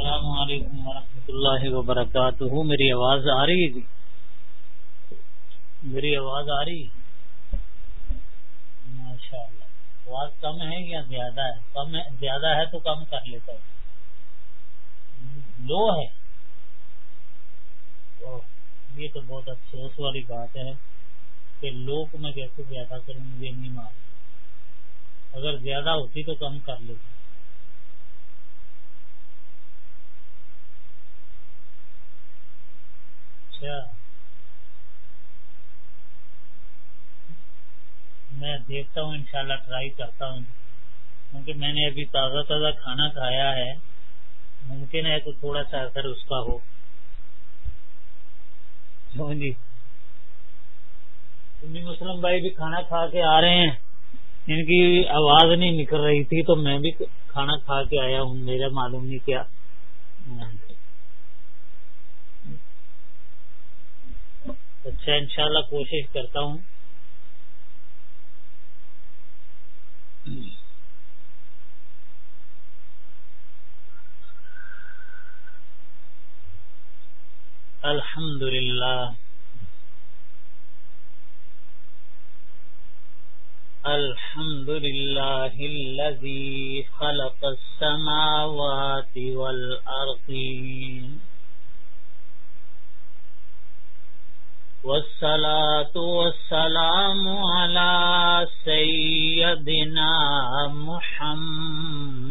السلام علیکم ورحمۃ اللہ وبرکاتہ۔ میری آواز آ رہی ہے جی؟ میری آواز آ رہی ماشاء اللہ آواز کم ہے یا زیادہ ہے؟ کم ہے، زیادہ ہے تو کم کر لیتا ہوں۔ لو ہے۔ یہ تو بہت افسوس والی بات ہے کہ لو کو میں کیسے زیادہ کروں مجھے نہیں معلوم۔ اگر زیادہ ہوتی تو کم کر لیتا۔ اچھا میں دیکھتا ہوں، انشاءاللہ ٹرائی کرتا ہوں۔ کیونکہ میں نے ابھی تازہ تازہ کھانا کھایا ہے، ممکن ہے تو تھوڑا سا اثر اس کا ہو۔ ہاں جی۔ مسلم بھائی بھی کھانا کھا کے آ رہے ہیں۔ ان کی آواز نہیں نکل رہی تھی، تو میں بھی کھانا کھا کے آیا ہوں۔ میرا معلوم نہیں کیا۔ اچھا انشاءاللہ کوشش کرتا ہوں۔ الحمد لله الحمد لله الذي خلق السماوات والأرضين والصلاة والسلام على سيدنا محمد.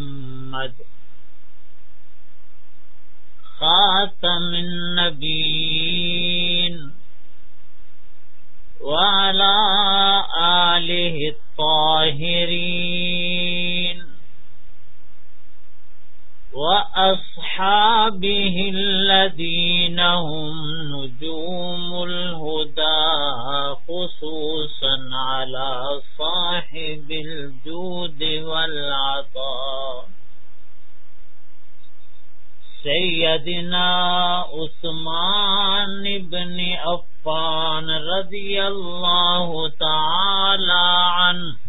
خاتم النبيين وعلى آله الطاهرين. وأصحابه الذين هم نجوم الهدى خصوصا على صاحب الجود والعطاء سیدنا عثمان بن عفان رضی اللہ تعالی عنہ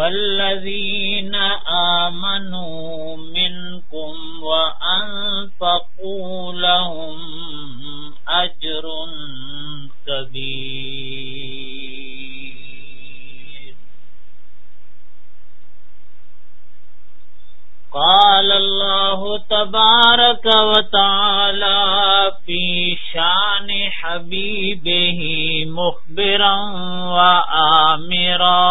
فالذین آمنوا منکم وانفقوا لهم اجر کبیر۔ قال الله تبارك وتعالى في شان حبيبه مخبرا وآمرا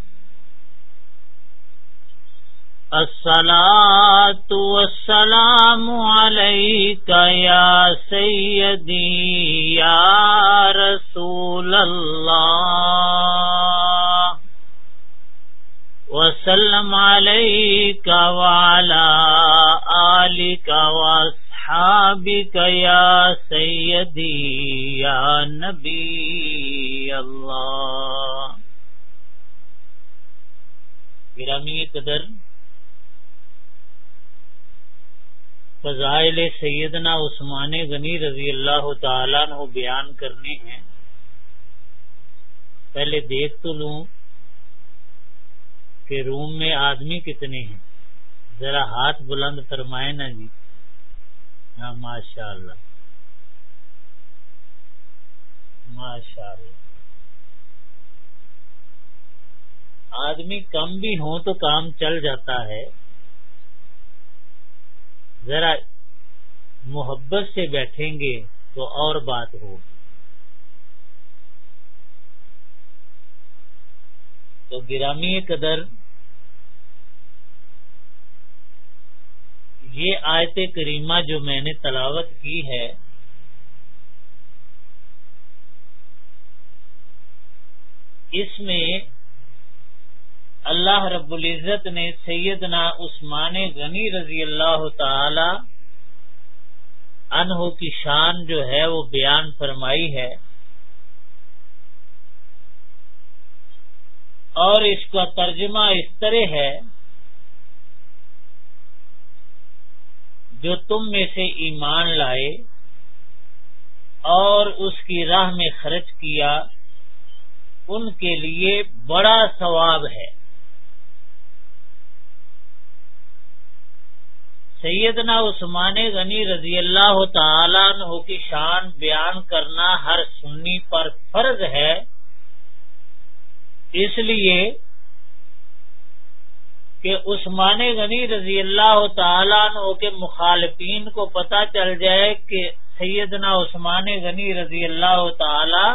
الصلاة والسلام عليك يا سيدي، يا رسول الله. وسلم عليك وعلى آلك وأصحابك يا سيدي، يا نبي الله. گرامی قدر فضائل سیدنا عثمان غنی رضی اللہ تعالیٰ نے بیان کرنے ہیں۔ پہلے دیکھ تو لوں کہ روم میں آدمی کتنے ہیں۔ ذرا ہاتھ بلند فرمائے نا جی۔ ہاں ماشاء اللہ ماشاء اللہ آدمی کم بھی ہوں تو کام چل جاتا ہے۔ ذرا محبت سے بیٹھیں گے تو اور بات ہوگی۔ تو گرامی قدر یہ آیت کریمہ جو میں نے تلاوت کی ہے، اس میں اللہ رب العزت نے سیدنا عثمان غنی رضی اللہ تعالی انہوں کی شان جو ہے وہ بیان فرمائی ہے۔ اور اس کا ترجمہ اس طرح ہے۔ جو تم میں سے ایمان لائے اور اس کی راہ میں خرچ کیا، ان کے لیے بڑا ثواب ہے۔ سیدنا عثمان غنی رضی اللہ تعالیٰ عنہ کی شان بیان کرنا ہر سنی پر فرض ہے۔ اس لیے کہ عثمان غنی رضی اللہ تعالیٰ عنہ کے مخالفین کو پتا چل جائے کہ سیدنا عثمان غنی رضی اللہ تعالی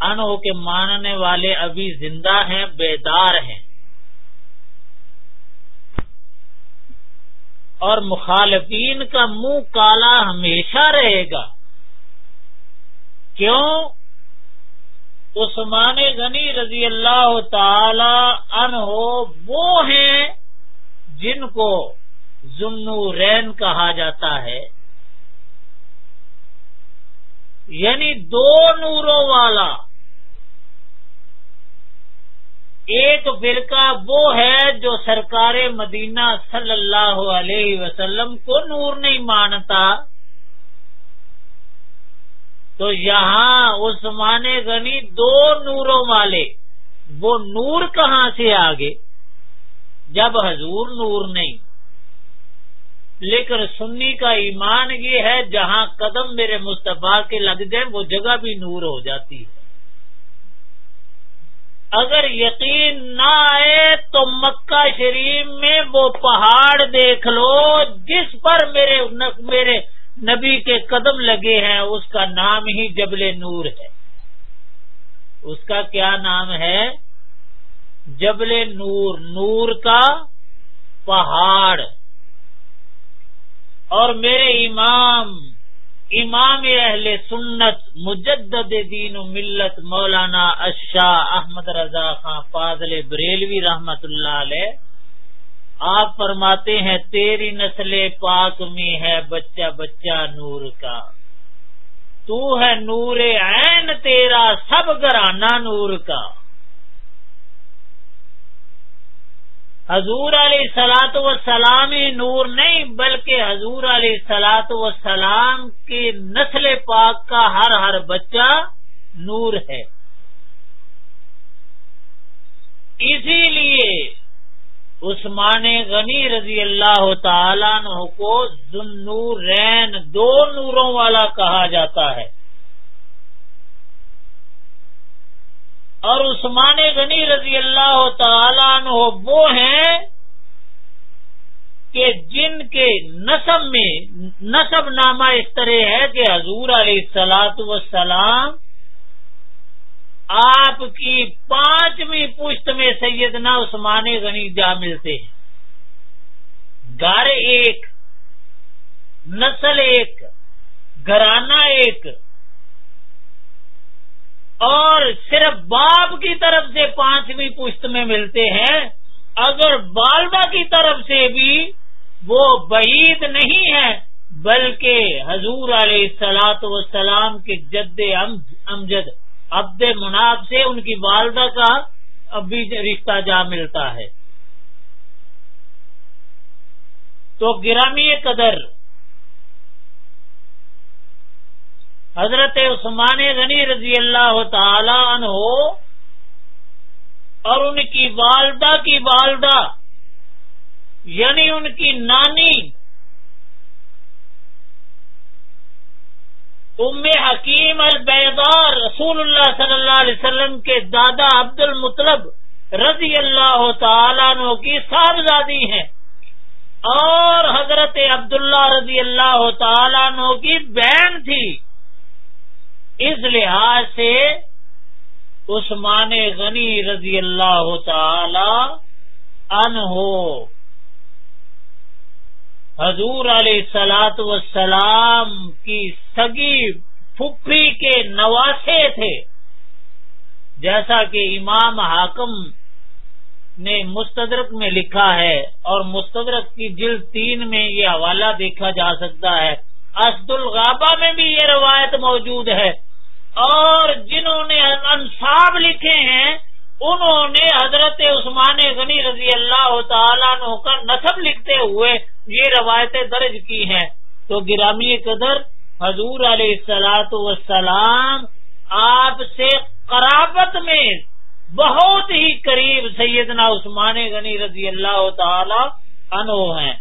عنہ کے ماننے والے ابھی زندہ ہیں، بیدار ہیں۔ اور مخالفین کا منہ کالا ہمیشہ رہے گا۔ کیوں؟ عثمان غنی رضی اللہ تعالی عنہ وہ ہیں جن کو ذنورین کہا جاتا ہے۔ یعنی دو نوروں والا۔ ایک فرقہ وہ ہے جو سرکار مدینہ صلی اللہ علیہ وسلم کو نور نہیں مانتا۔ تو یہاں عثمان غنی دو نوروں والے، وہ نور کہاں سے آگے؟ جب حضور نور نہیں۔ لیکن سنی کا ایمان یہ ہے، جہاں قدم میرے مصطفیٰ کے لگ جائیں، وہ جگہ بھی نور ہو جاتی ہے۔ اگر یقین نہ آئے تو مکہ شریف میں وہ پہاڑ دیکھ لو جس پر میرے میرے نبی کے قدم لگے ہیں، اس کا نام ہی جبل نور ہے۔ اس کا کیا نام ہے؟ جبل نور نور کا پہاڑ۔ اور میرے امام امام اہل سنت مجدد دین و ملت مولانا اشاہ احمد رضا خان فاضل بریلوی رحمت اللہ علیہ، آپ فرماتے ہیں، تیری نسل پاک میں ہے بچہ بچہ نور کا۔ تو ہے نور عین تیرا سب گرانا نور کا۔ حضور علیہ سلاط و سلام نور نہیں، بلکہ حضور علیہ سلاط و سلام کے نسل پاک کا ہر ہر بچہ نور ہے۔ اسی لیے عثمان غنی رضی اللہ تعالیٰ کو ذنور رین دو نوروں والا کہا جاتا ہے۔ اور عثمان غنی رضی اللہ تعالیٰ عنہ وہ ہیں کہ جن کے نصب میں نصب نامہ اس طرح ہے کہ حضور علیہ السلاط وسلام آپ کی پانچویں پشت میں سیدنا عثمان غنی جا ملتے ہیں۔ گھر ایک، نسل ایک، گھرانہ ایک اور صرف باپ کی طرف سے پانچویں پشت میں ملتے ہیں، اگر والدہ کی طرف سے بھی وہ بعید نہیں ہے، بلکہ حضور علیہ السلاط وسلام کے جد امجد، عبد مناب سے ان کی والدہ کا اب بھی رشتہ جا ملتا ہے۔ تو گرامی قدر حضرت عثمان غنی رضی اللہ تعالی عنہ اور ان کی والدہ کی والدہ یعنی ان کی نانی ام حکیم البیدار رسول اللہ صلی اللہ علیہ وسلم کے دادا عبد المطلب رضی اللہ تعالیٰ عنہ کی صاحبزادی ہیں۔ اور حضرت عبداللہ رضی اللہ تعالیٰ نو کی بہن تھی۔ اس لحاظ سے عثمان غنی رضی اللہ تعالی ان ہو حضور علیہ سلاط وسلام کی سگی پھپھی کے نواسے تھے۔ جیسا کہ امام حاکم نے مستدرک میں لکھا ہے اور مستدرک کی جلد تین میں یہ حوالہ دیکھا جا سکتا ہے۔ اسد الغابہ میں بھی یہ روایت موجود ہے۔ اور جنہوں نے انصاب لکھے ہیں، انہوں نے حضرت عثمان غنی رضی اللہ تعالیٰ عنہ کا نصب لکھتے ہوئے یہ روایتیں درج کی ہیں۔ تو گرامی قدر، حضور علیہ السلاۃ وسلام آپ سے قرابت میں بہت ہی قریب سیدنا عثمان غنی رضی اللہ تعالی عنہ ہیں۔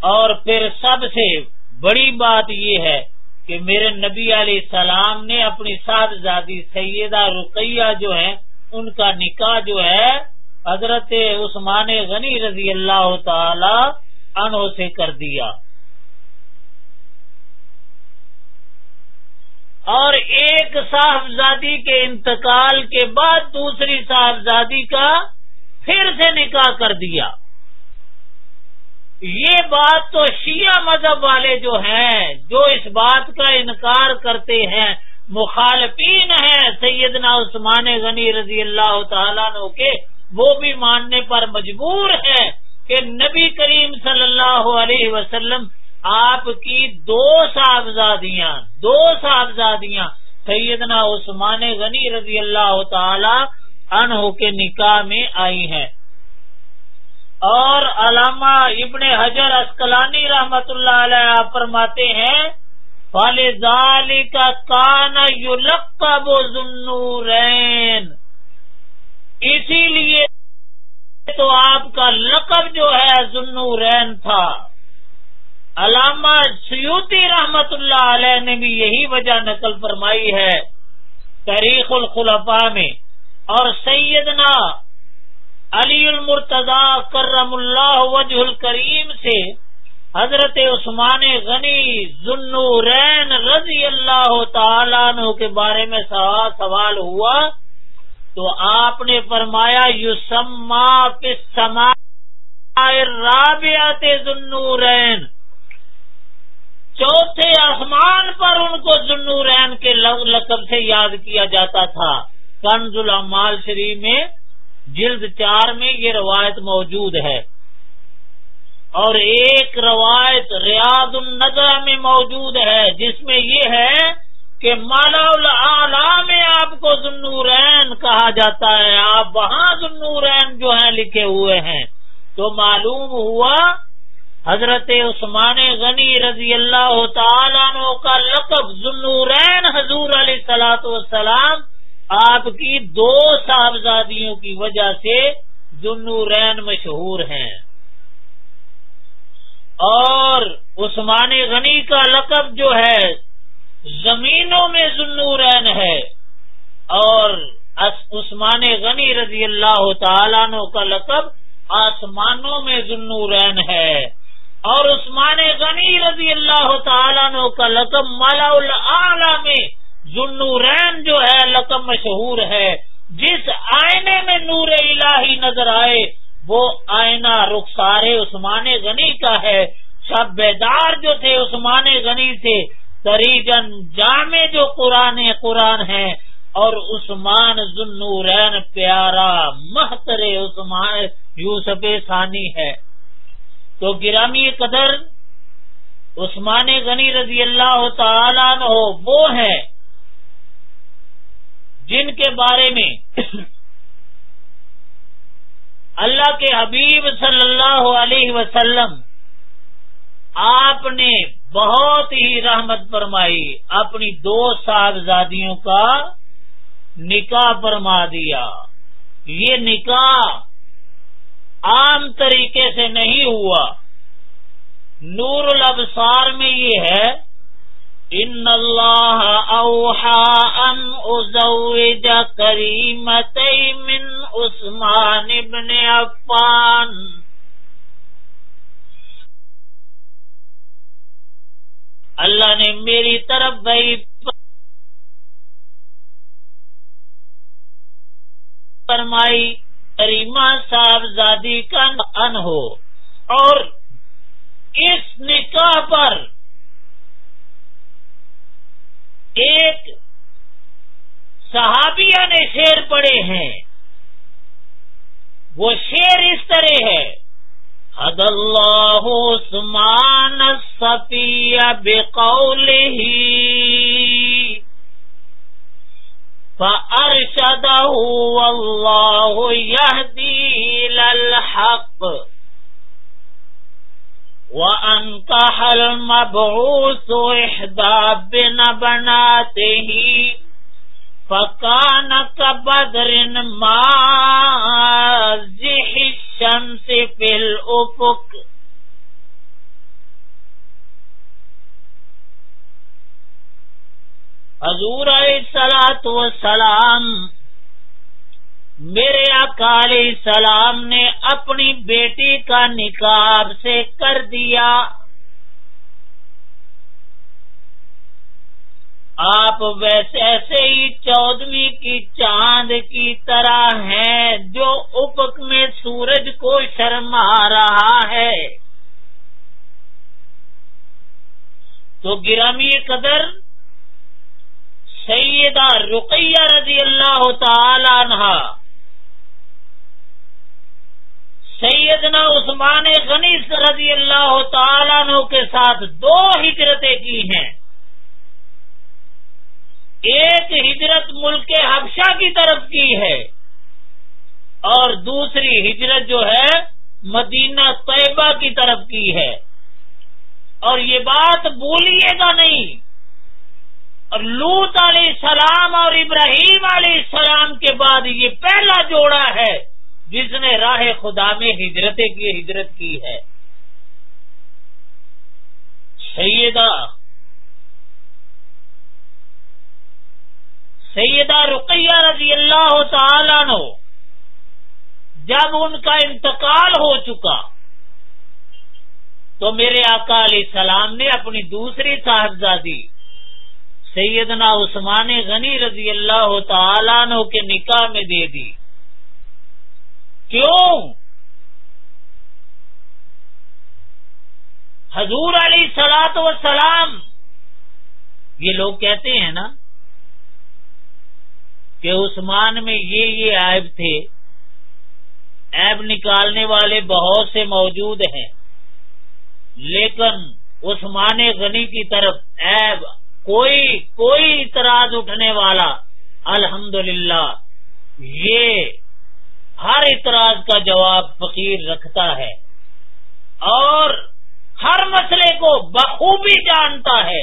اور پھر سب سے بڑی بات یہ ہے کہ میرے نبی علیہ السلام نے اپنی صاحبزادی سیدہ رقیہ جو ہے ان کا نکاح جو ہے، حضرت عثمان غنی رضی اللہ تعالی عنہ سے کر دیا۔ اور ایک صاحبزادی کے انتقال کے بعد دوسری صاحبزادی کا پھر سے نکاح کر دیا۔ یہ بات تو شیعہ مذہب والے جو ہیں، جو اس بات کا انکار کرتے ہیں، مخالفین ہیں سیدنا عثمان غنی رضی اللہ تعالیٰ نو کے، وہ بھی ماننے پر مجبور ہے کہ نبی کریم صلی اللہ علیہ وسلم آپ کی دو صاحبزادیاں دو صاحبزادیاں سیدنا عثمان غنی رضی اللہ تعالی عنہ کے نکاح میں آئی ہیں۔ اور علامہ ابن حجر اسکلانی رحمت اللہ علیہ فرماتے ہیں فالدال کا کان یو لقب اسی لیے تو آپ کا لقب جو ہے ذنورین تھا۔ علامہ سیوتی رحمت اللہ علیہ نے بھی یہی وجہ نقل فرمائی ہے تاریخ الخلفاء میں۔ اور سیدنا علی المرتضی کرم اللہ وجہ الکریم سے حضرت عثمان غنی ذنورین رضی اللہ تعالیٰ عنہ کے بارے میں سوال ہوا تو آپ نے فرمایا یو سما سما رابعات ذنورین۔ چوتھے آسمان پر ان کو ذنورین کے لقب سے یاد کیا جاتا تھا۔ کنز العمال شریف میں جلد چار میں یہ روایت موجود ہے۔ اور ایک روایت ریاض النظر میں موجود ہے، جس میں یہ ہے کہ مالا میں آپ کو ذنورین کہا جاتا ہے۔ آپ وہاں ذنورین جو ہیں لکھے ہوئے ہیں۔ تو معلوم ہوا حضرت عثمان غنی رضی اللہ تعالیٰ کا لقب ذنورین حضور علیہ سلاۃ والسلام آپ کی دو صاحبزادیوں کی وجہ سے ذنورین مشہور ہیں۔ اور عثمان غنی کا لقب جو ہے، زمینوں میں ذنورین ہے۔ اور عثمان غنی رضی اللہ تعالیٰ کا لقب آسمانوں میں ذنورین ہے۔ اور عثمان غنی رضی اللہ تعالیٰ کا لقب مالا میں ذنورین جو ہے، لقب مشہور ہے۔ جس آئینے میں نور الہی نظر آئے، وہ آئینہ رخسار عثمان غنی کا ہے۔ شب بیدار جو تھے، عثمان غنی سے تریجن جامع جو قرآن قرآن ہے۔ اور عثمان ذنورین پیارا محتر عثمان یوسف ثانی ہے۔ تو گرامی قدر، عثمان غنی رضی اللہ تعالیٰ ہو وہ ہے جن کے بارے میں اللہ کے حبیب صلی اللہ علیہ وسلم آپ نے بہت ہی رحمت فرمائی، اپنی دو صاحبزادیوں کا نکاح فرما دیا۔ یہ نکاح عام طریقے سے نہیں ہوا۔ نور الابصار میں یہ ہے ان الله اوحى ان ازوج كريمتي من عثمان بن عفان اللہ نے میری طرف بھائی فرمائی، کریمہ صاحبزادی کا ان ہو اور اس نکاح پر ایک صحابیہ نے شیر پڑے ہیں۔ وہ شیر اس طرح ہے۔ حد اللہ عثمان صفی بقوله فأرشده والله يهدي للحق۔ وأنكح المبعوث إحدى بن بناته فكان كبدر ما زح الشمس في الأفق حضور علیہ سلاۃ میرے علیہ سلام نے اپنی بیٹی کا نکاب سے کر دیا۔ آپ ویسے ایسے ہی چودویں کی چاند کی طرح ہیں جو اپک میں سورج کو شرما رہا ہے۔ تو گرامی قدر سیدہ رقیہ رضی اللہ تعالی عنہ سیدنا عثمان غنی رضی اللہ تعالیٰ عنہ کے ساتھ دو ہجرتیں کی ہیں۔ ایک ہجرت ملک حبشہ کی طرف کی ہے اور دوسری ہجرت جو ہے مدینہ طیبہ کی طرف کی ہے۔ اور یہ بات بولیے گا نہیں۔ اور لوت علیہ السلام اور ابراہیم علیہ السلام کے بعد یہ پہلا جوڑا ہے۔ جس نے راہ خدا میں ہجرت کی ہجرت کی ہے۔ سیدہ سیدہ رقیہ رضی اللہ تعالی نو جب ان کا انتقال ہو چکا، تو میرے آقا علیہ السلام نے اپنی دوسری صاحبزادی، سیدنا عثمان غنی رضی اللہ تعالیٰ عنہ کے نکاح میں دے دی۔ کیوں؟ حضور علی سلاط و سلام یہ لوگ کہتے ہیں نا کہ عثمان میں یہ یہ عیب تھے، عیب نکالنے والے بہت سے موجود ہیں، لیکن عثمان غنی کی طرف عیب کوئی کوئی اعتراض اٹھنے والا الحمد یہ ہر اعتراض کا جواب فقیر رکھتا ہے اور ہر مسئلے کو بخوبی جانتا ہے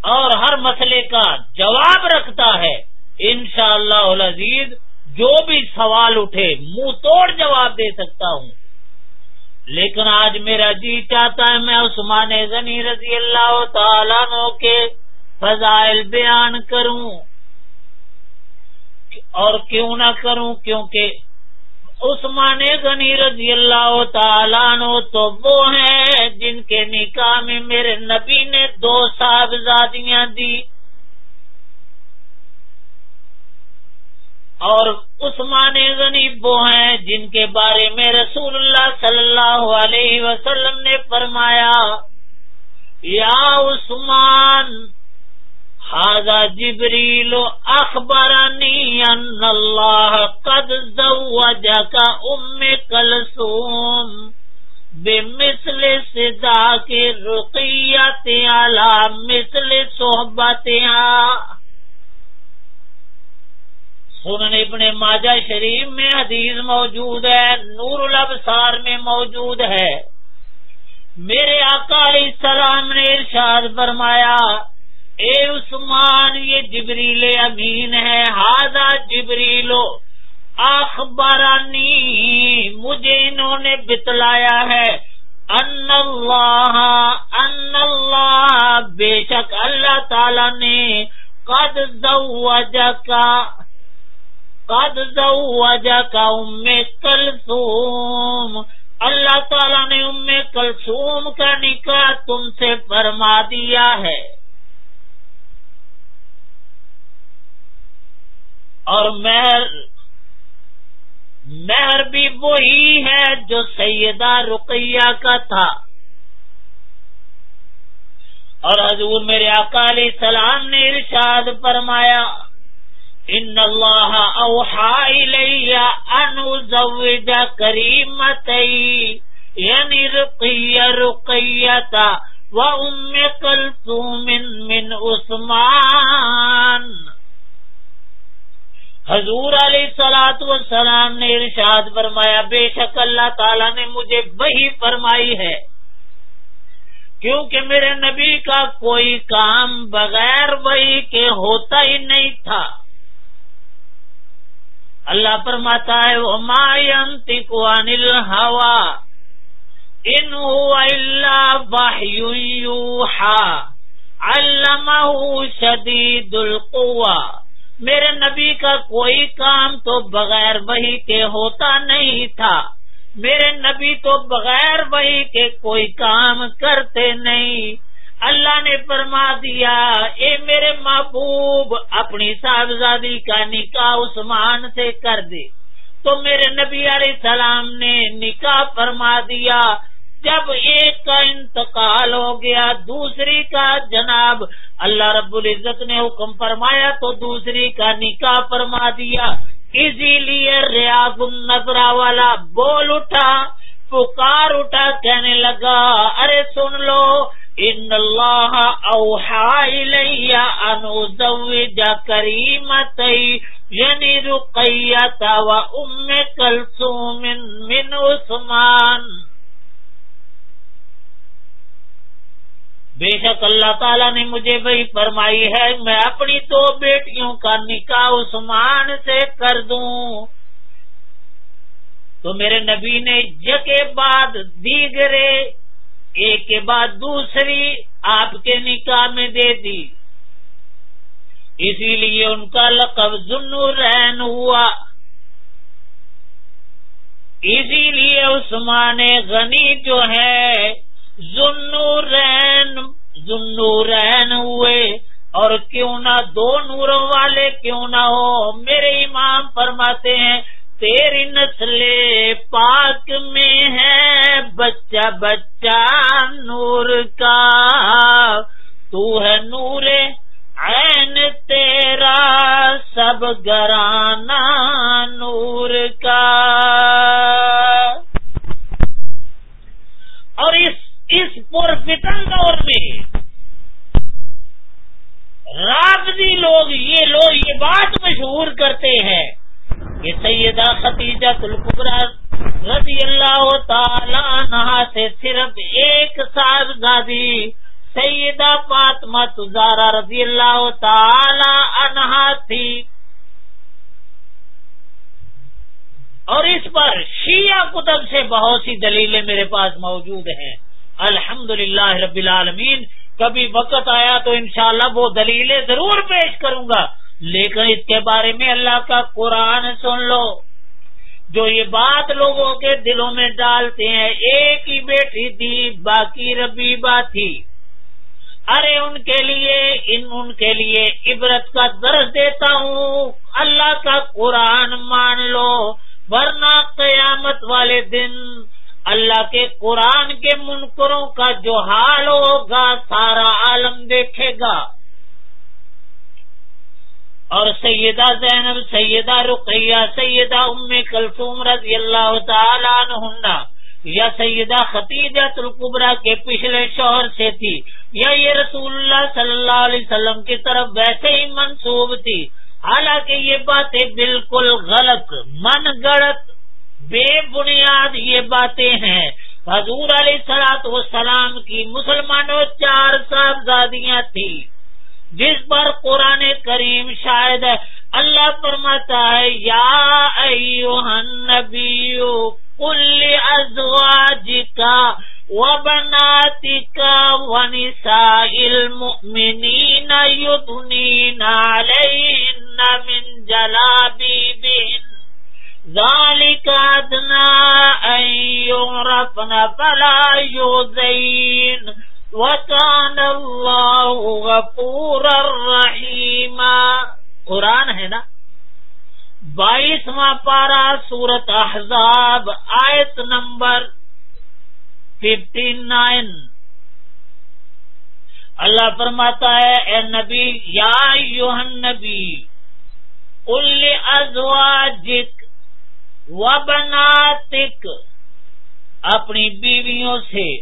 اور ہر مسئلے کا جواب رکھتا ہے۔ انشاءاللہ شاء اللہ جو بھی سوال اٹھے، منہ توڑ جواب دے سکتا ہوں۔ لیکن آج میرا جی چاہتا ہے، میں عثمان غنی رضی اللہ تعالیٰ کے فضائل بیان کروں۔ اور کیوں نہ کروں کیونکہ عثمان غنی رضی اللہ تعالیٰ نو تو وہ ہیں جن کے نکاح میں میرے نبی نے دو صاحبزادیاں دی۔ اور عثمان غنی وہ ہیں جن کے بارے میں رسول اللہ صلی اللہ علیہ وسلم نے فرمایا، یا عثمان حاضا جبریل اخبرانی ان اللہ قد زوجک ام کلثوم بے مثل سدا کے رقیت علی مثل صحبتها. سنن ابن ماجہ شریف میں حدیث موجود ہے، نور الابصار میں موجود ہے۔ میرے آقا علیہ السلام نے ارشاد فرمایا اے عثمان، یہ جبریل امین ہے۔ ہاضا جبریلو اخبارانی مجھے انہوں نے بتلایا ہے۔ ان اللہ ان اللہ، بے شک اللہ تعالی نے قد زوجکا قد زوجك ام کلثوم۔ اللہ تعالیٰ نے ام کلسوم کا نکاح تم سے فرما دیا ہے۔ اور مہر مہر بھی وہی ہے جو سیدہ رقیہ کا تھا۔ اور حضور میرے اکالی سلام نے ارشاد فرمایا، ان اللہ اوحا ان زوج کریمت یعنی رقیہ رقیتا و ام کلثوم من عثمان۔ حضور علیہ سلاۃ والسلام نے ارشاد فرمایا، بے شک اللہ تعالی نے مجھے وہی فرمائی ہے۔ کیونکہ میرے نبی کا کوئی کام بغیر وہی کے ہوتا ہی نہیں تھا۔ اللہ فرماتا ہے وہ ان علمہ شدید القوا میرے نبی کا کوئی کام تو بغیر وہی کے ہوتا نہیں تھا۔ میرے نبی تو بغیر وہی کے کوئی کام کرتے نہیں۔ اللہ نے فرما دیا، اے میرے محبوب، اپنی صاحبزادی کا نکاح عثمان سے کر دے۔ تو میرے نبی علیہ السلام نے نکاح فرما دیا جب ایک کا انتقال ہو گیا دوسری کا، جناب، اللہ رب العزت نے حکم فرمایا تو دوسری کا نکاح فرما دیا۔ اسی لیے ریاض النظرا والا بول اٹھا، پکار اٹھا، کہنے لگا، ارے سن لو، ان اللہ اوحا الیہ ان ازوج کریمت یعنی رقیت و ام کلثوم من عثمان۔ بے شک اللہ تعالیٰ نے مجھے وہی فرمائی ہے، میں اپنی دو بیٹیوں کا نکاح عثمان سے کر دوں۔ تو میرے نبی نے جگہ بعد دیگرے، ایک کے بعد دوسری آپ کے نکاح میں دے دی۔ اسی لیے ان کا لقب ذنورین ہوا۔ اسی لیے عثمان غنی جو ہے ذنورین ذنورین ہوئے۔ اور کیوں نہ دو نوروں والے کیوں نہ ہو، میرے امام فرماتے ہیں، تیری نسل پاک میں ہے بچہ بچہ نور کا۔ تو ہے نور عین تیرا، سب گرانا نور کا۔ اور اس اس پرفتن دور میں رابطی لوگ یہ لوگ یہ بات مشہور کرتے ہیں کہ سیدہ خدیجہ القبرا رضی اللہ تعالی عنہ سے صرف ایک صاحبزادی سیدہ فاطمہ تزارا رضی اللہ تعالی عنہ تھی۔ اور اس پر شیعہ کتب سے بہت سی دلیلیں میرے پاس موجود ہیں۔ الحمد رب العالمین، کبھی وقت آیا تو انشاءاللہ وہ دلیلیں ضرور پیش کروں گا۔ لیکن اس کے بارے میں اللہ کا قرآن سن لو۔ جو یہ بات لوگوں کے دلوں میں ڈالتے ہیں، ایک ہی بیٹی تھی، باقی ربیبا تھی ارے ان کے لیے، ان ان کے لیے عبرت کا درس دیتا ہوں۔ اللہ کا قرآن مان لو، ورنہ قیامت والے دن اللہ کے قرآن کے منکروں کا جو حال ہوگا، سارا عالم دیکھے گا۔ اور سیدہ زینب، سیدہ رقیہ، سیدہ ام کلثوم رضی اللہ تعالیٰ عنہ یا سیدہ خطیجہ القبرا کے پچھلے شوہر سے تھی، یا یہ رسول اللہ صلی اللہ علیہ وسلم کی طرف ویسے ہی منسوب تھی۔ حالانکہ یہ باتیں بالکل غلط، من گڑت بے بنیاد یہ باتیں ہیں۔ حضور علیہ سلاط وسلام کی مسلمانوں چار صاحبزادیاں تھیں۔ جس پر قرآن کریم شاید اللہ فرماتا ہے، یا النبی کل ازواج کا و بناتی کا ونساء المؤمنین یدنین علیہن من ذالک ادنا ان یعرفن فلا یوزین وکان اللہ غفور الرحیم قرآن ہے نا؟ بائیسواں پارا سورت احزاب، آیت نمبر ففٹی نائن اللہ فرماتا ہے، اے نبی، یا یوہن نبی ازواجک و بناتک اپنی بیویوں سے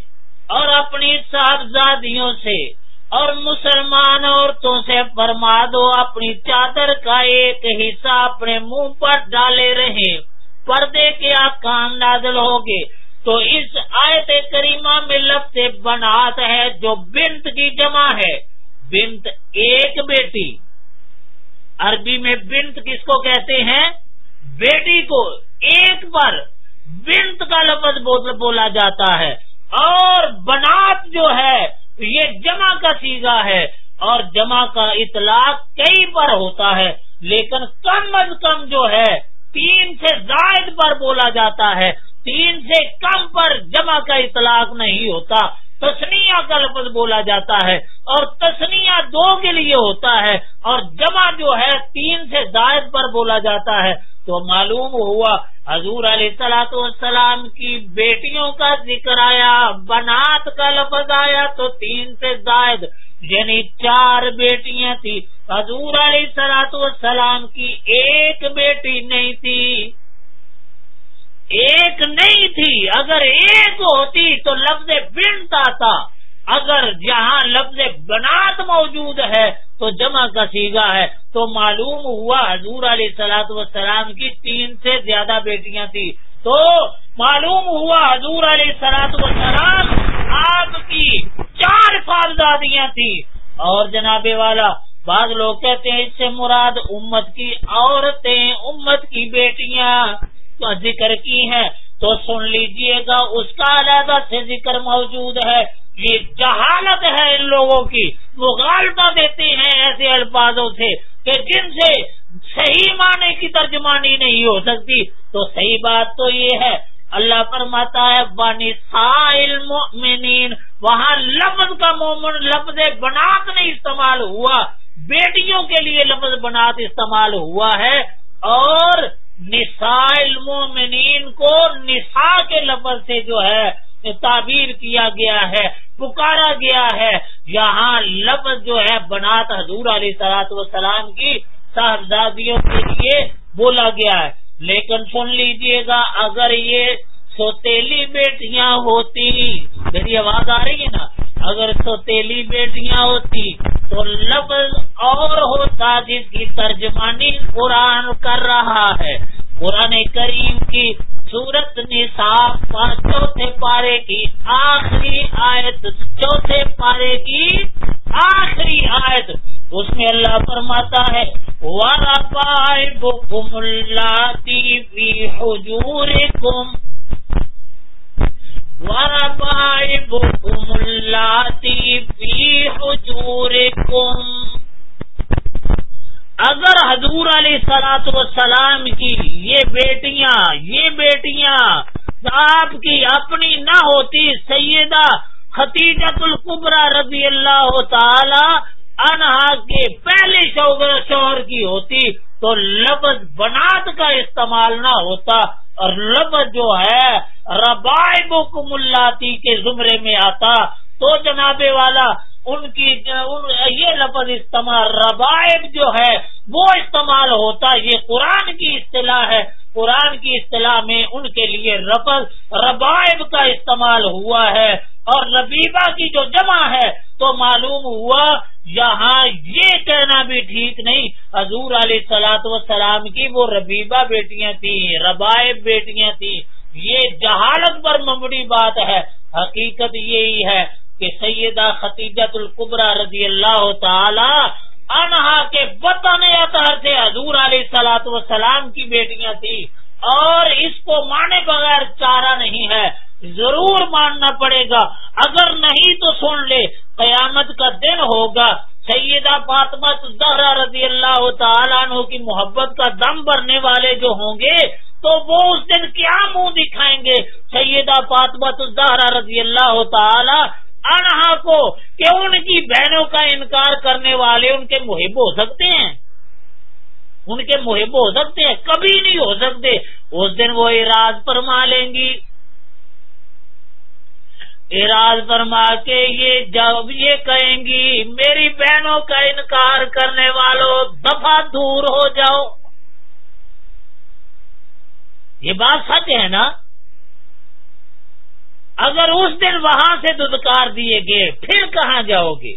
اور اپنی صاحبزادیوں سے اور مسلمان عورتوں سے فرما دو، اپنی چادر کا ایک حصہ اپنے منہ پر ڈالے رہے پردے کے کام نازل ہوگے تو اس آیت کریمہ میں لفظ بنات ہے جو بنت کی جمع ہے۔ بنت ایک بیٹی۔ عربی میں بنت کس کو کہتے ہیں؟ بیٹی کو ایک پر بنت کا لفظ بولا جاتا ہے اور بنات جو ہے یہ جمع کا سیگا ہے اور جمع کا اطلاق کئی پر ہوتا ہے، لیکن کم از کم جو ہے، تین سے زائد پر بولا جاتا ہے۔ تین سے کم پر جمع کا اطلاق نہیں ہوتا۔ تسنیا کا لفظ بولا جاتا ہے اور تسنیا دو کے لیے ہوتا ہے اور جمع جو ہے، تین سے زائد پر بولا جاتا ہے۔ تو معلوم ہوا حضور علیہ سلاۃ والسلام کی بیٹیوں کا ذکر آیا، بنات کا لفظ آیا تو تین سے زائد یعنی چار بیٹیاں تھی حضور علیہ سلاۃ والسلام کی ایک بیٹی نہیں تھی۔ ایک نہیں تھی، اگر ایک ہوتی تو لفظ بنت آتا اگر جہاں لفظ بنات موجود ہے تو جمع کا سیگا ہے۔ تو معلوم ہوا حضور علیہ سلاۃ وسلام کی تین سے زیادہ بیٹیاں تھی تو معلوم ہوا حضور علیہ سلاۃ وسلام آپ کی چار فالدادیاں تھی اور جناب والا، بعض لوگ کہتے ہیں اس سے مراد امت کی عورتیں، امت کی بیٹیاں ذکر کی ہے تو سن لیجیے گا، اس کا علیحدہ سے ذکر موجود ہے۔ یہ جہالت ہے ان لوگوں کی۔ مغالطہ دیتے ہیں ایسے الفاظوں سے کہ جن سے صحیح معنی کی ترجمانی نہیں ہو سکتی۔ تو صحیح بات تو یہ ہے۔ اللہ فرماتا ہے بانی المؤمنین، وہاں لفظ کا مومن لفظ بنات نہیں استعمال ہوا۔ بیٹیوں کے لیے لفظ بنات استعمال ہوا ہے۔ اور نساء المومنین کو نساء کے لفظ سے جو ہے تعبیر کیا گیا ہے۔ پکارا گیا ہے۔ یہاں لفظ جو ہے بنات حضور علیہ سلاط وسلام کی صاحبزادیوں کے لیے بولا گیا ہے۔ لیکن سن لیجیے گا، اگر یہ سوتیلی بیٹیاں ہوتی، میری آواز آ رہی ہے نا؟ اگر سوتیلی بیٹیاں ہوتی تو لفظ اور ہوتا جس کی ترجمانی قرآن کر رہا ہے۔ قرآن کریم کی سورت نصاب چوتھے پارے کی آخری آیت، چوتھے پارے کی آخری آیت، اس میں اللہ فرماتا ہے بکم اللہ حجور کم بکم اللہ حجور کم اگر حضور علیہ سلاط وسلام کی یہ بیٹیاں یہ بیٹیاں آپ کی اپنی نہ ہوتی، سیدہ ختیجت القبرا رضی اللہ تعالی انہا کے پہلے شوہر کی ہوتی تو لفظ بنات کا استعمال نہ ہوتا اور لفظ جو ہے ربائب کملاتی کے زمرے میں آتا تو جناب والا ان کی یہ لفظ استعمال ربائب جو ہے، وہ استعمال ہوتا یہ قرآن کی اصطلاح ہے۔ قرآن کی اصطلاح میں ان کے لیے رفظ ربائب کا استعمال ہوا ہے۔ اور ربیبہ کی جو جمع ہے، تو معلوم ہوا یہاں یہ کہنا بھی ٹھیک نہیں۔ حضور علیہ سلاۃ وسلام کی وہ ربیبہ بیٹیاں تھیں، ربائب بیٹیاں تھیں۔ یہ جہالت پر ممڑی بات ہے، حقیقت یہی ہے۔ کہ سیدہ ختیجت القبرا رضی اللہ تعالی انہا کے وطن اطہر سے حضور علیہ سلاۃ وسلام کی بیٹیاں تھی اور اس کو مانے بغیر چارہ نہیں ہے، ضرور ماننا پڑے گا۔ اگر نہیں تو سن لے، قیامت کا دن ہوگا۔ سیدہ فاطمہ زہرا رضی اللہ تعالیٰ عنہ کی محبت کا دم بھرنے والے جو ہوں گے، تو وہ اس دن کیا منہ دکھائیں گے؟ سیدہ فاطمت الزہرا رضی اللہ تعالی انہا کو کہ ان کی بہنوں کا انکار کرنے والے ان کے محب ہو سکتے ہیں۔ ان کے محب ہو سکتے ہیں، کبھی نہیں ہو سکتے۔ اس دن وہ اراد فرما لیں گی۔ اراد فرما کے یہ جب یہ کہیں گی، میری بہنوں کا انکار کرنے والوں دفعہ دور ہو جاؤ۔ یہ بات سچ ہے نا؟ اگر اس دن وہاں سے دودکار دیے گئے، پھر کہاں جاؤ گے؟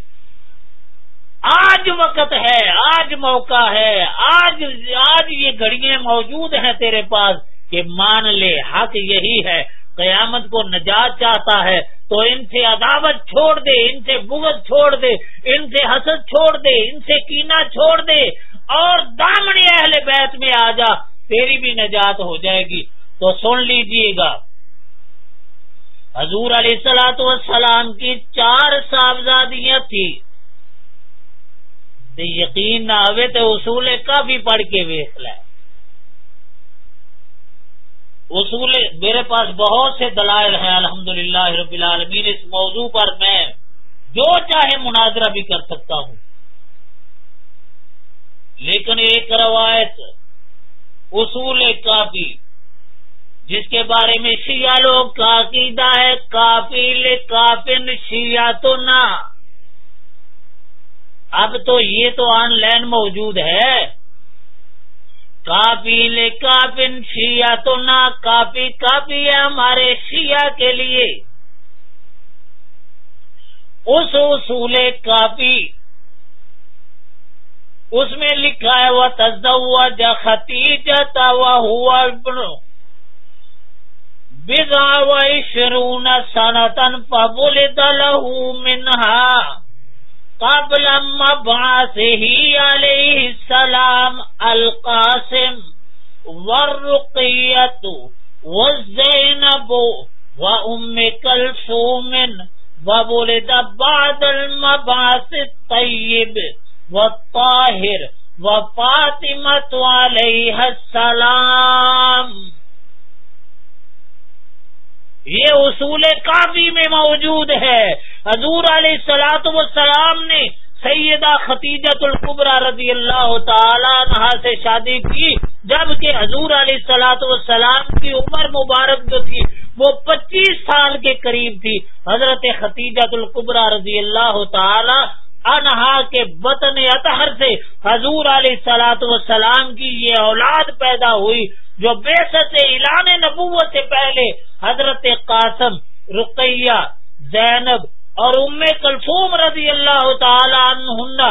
آج وقت ہے، آج موقع ہے، آج آج یہ گھڑیاں موجود ہیں تیرے پاس کہ مان لے، حق یہی ہے، قیامت کو نجات چاہتا ہے، تو ان سے عداوت چھوڑ دے، ان سے بغض چھوڑ دے، ان سے حسد چھوڑ دے، ان سے کینا چھوڑ دے، اور دامنی اہل بیت میں آ جا، تیری بھی نجات ہو جائے گی۔ تو سن لیجیے گا حضور علیہ السلاۃ والسلام کی چار صاحبزادیاں تھی۔ یقین نہ آئے تو اصول کافی پڑھ کے ویس لائے اصول میرے پاس بہت سے دلائل ہیں الحمد للہ رب العالمین، اس موضوع پر میں جو چاہے مناظرہ بھی کر سکتا ہوں۔ لیکن ایک روایت اصول کافی جس کے بارے میں شیعہ لوگ کا عقیدہ ہے کافی کافن شیعہ تو نہ۔ اب تو یہ تو آن لائن موجود ہے۔ کافی کافن شیعہ تو نہ۔ کافی کافی ہے ہمارے شیعہ کے لیے۔ اس اصول کافی۔ اس میں لکھا ہے وہ تجا جا خطی جاتا ہوا ہوا بگا و شرون سنتن پبل دل منہا قبل مبعثه عليه السلام القاسم والرقية والزينب وأم كلثوم وولد بعد المبعث الطيب والطاهر وفاطمة عليها السلام یہ اصول کافی میں موجود ہے۔ حضور علیہ سلاط وسلام نے سیدہ ختیجت القبرا رضی اللہ تعالی عنہ سے شادی کی، جبکہ حضور علیہ سلاط وسلام کی عمر مبارک جو تھی، وہ پچیس سال کے قریب تھی۔ حضرت ختیجت القبرا رضی اللہ تعالی انہا کے بطن اطہر سے حضور علیہ سلاط وسلام کی یہ اولاد پیدا ہوئی، جو بے ست اعلان نبوت سے پہلے حضرت قاسم، رقیہ، زینب اور ام کلثوم رضی اللہ تعالی عنہ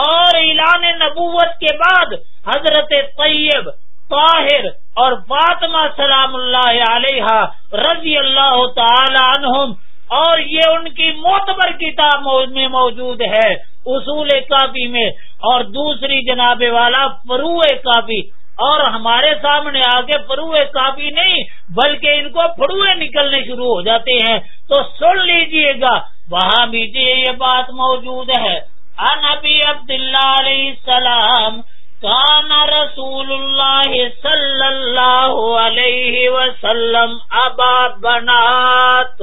اور اعلان نبوت کے بعد حضرت طیب، طاہر اور فاطمہ سلام اللہ علیہ رضی اللہ تعالی عنہم اور یہ ان کی معتبر کتاب میں موجود ہے، اصول کافی میں اور دوسری جناب والا فروع کافی اور ہمارے سامنے آگے فروئے کافی نہیں، بلکہ ان کو فروئے نکلنے شروع ہو جاتے ہیں۔ تو سن لیجیے گا، وہاں بھی یہ بات موجود ہے۔ انبی عبد اللہ علیہ السلام کان رسول اللہ صلی اللہ علیہ وسلم ابا بنات۔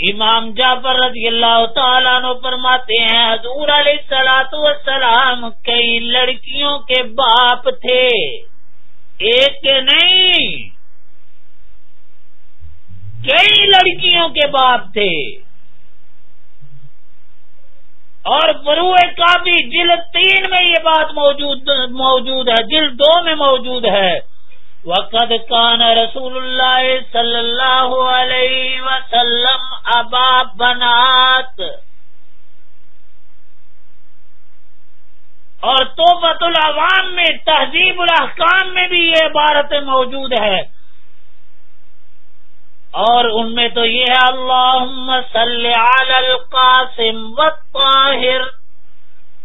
امام جعفر رضی اللہ تعالیٰ نو فرماتے ہیں، حضور علیہ سلاۃ وسلام کئی لڑکیوں کے باپ تھے۔ ایک کے نہیں، کئی لڑکیوں کے باپ تھے۔ اور بروئے کافی جلد تین میں یہ بات موجود موجود ہے، جلد دو میں موجود ہے۔ وقد کان رسول اللہ صلی اللہ علیہ وسلم ابا بنات. اور توبت العوام میں، تہذیب الاحکام میں بھی یہ عبارت موجود ہے۔ اور ان میں تو یہ ہے اللہ صلی علی القاسم والطاہر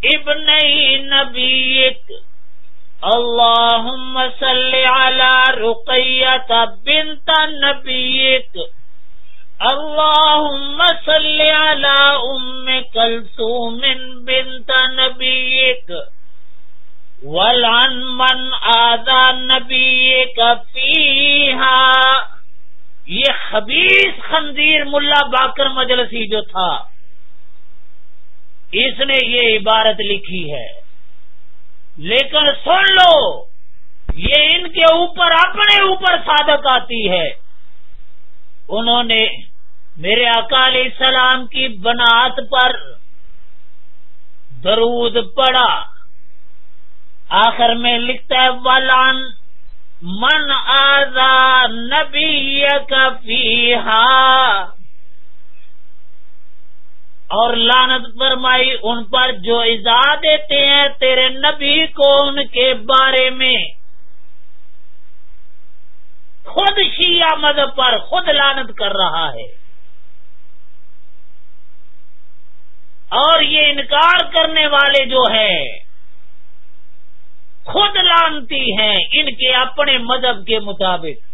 ابن نبیک۔ اللهم صل على رقية بنت نبيك اللهم صل على أم كلثوم بنت نبيك ولان من آدھا نبی کپی یہ خبیص خنزیر ملا باکر مجلسی جو تھا اس نے یہ عبارت لکھی ہے لیکن سن لو، یہ ان کے اوپر، اپنے اوپر صادق آتی ہے۔ انہوں نے میرے اکال السلام کی بنات پر درود پڑا آخر میں لکھتا ہے والان من آزا نبی کا اور لانت فرمائی ان پر جو ایزا دیتے ہیں تیرے نبی کو ان کے بارے میں۔ خود شیعہ مذہب پر خود لانت کر رہا ہے۔ اور یہ انکار کرنے والے جو ہیں، خود لانتی ہیں ان کے اپنے مذہب کے مطابق۔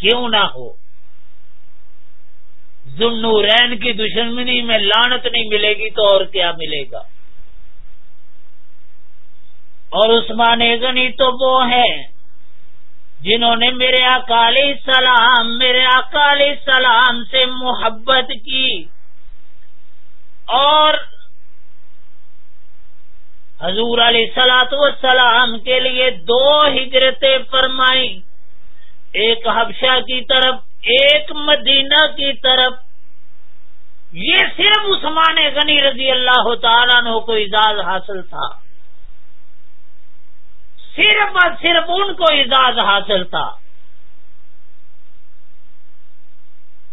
کیوں نہ ہو؟ ذنورین کی دشمنی میں لانت نہیں ملے گی تو اور کیا ملے گا؟ اور عثمان غنی تو وہ ہیں جنہوں نے میرے اکالی سلام میرے اکالی سلام سے محبت کی۔ اور حضور علیہ سلاط وسلام کے لیے دو ہجرتیں فرمائی ایک حبشہ کی طرف، ایک مدینہ کی طرف۔ یہ صرف عثمان غنی رضی اللہ تعالیٰ نے کو اعزاز حاصل تھا۔ صرف اور صرف ان کو اعزاز حاصل تھا۔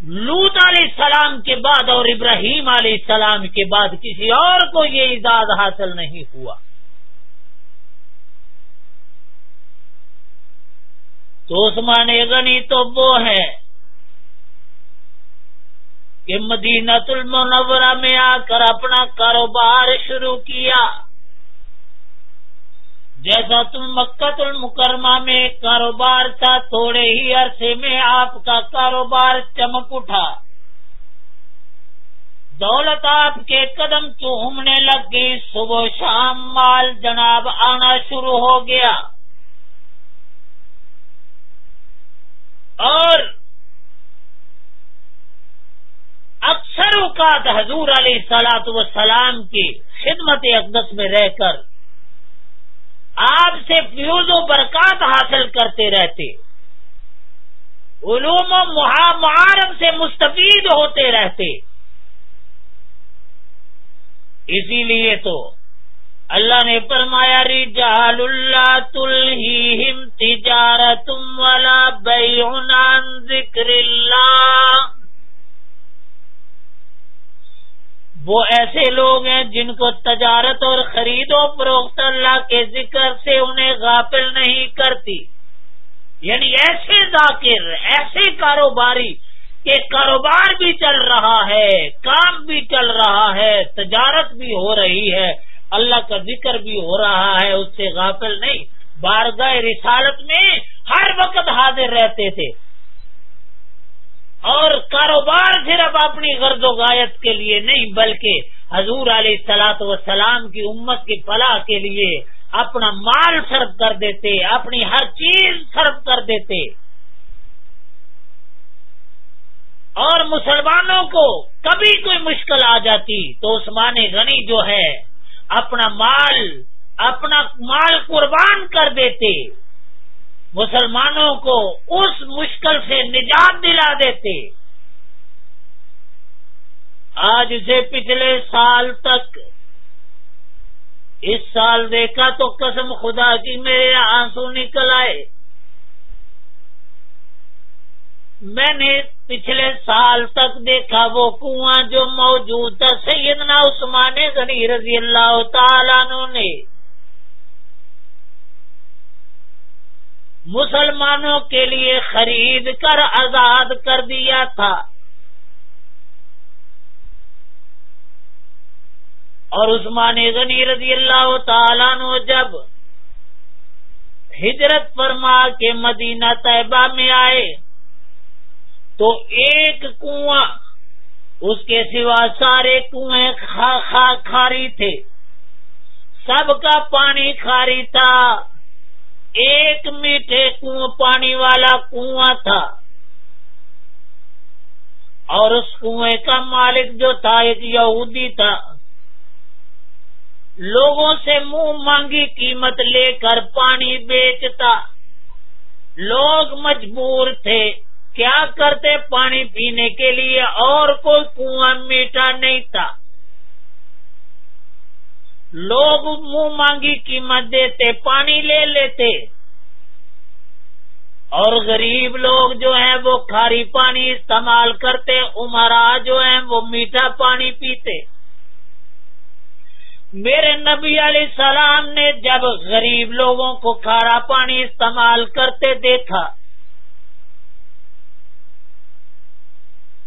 لوت علیہ السلام کے بعد اور ابراہیم علیہ السلام کے بعد کسی اور کو یہ اعزاز حاصل نہیں ہوا۔ تو عثمان غنی تو وہ ہے کہ مدینت المنورہ میں آ کر اپنا کاروبار شروع کیا۔ جیسا تم مکت المکرمہ میں کاروبار تھا، تھوڑے ہی عرصے میں آپ کا کاروبار چمک اٹھا۔ دولت آپ کے قدم چومنے لگ گئی؟ صبح شام مال جناب آنا شروع ہو گیا۔ اور اکثر اوقات حضور علیہ سلاط وسلام کی خدمت اقدس میں رہ کر آپ سے فیوز و برکات حاصل کرتے رہتے، علوم و معارف سے مستفید ہوتے رہتے۔ اسی لیے تو اللہ نے فرمایا، رجال اللہ تلہم تجارتم ولا بیعن ذکر اللہ۔ وہ ایسے لوگ ہیں جن کو تجارت اور خرید و فروخت اللہ کے ذکر سے انہیں غافل نہیں کرتی۔ یعنی ایسے ذاکر، ایسے کاروباری کہ کاروبار بھی چل رہا ہے، کام بھی چل رہا ہے، تجارت بھی ہو رہی ہے، اللہ کا ذکر بھی ہو رہا ہے، اس سے غافل نہیں۔ بارگاہ رسالت میں ہر وقت حاضر رہتے تھے۔ اور کاروبار صرف اپنی غرض و غایت کے لیے نہیں، بلکہ حضور علیہ سلاط وسلام کی امت کی فلاح کے لیے اپنا مال صرف کر دیتے، اپنی ہر چیز صرف کر دیتے۔ اور مسلمانوں کو کبھی کوئی مشکل آ جاتی، تو عثمان غنی جو ہے، اپنا مال اپنا مال قربان کر دیتے۔ مسلمانوں کو اس مشکل سے نجات دلا دیتے۔ آج سے پچھلے سال تک، اس سال دیکھا تو قسم خدا کی میرے آنسو نکل آئے۔ میں نے پچھلے سال تک دیکھا وہ کنواں جو موجود تھا، سیدنا عثمان غنی رضی اللہ تعالیٰ نے۔ مسلمانوں کے لیے خرید کر آزاد کر دیا تھا۔ اور عثمان غنی رضی اللہ تعالیٰ نے جب ہجرت فرما کے مدینہ طیبہ میں آئے، تو ایک کنواں اس کے سوا سارے کنویں خاری تھے۔ سب کا پانی کھاری تھا۔ ایک میٹھے کنو پانی والا کنواں تھا۔ اور اس کنویں کا مالک جو تھا، ایک یہودی تھا۔ لوگوں سے منہ مانگی قیمت لے کر پانی بیچتا۔ لوگ مجبور تھے، کیا کرتے پانی پینے کے لیے؟ اور کوئی کنواں میٹھا نہیں تھا۔ لوگ منہ مانگی قیمت دیتے، پانی لے لیتے۔ اور غریب لوگ جو ہیں، وہ کھاری پانی استعمال کرتے عمرا جو ہیں، وہ میٹھا پانی پیتے۔ میرے نبی علیہ السلام نے جب غریب لوگوں کو کھارا پانی استعمال کرتے دیکھا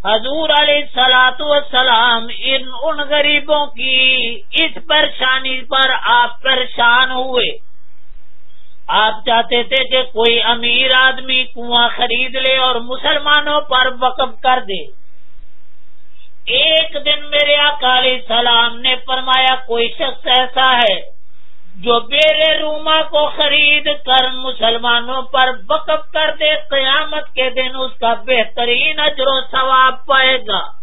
حضور علیہ سلاۃ والسلام ان ان غریبوں کی اس پریشانی پر آپ پریشان ہوئے۔ آپ چاہتے تھے کہ کوئی امیر آدمی کنواں خرید لے اور مسلمانوں پر وقف کر دے۔ ایک دن میرے اکالی سلام نے فرمایا، کوئی شخص ایسا ہے جو بیرے روما کو خرید کر مسلمانوں پر وقف کر دے، قیامت کے دن اس کا بہترین اجر و ثواب پائے گا۔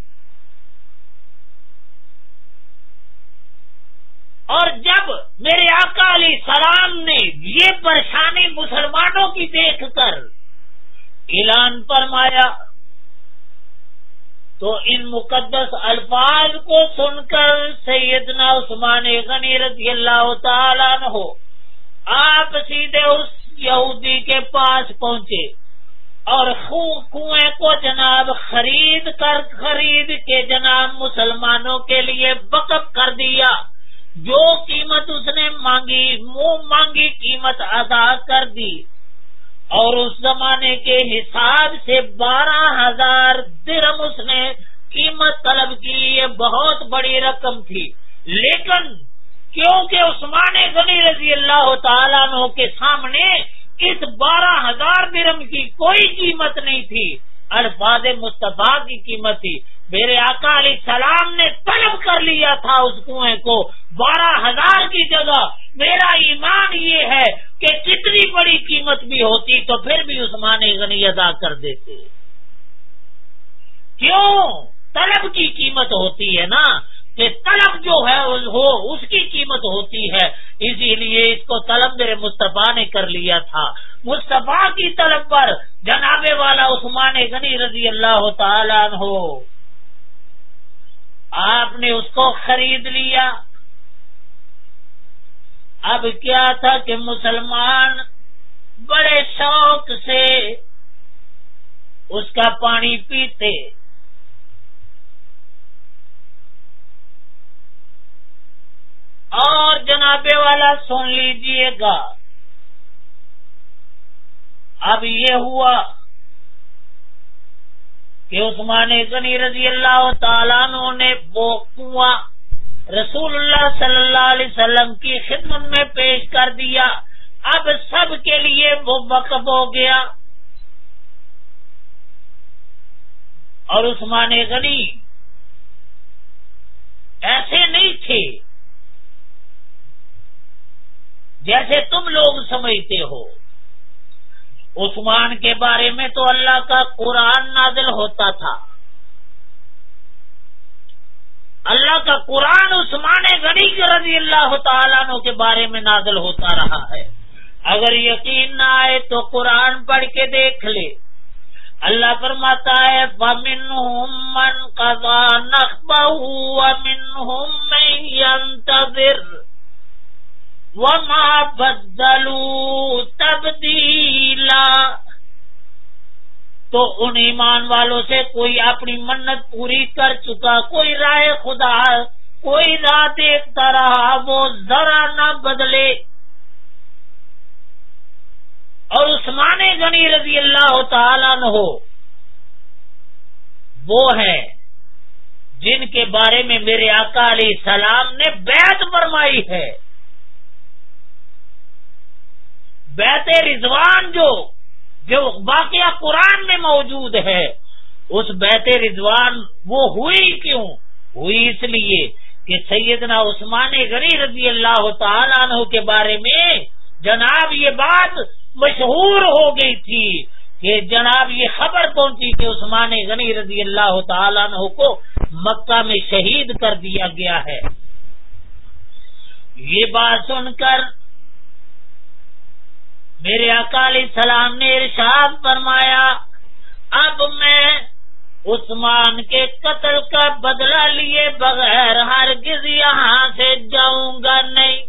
اور جب میرے اکالی سلام نے یہ پریشانی مسلمانوں کی دیکھ کر اعلان فرمایا تو ان مقدس الفاظ کو سن کر سیدنا عثمان غنی رضی اللہ تعالیٰ ہو۔ آپ سیدھے اس یہودی کے پاس پہنچے اور کنویں کو جناب خرید کر خرید کے جناب مسلمانوں کے لیے وقف کر دیا۔ جو قیمت اس نے مانگی، منہ مانگی قیمت ادا کر دی۔ اور اس زمانے کے حساب سے بارہ ہزار درم اس نے قیمت طلب کی یہ بہت بڑی رقم تھی۔ لیکن کیونکہ عثمان غنی رضی اللہ تعالیٰ عنہ کے سامنے اس بارہ ہزار درم کی کوئی قیمت نہیں تھی، الفاظ مصطفیٰ کی قیمت تھی۔ میرے آقا علیہ السلام نے طلب کر لیا تھا اس کنویں کو، بارہ ہزار کی جگہ۔ میرا ایمان یہ ہے کہ کتنی بڑی قیمت بھی ہوتی تو پھر بھی عثمان غنی ادا کر دیتے۔ کیوں؟ طلب کی قیمت ہوتی ہے نا۔ کہ طلب جو ہے، ہو، اس کی قیمت ہوتی ہے۔ اسی لیے اس کو طلب میرے مصطفیٰ نے کر لیا تھا۔ مصطفیٰ کی طلب پر جناب والا عثمان غنی رضی اللہ تعالیٰ ہو آپ نے اس کو خرید لیا۔ اب کیا تھا کہ مسلمان بڑے شوق سے اس کا پانی پیتے؟ اور جنابے والا سن لیجیے گا، اب یہ ہوا کہ عثمان غنی رضی اللہ تعالیٰ نے وہ کنواں رسول اللہ صلی اللہ علیہ وسلم کی خدمت میں پیش کر دیا۔ اب سب کے لیے وہ وقف ہو گیا۔ اور عثمان غنی ایسے نہیں تھے جیسے تم لوگ سمجھتے ہو۔ عثمان کے بارے میں تو اللہ کا قرآن نازل ہوتا تھا۔ اللہ کا قرآن عثمان غنی رضی اللہ تعالیٰ کے بارے میں نازل ہوتا رہا ہے۔ اگر یقین نہ آئے تو قرآن پڑھ کے دیکھ لے۔ اللہ فرماتا ہے من من قضا وما بدلوا تبدیلا تو ان ایمان والوں سے کوئی اپنی منت پوری کر چکا، کوئی رائے خدا، کوئی راہ دیکھتا رہا، وہ ذرا نہ بدلے۔ اور عثمان غنی رضی اللہ تعالیٰ نہ ہو وہ ہے جن کے بارے میں میرے آقا علیہ السلام نے بیعت فرمائی ہے۔ بیت رضوان جو جو واقعہ قرآن میں موجود ہے، اس بیت رضوان وہ ہوئی کیوں؟ ہوئی اس لیے کہ سیدنا عثمان غنی رضی اللہ تعالیٰ عنہ کے بارے میں جناب یہ بات مشہور ہو گئی تھی کہ جناب یہ خبر پہنچی کہ عثمان غنی رضی اللہ تعالیٰ عنہ کو مکہ میں شہید کر دیا گیا ہے۔ یہ بات سن کر میرے اکال سلام نے ارشاد فرمایا، اب میں عثمان کے قتل کا بدلہ لیے بغیر ہرگز یہاں سے جاؤں گا نہیں۔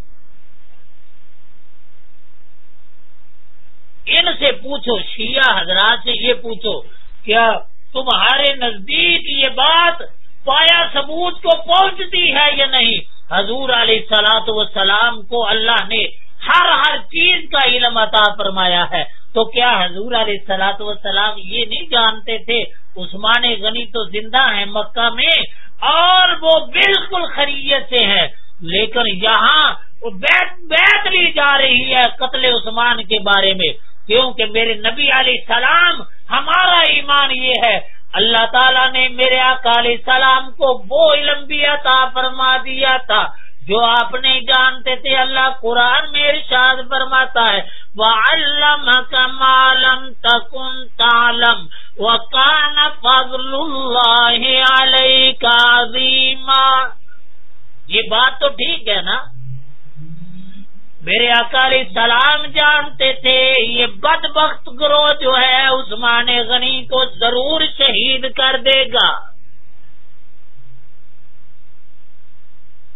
ان سے پوچھو، شیعہ حضرات سے یہ پوچھو، کیا تمہارے نزدیک یہ بات پایا ثبوت کو پہنچتی ہے یا نہیں؟ حضور علیہ و سلام کو اللہ نے ہر ہر چیز کا علم عطا فرمایا ہے۔ تو کیا حضور علیہ السلاۃ وسلام یہ نہیں جانتے تھے، عثمان غنی تو زندہ ہیں مکہ میں اور وہ بالکل خریت سے ہیں۔ لیکن یہاں بیت بیت لی جا رہی ہے قتل عثمان کے بارے میں۔ کیونکہ میرے نبی علیہ السلام، ہمارا ایمان یہ ہے، اللہ تعالیٰ نے میرے آقا علیہ السلام کو وہ علم بھی عطا فرما دیا تھا۔ جو آپ نہیں جانتے تھے، اللہ قرآن میں ارشاد فرماتا ہے وَكَانَ فَضْلُ اللَّهِ عَلَيْكَ عَظِيمًا۔ یہ بات تو ٹھیک ہے نا؟ میرے اکالی سلام جانتے تھے، یہ بدبخت گروہ جو ہے، عثمان غنی کو ضرور شہید کر دے گا۔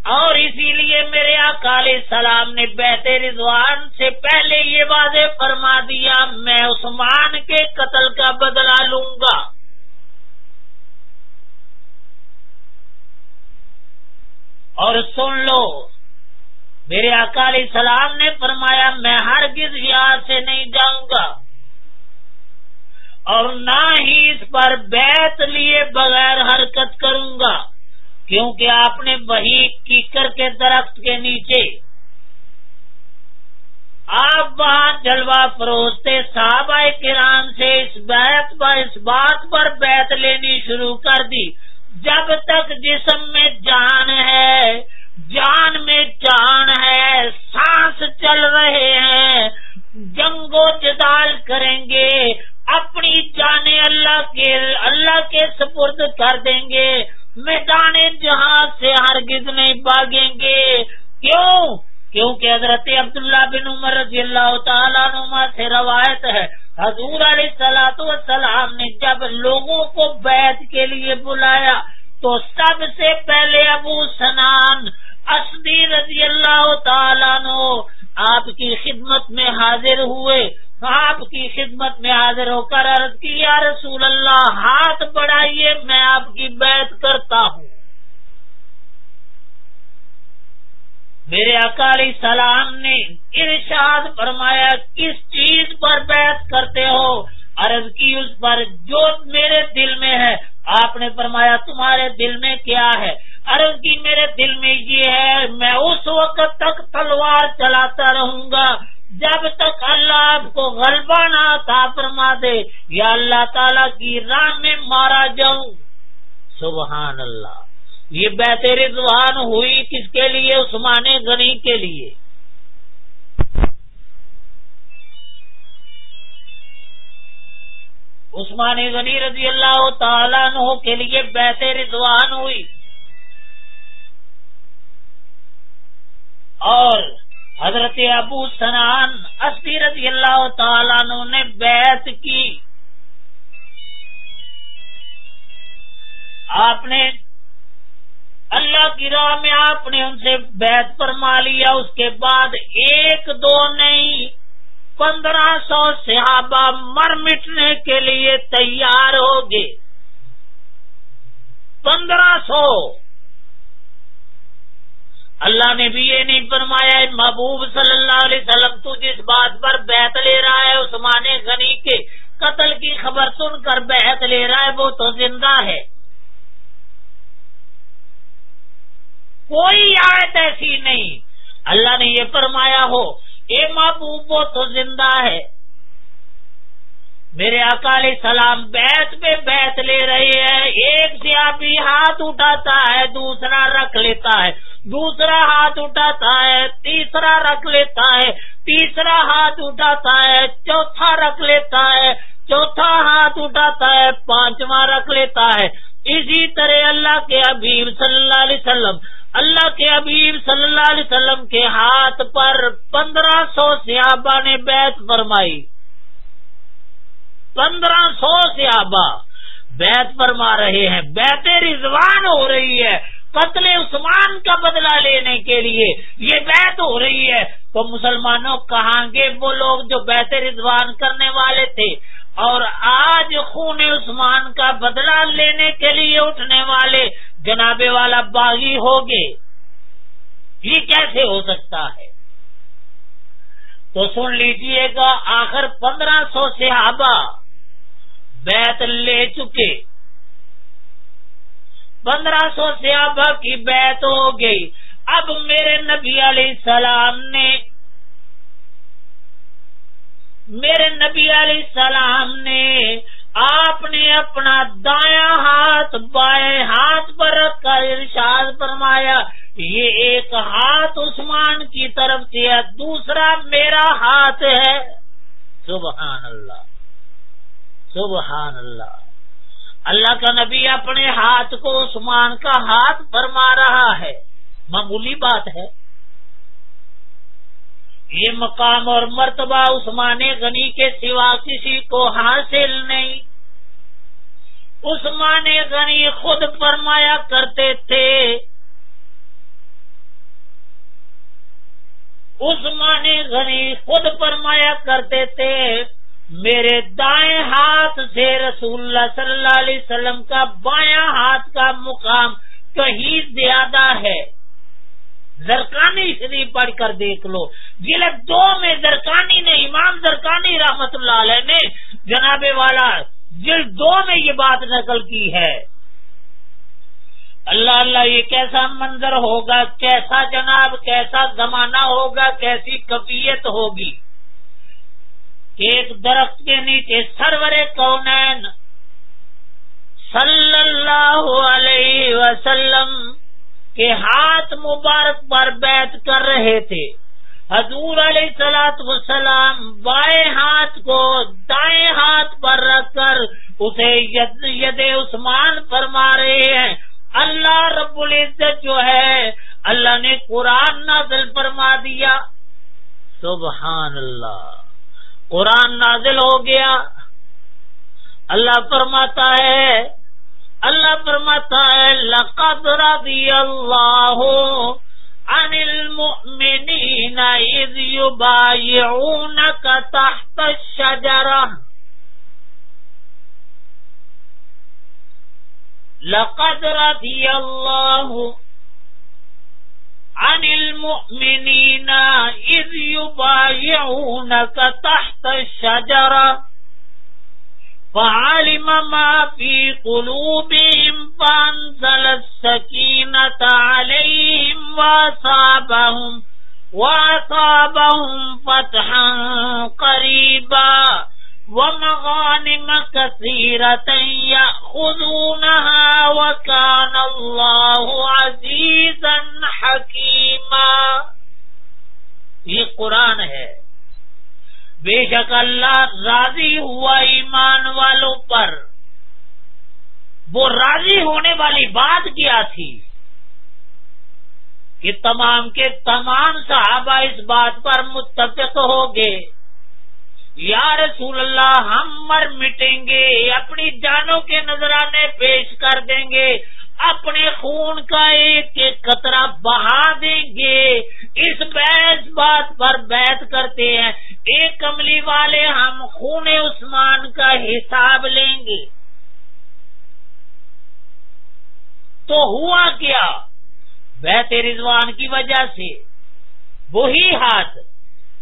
اور اسی لیے میرے اکال سلام نے بہتے رضوان سے پہلے یہ واضح فرما دیا، میں عثمان کے قتل کا بدلہ لوں گا۔ اور سن لو، میرے اکالی سلام نے فرمایا، میں ہرگز یہاں سے نہیں جاؤں گا۔ اور نہ ہی اس پر بیت لیے بغیر حرکت کروں گا۔ کیونکہ آپ نے وہی کیکر کے درخت کے نیچے آپ وہاں جلوا فروزتے صحابہ کرام سے اس بیت اس بات پر بیت لینی شروع کر دی۔ جب تک جسم میں جان ہے، جان میں جان ہے، سانس چل رہے ہیں، جنگ و جدال کریں گے، اپنی جانیں اللہ کے اللہ کے سپرد کر دیں گے۔ میدان جہاں سے ہرگز نہیں بھاگیں گے۔ کیوں؟ کیونکہ حضرت عبداللہ بن عمر رضی اللہ تعالیٰ نما سے روایت ہے، حضور علیہ سلاۃ والسلام نے جب لوگوں کو بیت کے لیے بلایا تو سب سے پہلے ابو سنان اسدی رضی اللہ تعالیٰ نو آپ کی خدمت میں حاضر ہوئے۔ آپ کی خدمت میں حاضر ہو کر عرض کی، یا رسول اللہ، ہاتھ بڑھائیے، میں آپ کی بیعت کرتا ہوں۔ میرے اکالی سلام نے ارشاد فرمایا، کس چیز پر بیعت کرتے ہو؟ عرض کی، اس پر جو میرے دل میں ہے۔ آپ نے فرمایا، تمہارے دل میں کیا ہے؟ عرض کی، میرے دل میں یہ ہے، میں اس وقت تک تلوار چلاتا رہوں گا۔ جب تک اللہ آپ کو غلبہ نہ تھا فرما دے، یا اللہ تعالیٰ کی راہ میں مارا جاؤں۔ سبحان اللہ۔ یہ بیت زبان ہوئی کس کے لیے؟ عثمان غنی کے لیے۔ عثمان غنی رضی اللہ تعالیٰ عنہ کے لیے بیت رضوان ہوئی۔ اور حضرت ابو سنان اسی رضی اللہ تعالیٰ نے بیعت کی۔ آپ نے اللہ کی راہ میں آپ نے ان سے بیت پر لیا، اس کے بعد ایک دو نہیں، پندرہ سو صحابہ مر مٹنے کے لیے تیار ہو گئے۔ پندرہ سو۔ اللہ نے بھی یہ نہیں فرمایا محبوب صلی اللہ علیہ وسلم تو جس بات پر بیت لے رہا ہے، عثمان غنی کے قتل کی خبر سن کر بیت لے رہا ہے، وہ تو زندہ ہے۔ کوئی آیت ایسی نہیں۔ اللہ نے یہ فرمایا ہو، اے محبوب، وہ تو زندہ ہے۔ میرے اکالی سلام بیت پہ بیت لے رہے ہیں، ایک سے آپ ہاتھ اٹھاتا ہے، دوسرا رکھ لیتا ہے۔ دوسرا ہاتھ اٹھاتا ہے، تیسرا رکھ لیتا ہے، تیسرا ہاتھ اٹھاتا ہے، چوتھا رکھ لیتا ہے، چوتھا ہاتھ اٹھاتا ہے، پانچواں رکھ لیتا ہے۔ اسی طرح اللہ کے حبیب صلی اللہ علیہ وسلم، اللہ کے حبیب صلی اللہ علیہ وسلم کے ہاتھ پر پندرہ سو سیابا نے بیت فرمائی۔ پندرہ سو سیابا بیت فرما رہے ہیں بیت رضوان ہو رہی ہے۔ قتل عثمان کا بدلہ لینے کے لیے یہ بیت ہو رہی ہے۔ تو مسلمانوں، کہاں گے وہ لوگ جو بیت رضوان کرنے والے تھے؟ اور آج خون عثمان کا بدلہ لینے کے لیے اٹھنے والے جناب والا باغی ہوگے؟ یہ کیسے ہو سکتا ہے؟ تو سن لیجیے گا، آخر پندرہ سو صحابہ بیت لے چکے۔ پندرہ سو سیابہ کی بیت ہو گئی۔ اب میرے نبی علیہ السلام نے میرے نبی علیہ السلام نے آپ نے اپنا دایاں ہاتھ، بائیں ہاتھ پر رکھ کر ارشاد فرمایا، یہ ایک ہاتھ عثمان کی طرف سے ہے، دوسرا میرا ہاتھ ہے۔ سبحان اللہ۔ سبحان اللہ۔ اللہ کا نبی اپنے ہاتھ کو عثمان کا ہاتھ فرما رہا ہے معمولی بات ہے یہ مقام اور مرتبہ عثمان غنی کے سوا کسی کو حاصل نہیں عثمان غنی خود فرمایا کرتے تھے عثمان غنی خود فرمایا کرتے تھے میرے دائیں ہاتھ سے رسول اللہ صلی اللہ علیہ وسلم کا بایاں ہاتھ کا مقام کہیں زیادہ ہے۔ زرکانی شریف پڑھ کر دیکھ لو۔ جلد دو میں زرکانی نے، امام زرکانی رحمت اللہ علیہ نے جناب والا جلد دو میں یہ بات نقل کی ہے۔ اللہ اللہ، یہ کیسا منظر ہوگا؟ کیسا جناب؟ کیسا زمانہ ہوگا؟ کیسی کفیت ہوگی؟ ایک درخت کے نیچے سرور کونین صلی اللہ علیہ وسلم کے ہاتھ مبارک پر بیت کر رہے تھے۔ حضور علیہ سلاط وسلام بائیں ہاتھ کو دائیں ہاتھ پر رکھ کر اسے ید عثمان فرما رہے ہیں۔ اللہ رب العزت جو ہے، اللہ نے قرآن نازل فرما دیا۔ سبحان اللہ۔ قرآن نازل ہو گیا۔ اللہ فرماتا ہے، اللہ فرماتا ہے، لقد رضی اللہ عن المؤمنین اذ یبایعونک تحت الشجرہ۔ لقد رضی اللہ عن المؤمنين إذ يبايعونك تحت الشجرة فعلم ما في قلوبهم فانزل السكينة عليهم وأصابهم وأصابهم فتحا قريبا. ومغانم كثيرة يأخذونها وكان الله عزيزا حكيما. یہ قرآن ہے۔ بے شک اللہ راضی ہوا ایمان والوں پر۔ وہ راضی ہونے والی بات کیا تھی؟ کہ تمام کے تمام صحابہ اس بات پر متفق ہو گئے۔ یا رسول اللہ، ہم مر مٹیں گے، اپنی جانوں کے نظرانے پیش کر دیں گے، اپنے خون کا ایک ایک قطرہ بہا دیں گے۔ اس بیس بات پر بیت کرتے ہیں۔ ایک کملی والے ہم خون عثمان کا حساب لیں گے۔ تو ہوا کیا؟ بیت رضوان کی وجہ سے۔ وہی ہاتھ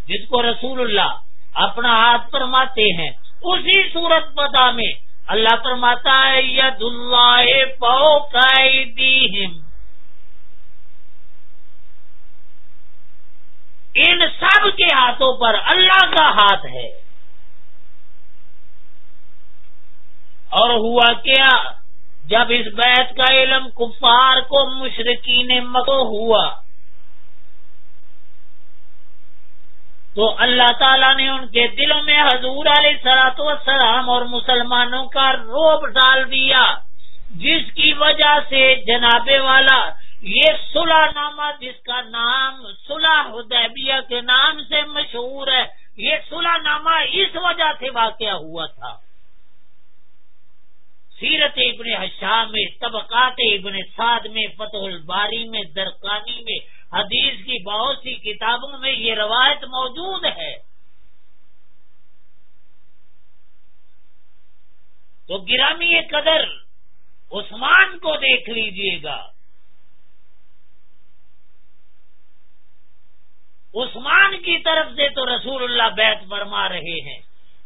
جس کو رسول اللہ اپنا ہاتھ فرماتے ہیں۔ اسی صورت پتا میں اللہ فرماتا ہے، ید اللہ پو ان سب کے ہاتھوں پر اللہ کا ہاتھ ہے۔ اور ہوا کیا؟ جب اس بیت کا علم کفار کو مشرقین مکو ہوا۔ تو اللہ تعالیٰ نے ان کے دلوں میں حضور علیہ سلاط وسلام اور مسلمانوں کا روب ڈال دیا، جس کی وجہ سے جناب والا یہ صلح نامہ جس کا نام صلح حدیبیہ کے نام سے مشہور ہے، یہ صلح نامہ اس وجہ سے واقع ہوا تھا۔ سیرت ابن حشام میں، طبقات ابن سعد میں، فتح الباری میں درکانی میں حدیث کی بہت سی کتابوں میں یہ روایت موجود ہے۔ تو گرامی قدر عثمان کو دیکھ لیجیے گا۔ عثمان کی طرف سے تو رسول اللہ بیت فرما رہے ہیں۔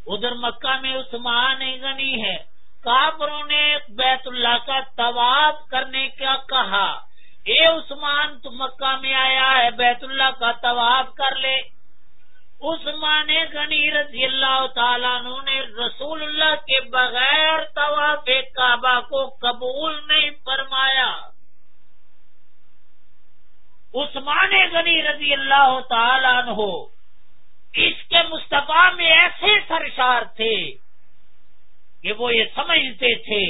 ادھر مکہ میں عثمان غنی ہے۔ کافروں نے بیت اللہ کا طواف کرنے کا کہا۔ اے عثمان، تو مکہ میں آیا ہے، بیت اللہ کا طواف کر لے۔ عثمان غنی رضی اللہ تعالیٰ نے رسول اللہ کے بغیر طواف کعبہ کو قبول نہیں فرمایا۔ عثمان غنی رضی اللہ تعالیٰ ہو اس کے مصطفیٰ میں ایسے سرشار تھے کہ وہ یہ سمجھتے تھے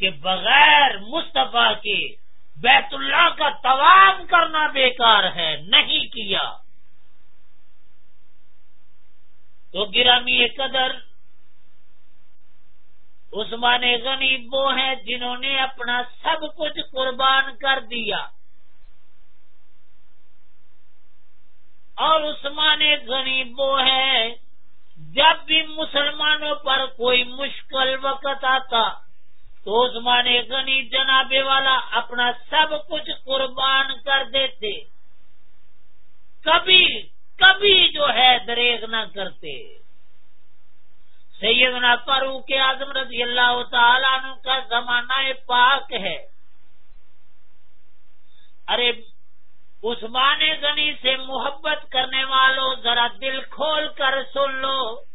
کہ بغیر مصطفیٰ کے بیت اللہ کا طوام کرنا بیکار ہے، نہیں کیا۔ تو گرامی قدر عثمان غنی وہ ہیں جنہوں نے اپنا سب کچھ قربان کر دیا۔ اور عثمان غنی وہ ہے جب بھی مسلمانوں پر کوئی مشکل وقت آتا تو عثمان غنی جنابے والا اپنا سب کچھ قربان کر دیتے۔ کبھی کبھی جو ہے دریغ نہ کرتے۔ سیدنا فاروق اعظم رضی اللہ تعالیٰ عنہ کا زمانہ پاک ہے۔ ارے، عثمان غنی سے محبت کرنے والوں ذرا دل کھول کر سن لو۔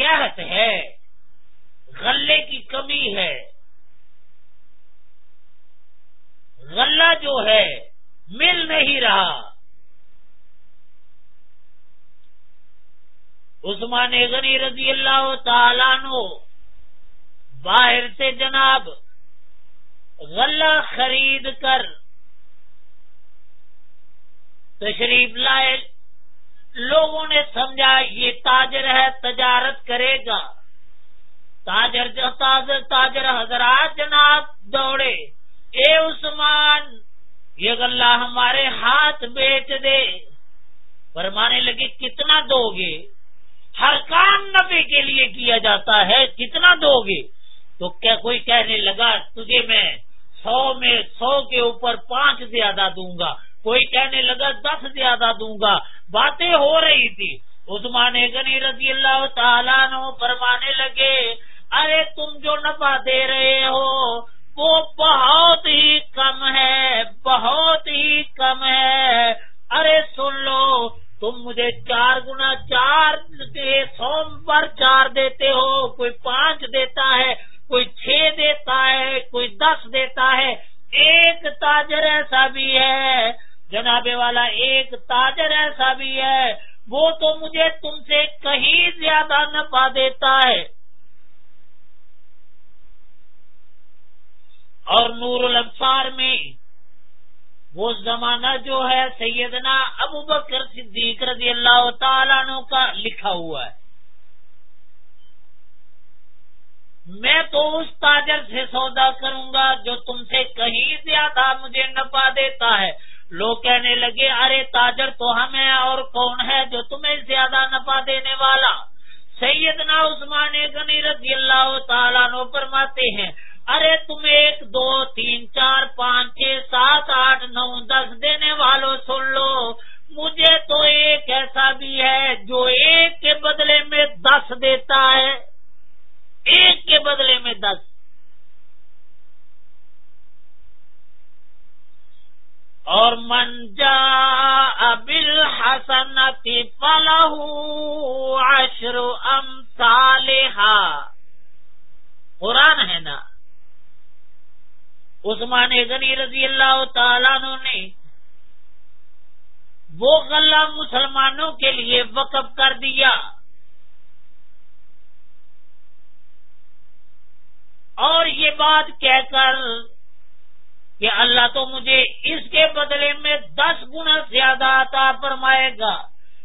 کیا ہے۔ غلے کی کمی ہے۔ غلہ جو ہے، مل نہیں رہا۔ عثمان غنی رضی اللہ تعالیٰ نو باہر سے جناب غلہ خرید کر تشریف لائے۔ لوگوں نے سمجھا یہ تاجر ہے، تجارت کرے گا۔ تاجر تاجر تاجر حضرات جناب دوڑے۔ اے عثمان، یہ غلہ ہمارے ہاتھ بیچ دے۔ فرمانے لگے، کتنا دو گے ہر کام نبے کے لیے کیا جاتا ہے، کتنا دو گے تو کیا کوئی کہنے لگا، تجھے میں سو میں سو کے اوپر پانچ زیادہ دوں گا۔ کوئی کہنے لگا دس زیادہ دوں گا۔ باتیں ہو رہی تھی۔ عثمان غنی رضی اللہ تعالیٰ نو فرمانے لگے، ارے تم جو نفع دے رہے ہو، وہ بہت ہی کم ہے، بہت ہی کم ہے۔ ارے سن لو، تم مجھے چار گنا چار سوم پر چار دیتے ہو، کوئی پانچ دیتا ہے، کوئی چھ دیتا ہے، کوئی دس دیتا ہے۔ ایک تاجر ایسا بھی ہے۔ جناب والا، ایک تاجر ایسا بھی ہے، وہ تو مجھے تم سے کہیں زیادہ نفع دیتا ہے۔ اور نور الفار میں وہ زمانہ جو ہے، سیدنا ابو بکر صدیق رضی اللہ تعالیٰ کا لکھا ہوا ہے۔ میں تو اس تاجر سے سودا کروں گا جو تم سے کہیں زیادہ مجھے نفع دیتا ہے۔ لوگ کہنے لگے، ارے تاجر تو ہمیں اور کون ہے جو تمہیں زیادہ نفع دینے والا؟ سیدنا عثمان غنی رضی اللہ تعالیٰ نو فرماتے ہیں، ارے تم ایک، دو، تین، چار، پانچ، چھ، سات، آٹھ، نو، دس دینے والوں سن لو۔ مجھے تو ایک ایسا بھی ہے جو ایک کے بدلے میں دس دیتا ہے۔ ایک کے بدلے میں دس۔ اور منجا ابل حسن فلح عشر امثالها قرآن ہے نا؟ عثمان غنی رضی اللہ تعالیٰ نے وہ غلہ مسلمانوں کے لیے وقف کر دیا۔ اور یہ بات کہہ کر کہ اللہ تو مجھے اس کے بدلے میں دس گنا زیادہ عطا فرمائے گا۔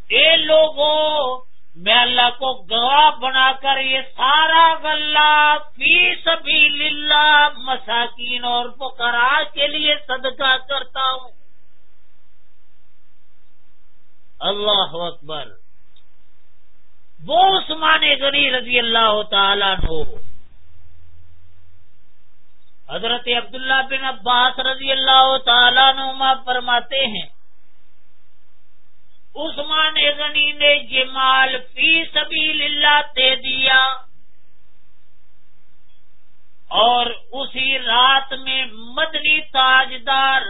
اے لوگوں میں اللہ کو گواہ بنا کر یہ سارا غلہ فی سبھی للہ مساکین اور پکرا کے لیے صدقہ کرتا ہوں۔ اللہ اکبر۔ وہ عثمان غنی رضی اللہ تعالیٰ ہو حضرت عبداللہ بن عباس رضی اللہ تعالیٰ نما فرماتے ہیں، عثمان غنی نے یہ مال فی سبیل اللہ دے دیا اور اسی رات میں مدنی تاجدار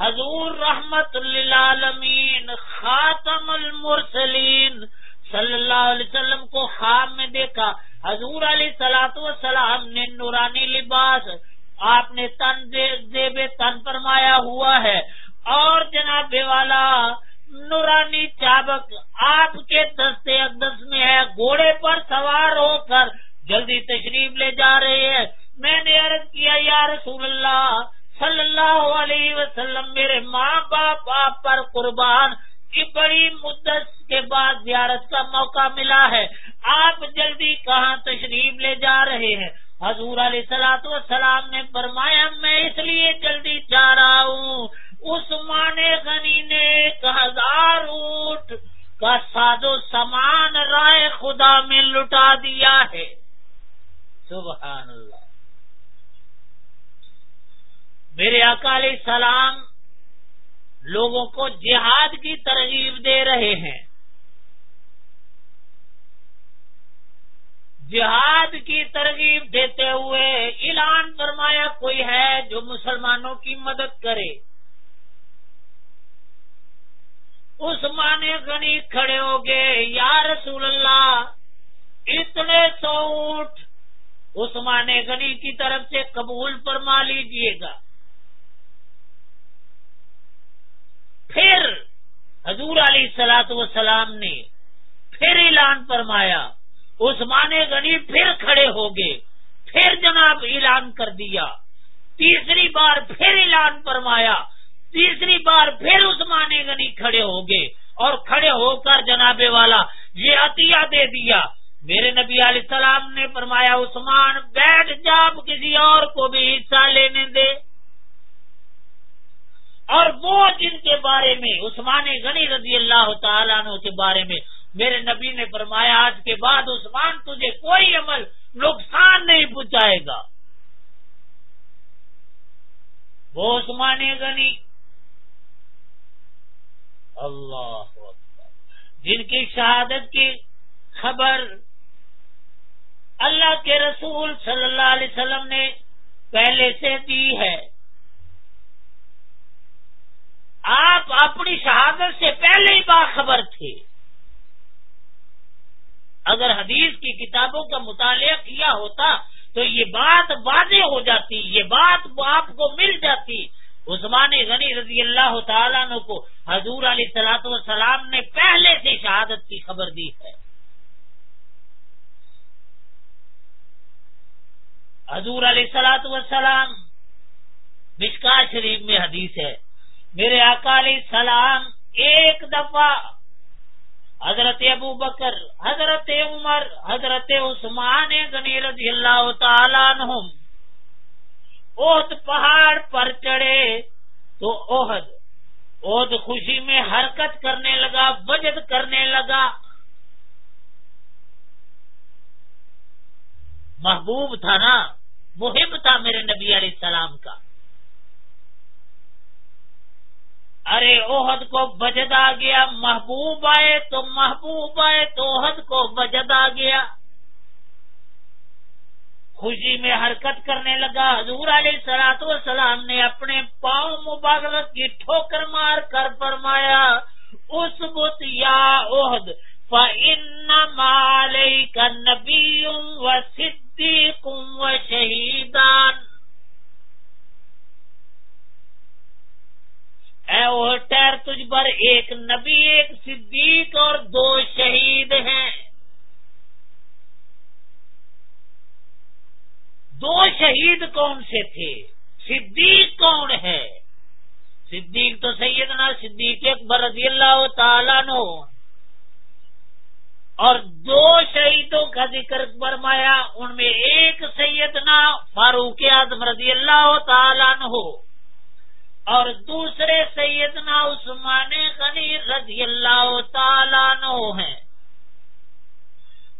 حضور رحمت للعالمین خاتم المرسلین صلی اللہ علیہ وسلم کو خواب میں دیکھا۔ حضور علیہ سلاط وسلام نے نورانی لباس آپ نے تن زیب تن فرمایا ہوا ہے۔ اور جناب والا نورانی چابک آپ کے دستے اقدس میں ہے، گھوڑے پر سوار ہو کر جلدی تشریف لے جا رہے ہیں۔ میں نے عرض کیا، یا رسول اللہ صلی اللہ علیہ وسلم، میرے ماں باپ آپ پر قربان کی بڑی مدت کے بعد زیارت کا موقع ملا ہے۔ آپ جلدی کہاں تشریف لے جا رہے ہیں؟ حضور علیہ سلاۃ والسلام نے فرمایا، میں اس لیے جلدی جا رہا ہوں۔ عثمان غنی نے ایک ہزار اونٹ کا ساد و سامان رائے خدا میں لٹا دیا ہے۔ سبحان اللہ۔ میرے اکال سلام لوگوں کو جہاد کی ترغیب دے رہے ہیں۔ جہاد کی ترغیب دیتے ہوئے اعلان فرمایا کوئی ہے جو مسلمانوں کی مدد کرے۔ عثمان غنی کھڑے ہو گئے، یا رسول اللہ، اتنے سو اونٹ عثمان غنی کی طرف سے قبول فرما لیجیے گا۔ پھر حضور علی سلاط وسلام نے پھر اعلان فرمایا عثمان غنی پھر کھڑے ہو گئے۔ پھر جناب اعلان کر دیا۔ تیسری بار پھر اعلان فرمایا۔ تیسری بار پھر عثمان غنی کھڑے ہو گئے۔ اور کھڑے ہو کر جناب والا یہ عطیہ دے دیا۔ میرے نبی علیہ السلام نے فرمایا، عثمان، بیٹھ جاب کسی اور کو بھی حصہ لینے دے۔ اور وہ جن کے بارے میں، عثمان غنی رضی اللہ تعالیٰ عنہ کے بارے میں میرے نبی نے فرمایا، آج کے بعد عثمان تجھے کوئی عمل نقصان نہیں پہنچائے گا۔ وہ عثمان غنی۔ اللہ جن کی شہادت کی خبر اللہ کے رسول صلی اللہ علیہ وسلم نے پہلے سے دی ہے۔ آپ اپنی شہادت سے پہلے ہی باخبر تھے۔ اگر حدیث کی کتابوں کا مطالعہ کیا ہوتا تو یہ بات واضح ہو جاتی، یہ بات آپ کو مل جاتی۔ عثمان غنی رضی اللہ تعالیٰ کو حضور علیہ سلاۃ والسلام نے پہلے سے شہادت کی خبر دی ہے۔ حضور علیہ سلاۃ والسلام، مشکا شریف میں حدیث ہے، میرے علیہ السلام ایک دفعہ حضرت ابو بکر، حضرت عمر، حضرت عثمان غنی رضی اللہ تعالیٰ عنہم۔ اوت پہاڑ پر چڑھے تو عہد عہد خوشی میں حرکت کرنے لگا بجت کرنے لگا۔ محبوب تھا نا محب تھا میرے نبی علیہ السلام کا۔ ارے عہد کو بجد آ گیا، محبوب آئے تو محبوب آئے، تو عہد کو بجد آ گیا۔ خوشی میں حرکت کرنے لگا، حضور علیہ سلاط والسلام نے اپنے پاؤں مبارک کی ٹھوکر مار کر فرمایا اس بت یا عہد مال کا نبی و صدیق و شہیدان اے ٹیر تجھ پر ایک نبی، ایک صدیق اور دو شہید ہیں۔ دو شہید کون سے تھے؟ صدیق کون ہے؟ صدیق تو سیدنا صدیق اکبر رضی اللہ تعالیٰ نو اور دو شہیدوں کا ذکر فرمایا، ان میں ایک سیدنا فاروق اعظم رضی اللہ تعالیٰ ہو اور دوسرے سیدنا عثمان غنی رضی اللہ تعالیٰ نو ہیں۔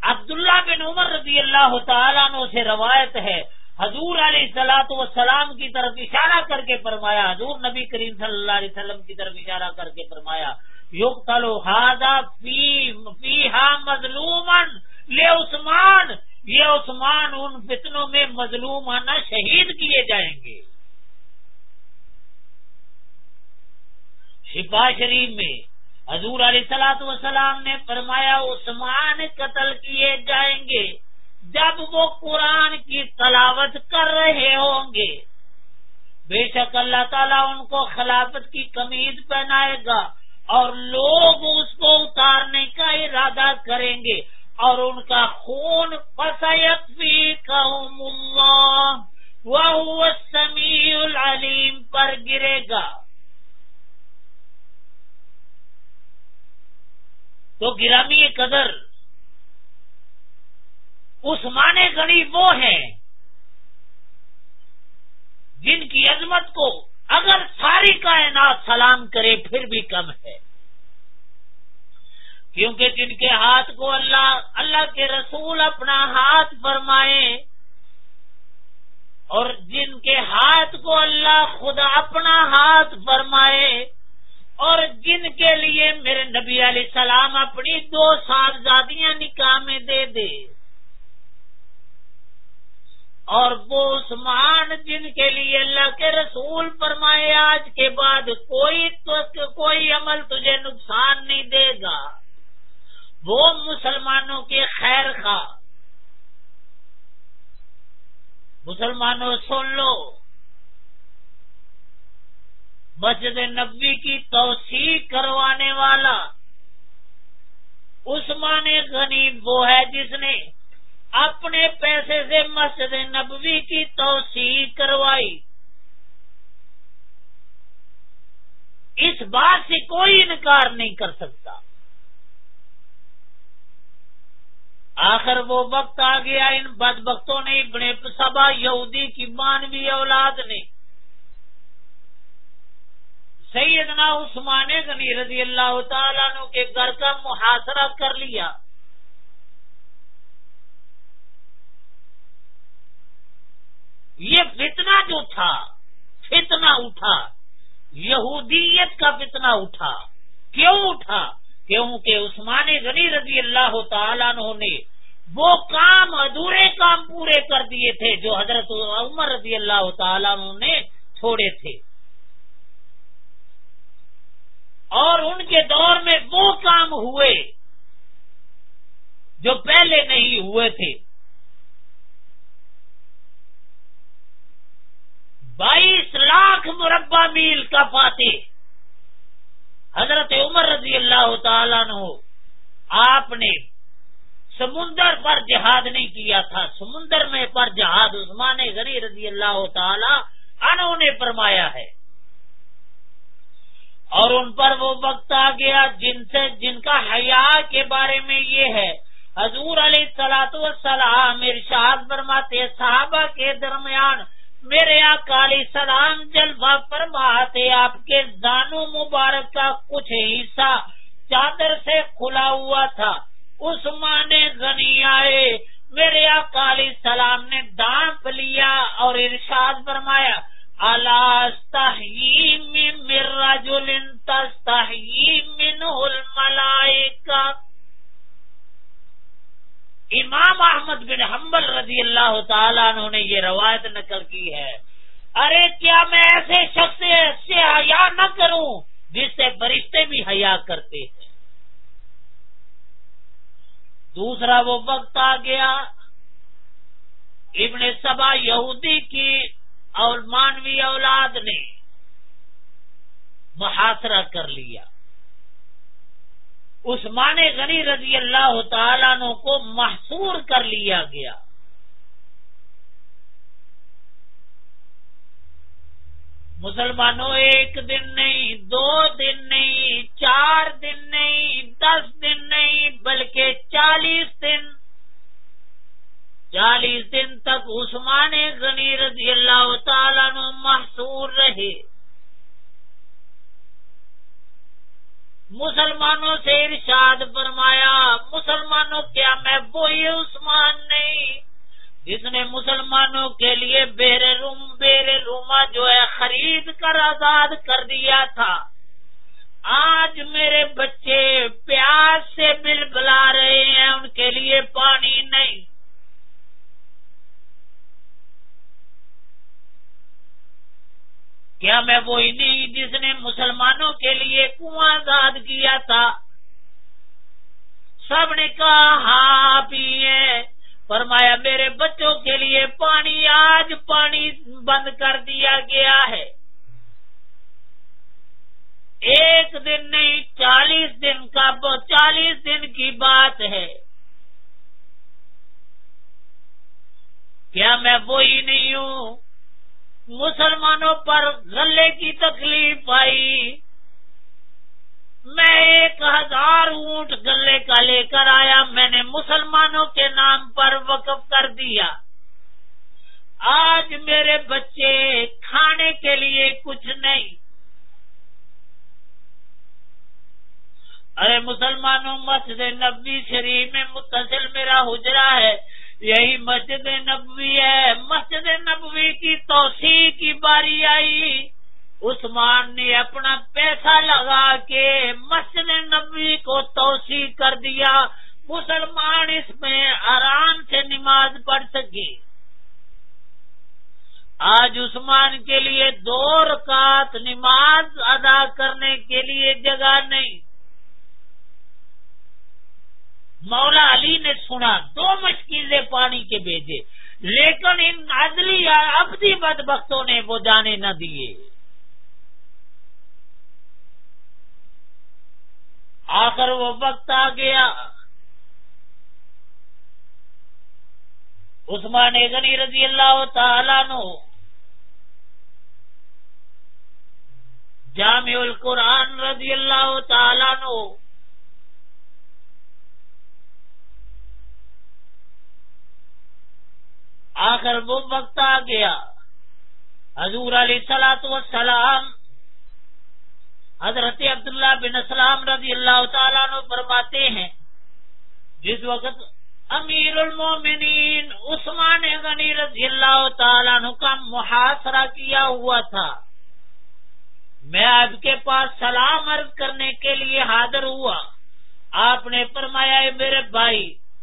عبداللہ بن عمر رضی اللہ تعالیٰ نو سے روایت ہے۔ حضور علیہ سلاۃ وسلام کی طرف اشارہ کر کے فرمایا، حضور نبی کریم صلی اللہ علیہ وسلم کی طرف اشارہ کر کے فرمایا یوگ تلو ہادا ہا مظلوم لے عثمان، یہ عثمان ان فتنوں میں مظلومانہ شہید کیے جائیں گے۔ شفا شریف میں حضور علیہ سلاۃ وسلام نے فرمایا، عثمان قتل کیے جائیں گے جب وہ قرآن کی تلاوت کر رہے ہوں گے۔ بے شک اللہ تعالیٰ ان کو خلافت کی کمیز پہنائے گا اور لوگ اس کو اتارنے کا ارادہ کریں گے اور ان کا خون فسیت بھی وہ سمیع العلیم پر گرے گا۔ تو گرامی قدر عثمان غنی وہ ہیں جن کی عظمت کو اگر ساری کائنات سلام کرے پھر بھی کم ہے۔ کیونکہ جن کے ہاتھ کو اللہ اللہ کے رسول اپنا ہاتھ فرمائے اور جن کے ہاتھ کو اللہ خدا اپنا ہاتھ فرمائے اور جن کے لیے میرے نبی علیہ السلام اپنی دو صاحبزادیاں نکاح میں دے دے۔ اور وہ عثمان جن کے لیے اللہ کے رسول فرمائے، آج کے بعد کوئی تو کوئی عمل تجھے نقصان نہیں دے گا۔ وہ مسلمانوں کے خیر خواہ۔ مسلمانوں سن لو۔ مسجد نبی کی توسیع کروانے والا عثمان غنی وہ ہے جس نے اپنے پیسے سے مسجد نبوی کی توسیع کروائی۔ اس بات سے کوئی انکار نہیں کر سکتا۔ آخر وہ وقت آ گیا، ان بد بختوں نے ابن سبا یہودی کی مانوی اولاد نے سیدنا عثمان غنی رضی اللہ تعالیٰ عنہ کے گھر کا محاصرہ کر لیا۔ یہ فتنہ جو تھا، فتنہ اٹھا۔ یہودیت کا فتنہ اٹھا۔ کیوں اٹھا؟ کیونکہ عثمان غنی رضی اللہ تعالیٰ عنہ نے وہ کام، ادھورے کام پورے کر دیے تھے جو حضرت عمر رضی اللہ تعالیٰ عنہ نے چھوڑے تھے۔ اور ان کے دور میں وہ کام ہوئے جو پہلے نہیں ہوئے تھے۔ بائیس لاکھ مربع میل کا فاتح۔ حضرت عمر رضی اللہ تعالیٰ نے آپ نے سمندر پر جہاد نہیں کیا تھا، سمندر میں پر جہاد عثمان غنی رضی اللہ تعالی انہوں نے فرمایا ہے۔ اور ان پر وہ وقت آ گیا جن سے جن کا حیا کے بارے میں یہ ہے۔ حضور علیہ سلاۃ والسلام ارشاد فرماتے صحابہ کے درمیان میرے علیہ سلام جلوہ فرماتے، آپ کے دانو مبارک کا کچھ حصہ چادر سے کھلا ہوا تھا۔ عثمان غنی آئے، میرے علیہ السلام نے دانپ لیا اور ارشاد فرمایا امام احمد بن حنبل رضی اللہ تعالیٰ انہوں نے یہ روایت نقل کی ہے۔ ارے کیا میں ایسے شخص سے حیا نہ کروں جس سے فرشتے بھی حیا کرتے ہیں؟ دوسرا وہ وقت آ گیا۔ ابن سبا یہودی کی اور مانوی اولاد نے محاصرہ کر لیا۔ عثمان غنی رضی اللہ تعالیٰ کو محصور کر لیا گیا۔ مسلمانوں، ایک دن نہیں، دو دن نہیں، چار دن نہیں، دس دن نہیں، بلکہ چالیس دن چالیس دن تک عثمان غنی رضی اللہ تعالیٰ محصور رہے۔ مسلمانوں سے ارشاد فرمایا، مسلمانوں کیا میں وہی عثمان نہیں، جس نے مسلمانوں کے لیے بیر روم، بیر روما جو ہے خرید کر آزاد کر دیا تھا۔ آج میرے بچے پیاس سے بل بلا رہے ہیں، ان کے لیے پانی نہیں۔ کیا میں وہی نہیں جس نے مسلمانوں کے لیے کنواں آزاد کیا تھا؟ سب نے کہا ہاں پیے۔ فرمایا، میرے بچوں کے لیے پانی، آج پانی بند کر دیا گیا ہے۔ ایک دن نہیں، چالیس دن کا چالیس دن کی بات ہے۔ کیا میں وہی نہیں ہوں؟ مسلمانوں پر غلے کی تکلیف آئی۔ میں ایک ہزار اونٹ گلے کا لے کر آیا۔ میں نے مسلمانوں کے نام پر وقف کر دیا۔ آج میرے بچے کھانے کے لیے کچھ نہیں۔ ارے مسلمانوں، مسجد نبی شریف میں متصل میرا حجرا ہے۔ یہی مسجد نبوی ہے۔ مسجد نبوی کی توسیع کی باری آئی۔ عثمان نے اپنا پیسہ لگا کے مسجد نبی کو توسیع کر دیا۔ مسلمان اس میں آرام سے نماز پڑھ سکے۔ آج عثمان کے لیے دو رکعت نماز ادا کرنے کے لیے جگہ نہیں۔ مولا علی نے سنا، دو مشکلیں پانی کے بھیجے لیکن ان عدلی ابدی بدبختوں نے وہ جانے نہ دیے۔ آخر وہ وقت آ گیا۔ عثمان غنی رضی اللہ تعالیٰ نو جامع القرآن رضی اللہ تعالیٰ نو آخر وہ وقت آ گیا۔ حضور علیہ سلاۃ وسلام حضرت عبداللہ بن اسلام رضی اللہ تعالیٰ نے فرماتے ہیں، جس وقت امیر المومنین عثمان غنی رضی اللہ تعالیٰ کا محاصرہ کیا ہوا تھا، میں آپ کے پاس سلام عرض کرنے کے لیے حاضر ہوا۔ آپ نے فرمایا میرے بھائی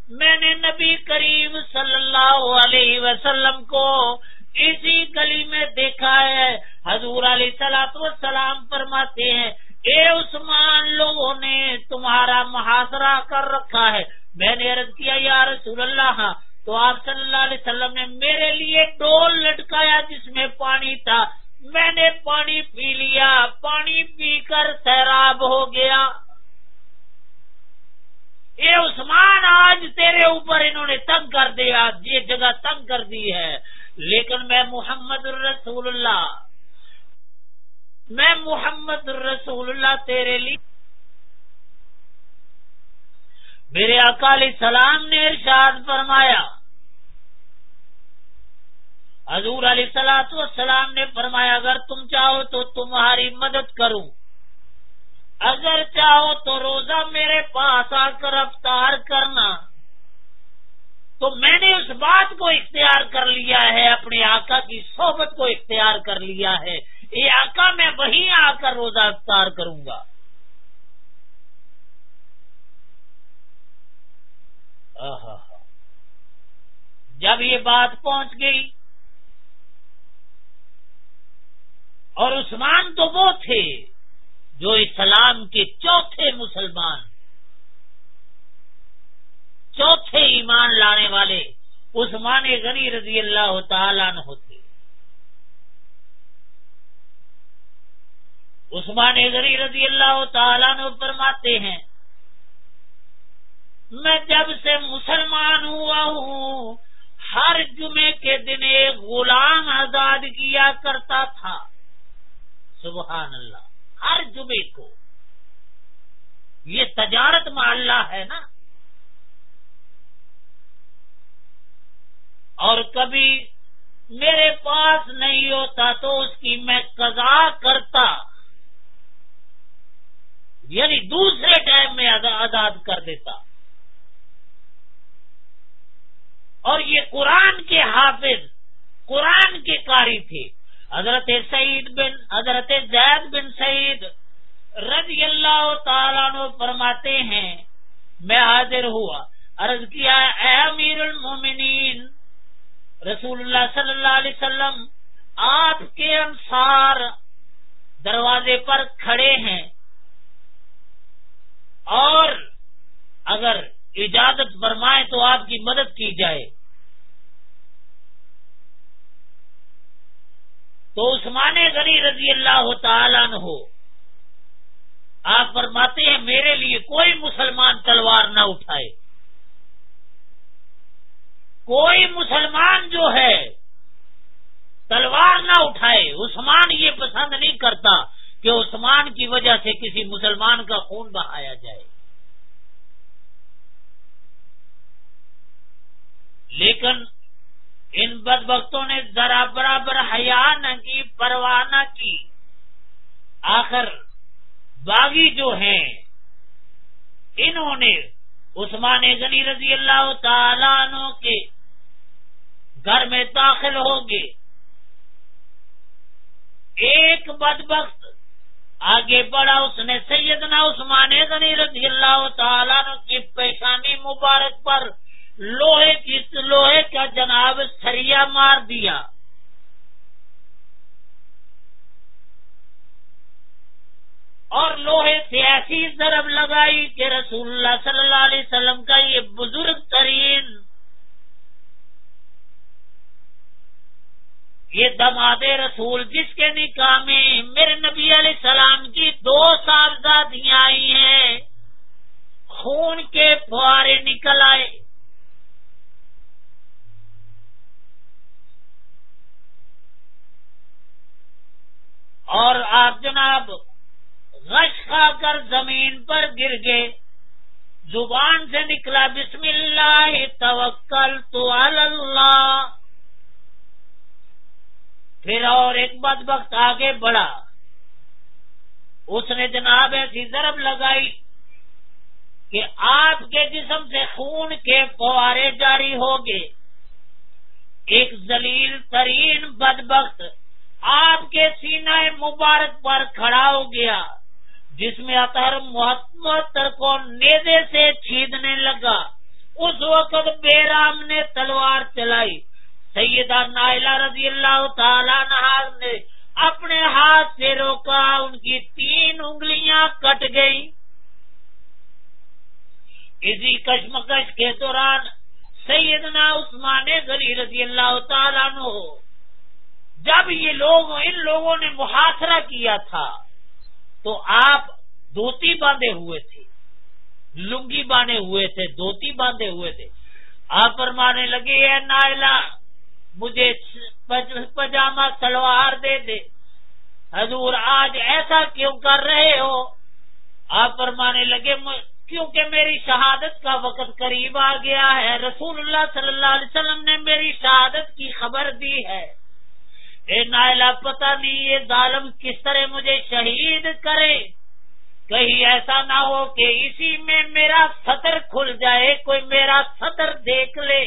میں نے نبی کریم صلی اللہ علیہ وسلم کو اسی گلی میں دیکھا ہے۔ حضور علیہ سلاط وسلام فرماتے ہیں، اے عثمان، لوگوں نے تمہارا محاصرہ کر رکھا ہے۔ میں نے عرض کیا، یا رسول اللہ، تو آپ صلی اللہ علیہ وسلم نے میرے لیے ڈول لٹکایا جس میں پانی تھا۔ میں نے پانی پی لیا، پانی پی کر سیراب ہو گیا۔ یہ عثمان، آج تیرے اوپر انہوں نے تنگ کر دیا یہ جگہ تنگ کر دی ہے۔ لیکن میں محمد الرسول اللہ، میں محمد الرسول اللہ تیرے لیے میرے اکالی سلام نے ارشاد فرمایا۔ حضور علیہ سلاۃ والسلام نے فرمایا، اگر تم چاہو تو تمہاری مدد کروں۔ اگر چاہو تو روزہ میرے پاس آ کر افطار کرنا۔ تو میں نے اس بات کو اختیار کر لیا ہے، اپنے آقا کی صحبت کو اختیار کر لیا ہے۔ یہ آقا، میں وہیں آ کر روزہ افطار کروں گا۔ جب یہ بات پہنچ گئی اور عثمان تو وہ تھے۔ جو اسلام کے چوتھے مسلمان، چوتھے ایمان لانے والے عثمان غنی رضی اللہ تعالیٰ نے ہوتے عثمان غنی رضی اللہ تعالیٰ نے فرماتے ہیں، میں جب سے مسلمان ہوا ہوں، ہر جمعے کے دن ایک غلام آزاد کیا کرتا تھا۔ سبحان اللہ۔ ہر جمعے کو۔ یہ تجارت محلہ ہے نا۔ اور کبھی میرے پاس نہیں ہوتا تو اس کی میں قضا کرتا۔ یعنی دوسرے ٹائم میں آزاد کر دیتا۔ اور یہ قرآن کے حافظ، قرآن کے کاری تھے۔ حضرت سعید بن حضرت زید بن سعید رضی اللہ تعالیٰ نے فرماتے ہیں، میں حاضر ہوا، عرض کیا، اے امیر المومنین، رسول اللہ صلی اللہ علیہ وسلم، آپ کے انصار دروازے پر کھڑے ہیں۔ اور اگر اجازت فرمائے تو آپ کی مدد کی جائے۔ تو عثمان غنی رضی اللہ تعالیٰ ہو آپ فرماتے ہیں میرے لیے کوئی مسلمان تلوار نہ اٹھائے۔ کوئی مسلمان جو ہے تلوار نہ اٹھائے۔ عثمان یہ پسند نہیں کرتا کہ عثمان کی وجہ سے کسی مسلمان کا خون بہایا جائے۔ لیکن ان بد وقتوں نے ذرا برابر حیا نہ کی، پرواہ نہ کی۔ آخر باغی جو ہیں، انہوں نے عثمان غنی رضی اللہ تعالیٰ عنہ کے گھر میں داخل ہو گئے۔ ایک بد وقت آگے بڑھا، اس نے سیدنا عثمان غنی رضی اللہ تعالیٰ کی پیشانی مبارک پر لوہے کی لوہے کا جناب سریا مار دیا۔ اور لوہے سے ایسی ضرب لگائی کہ رسول اللہ صلی اللہ علیہ وسلم کا یہ بزرگ ترین یہ دماد رسول جس کے نکاح میں میرے نبی علیہ السلام کی دو صاحبزادیاں آئی ہیں، خون کے فوارے نکل آئے۔ اور آپ جناب غش کھا کر زمین پر گر گئے۔ زبان سے نکلا، بسم اللہ توکل تو اللہ۔ پھر اور ایک بد وقت آگے بڑھا۔ اس نے جناب ایسی ضرب لگائی کہ آپ کے جسم سے خون کے فوارے جاری ہو گئے۔ ایک زلیل ترین بد آپ کے سینہ مبارک پر کھڑا ہو گیا، جس میں اطہر محمد کو نیزے سے چھیدنے لگا۔ اس وقت بیرام نے تلوار چلائی۔ سیدہ نائلہ رضی اللہ تعالی نہار نے اپنے ہاتھ سے روکا، ان کی تین انگلیاں کٹ گئی اسی کشمکش کے دوران سیدنا عثمان غری رضی اللہ تعالیٰ نو جب یہ لوگ ان لوگوں نے محاصرہ کیا تھا، تو آپ دھوتی باندھے ہوئے تھے، لنگی باندھے ہوئے تھے، دھوتی باندھے ہوئے تھے۔ آپ فرمانے لگے، اے نائلہ، مجھے پجامہ سلوار دے دے۔ حضور، آج ایسا کیوں کر رہے ہو؟ آپ فرمانے لگے کیونکہ میری شہادت کا وقت قریب آ گیا ہے، رسول اللہ صلی اللہ علیہ وسلم نے میری شہادت کی خبر دی ہے۔ اے نائلہ، پتہ نہیں یہ ظالم کس طرح مجھے شہید کرے۔ کہیں ایسا نہ ہو کہ اسی میں میرا سطر کھل جائے، کوئی میرا سطر دیکھ لے۔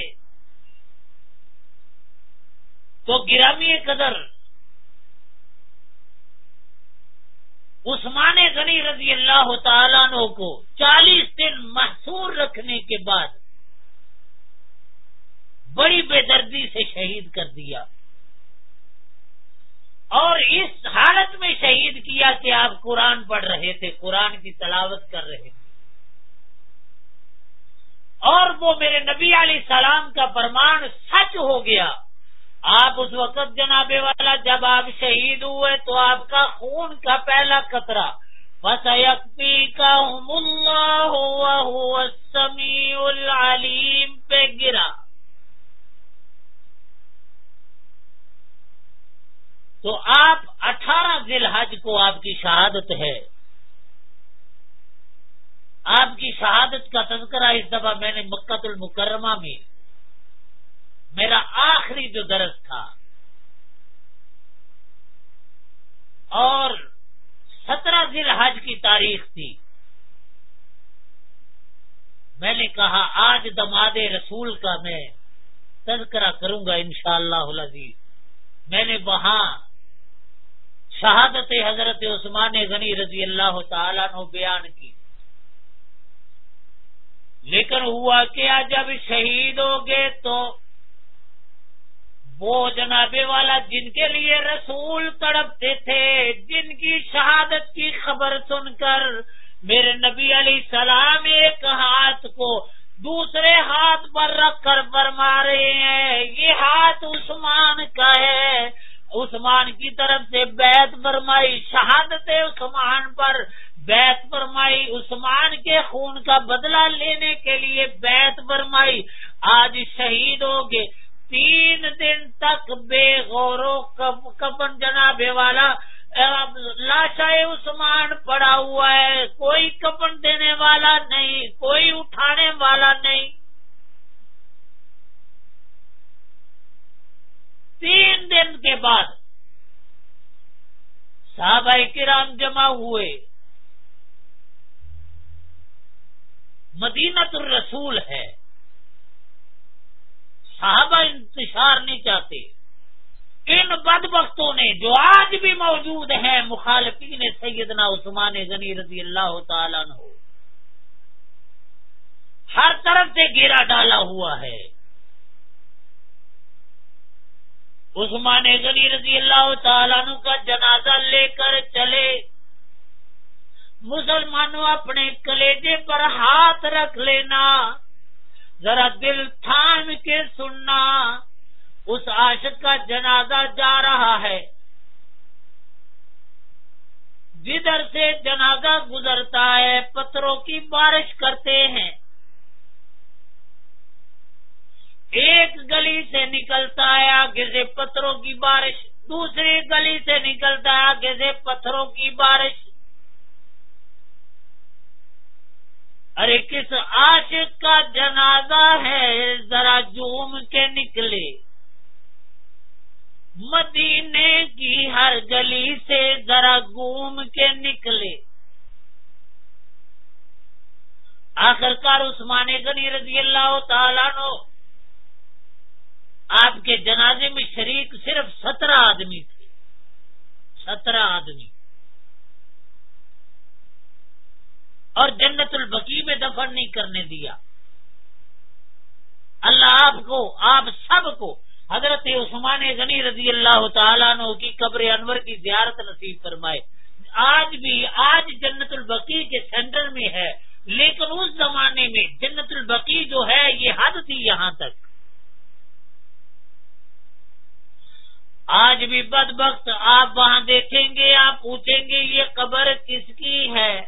تو گرامی قدر، عثمان غنی رضی اللہ تعالیٰ نو کو چالیس دن محصور رکھنے کے بعد بڑی بے دردی سے شہید کر دیا۔ اور اس حالت میں شہید کیا کہ آپ قرآن پڑھ رہے تھے، قرآن کی تلاوت کر رہے تھے۔ اور وہ میرے نبی علیہ السلام کا فرمان سچ ہو گیا۔ آپ اس وقت جناب والا جب آپ شہید ہوئے تو آپ کا خون کا پہلا قطرہ۔ بس یقی کا سمیع العلیم پہ گرا۔ تو آپ اٹھارہ ذیل حج کو آپ کی شہادت ہے۔ آپ کی شہادت کا تذکرہ اس دفعہ میں نے مکت المکرمہ میں، میرا آخری جو درس تھا۔ اور سترہ ذیل حج کی تاریخ تھی۔ میں نے کہا، آج دماد رسول کا میں تذکرہ کروں گا انشاءاللہ اللہ میں نے وہاں شہادت حضرت عثمان غنی رضی اللہ تعالیٰ نے بیان کی۔ لیکن ہوا کیا جب شہید ہو گئے تو وہ جناب والا جن کے لیے رسول تڑپتے تھے، جن کی شہادت کی خبر سن کر میرے نبی علیہ السلام ایک ہاتھ کو دوسرے ہاتھ پر رکھ کر فرما رہے ہیں، یہ ہاتھ عثمان کا ہے۔ عثمان کی طرف سے بیت فرمائی، شہادت عثمان پر بیت فرمائی۔ عثمان کے خون کا بدلہ لینے کے لیے بیت فرمائی۔ آج شہید ہو گئے۔ تین دن تک بے غور و کپن جناب والا لاشا عثمان پڑا ہوا ہے۔ کوئی کپن دینے والا نہیں، کوئی اٹھانے والا نہیں۔ دن کے بعد صحابہ کرام جمع ہوئے۔ مدینت الرسول ہے۔ صحابہ انتشار نہیں چاہتے۔ ان بد بختوں نے جو آج بھی موجود ہیں، مخالفین سیدنا عثمان غنی رضی اللہ تعالیٰ نے ہر طرف سے گیرا ڈالا ہوا ہے۔ عثمان غنی رضی اللہ تعالیٰ کا جنازہ لے کر چلے۔ مسلمانوں اپنے کلیجے پر ہاتھ رکھ لینا، ذرا دل تھام کے سننا، اس عاشق کا جنازہ جا رہا ہے۔ جدھر سے جنازہ گزرتا ہے، پتھروں کی بارش کرتے ہیں۔ ایک گلی سے نکلتا ہے آگے سے پتھروں کی بارش، دوسری گلی سے نکلتا ہے آگے سے پتھروں کی بارش۔ ارے، کس عاشق کا جنازہ ہے؟ ذرا جوم کے نکلے۔ مدینے کی ہر گلی سے ذرا گوم کے نکلے۔ آخر کار عثمان غنی رضی اللہ تعالیٰ نو آپ کے جنازے میں شریک صرف سترہ آدمی تھے۔ سترہ آدمی۔ اور جنت البقی میں دفن نہیں کرنے دیا۔ اللہ آپ کو، آپ سب کو حضرت عثمان غنی رضی اللہ تعالیٰ نو کی قبر انور کی زیارت نصیب فرمائے۔ آج بھی، آج جنت البقی کے سینٹر میں ہے، لیکن اس زمانے میں جنت البقی جو ہے، یہ حد تھی یہاں تک۔ آج بھی بد بخت آپ وہاں دیکھیں گے، آپ پوچھیں گے، یہ قبر کس کی ہے؟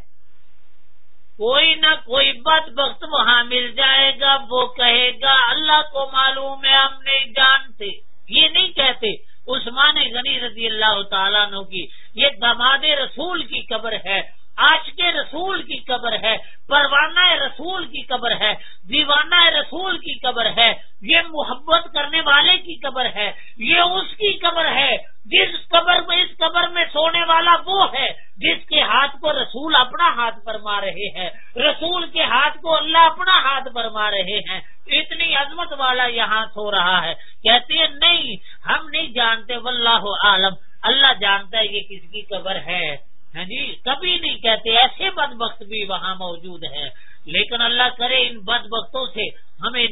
کوئی نہ کوئی بد بخت وہاں مل جائے گا، وہ کہے گا، اللہ کو معلوم ہے، ہم نہیں جانتے۔ یہ نہیں کہتے، عثمان غنی رضی اللہ تعالیٰ نو کی، یہ دماد رسول کی قبر ہے۔ عاشق رسول کی قبر ہے، پروانہ رسول کی قبر ہے، دیوانہ رسول کی قبر ہے، یہ محبت کرنے والے کی قبر ہے، یہ اس کی قبر ہے، جس قبر میں اس قبر میں سونے والا وہ ہے، جس کے ہاتھ کو رسول اپنا ہاتھ فرما رہے ہیں۔ رسول کے ہاتھ کو اللہ اپنا ہاتھ فرما رہے ہیں۔ اتنی عظمت والا یہاں سو رہا ہے۔ کہتے ہیں، نہیں، ہم نہیں جانتے، واللہ عالم۔ اللہ جانتا ہے یہ کس کی قبر ہے۔ جی کبھی نہیں کہتے، ایسے بدبخت بھی وہاں موجود ہیں۔ لیکن اللہ کرے ان بدبختوں سے ہمیں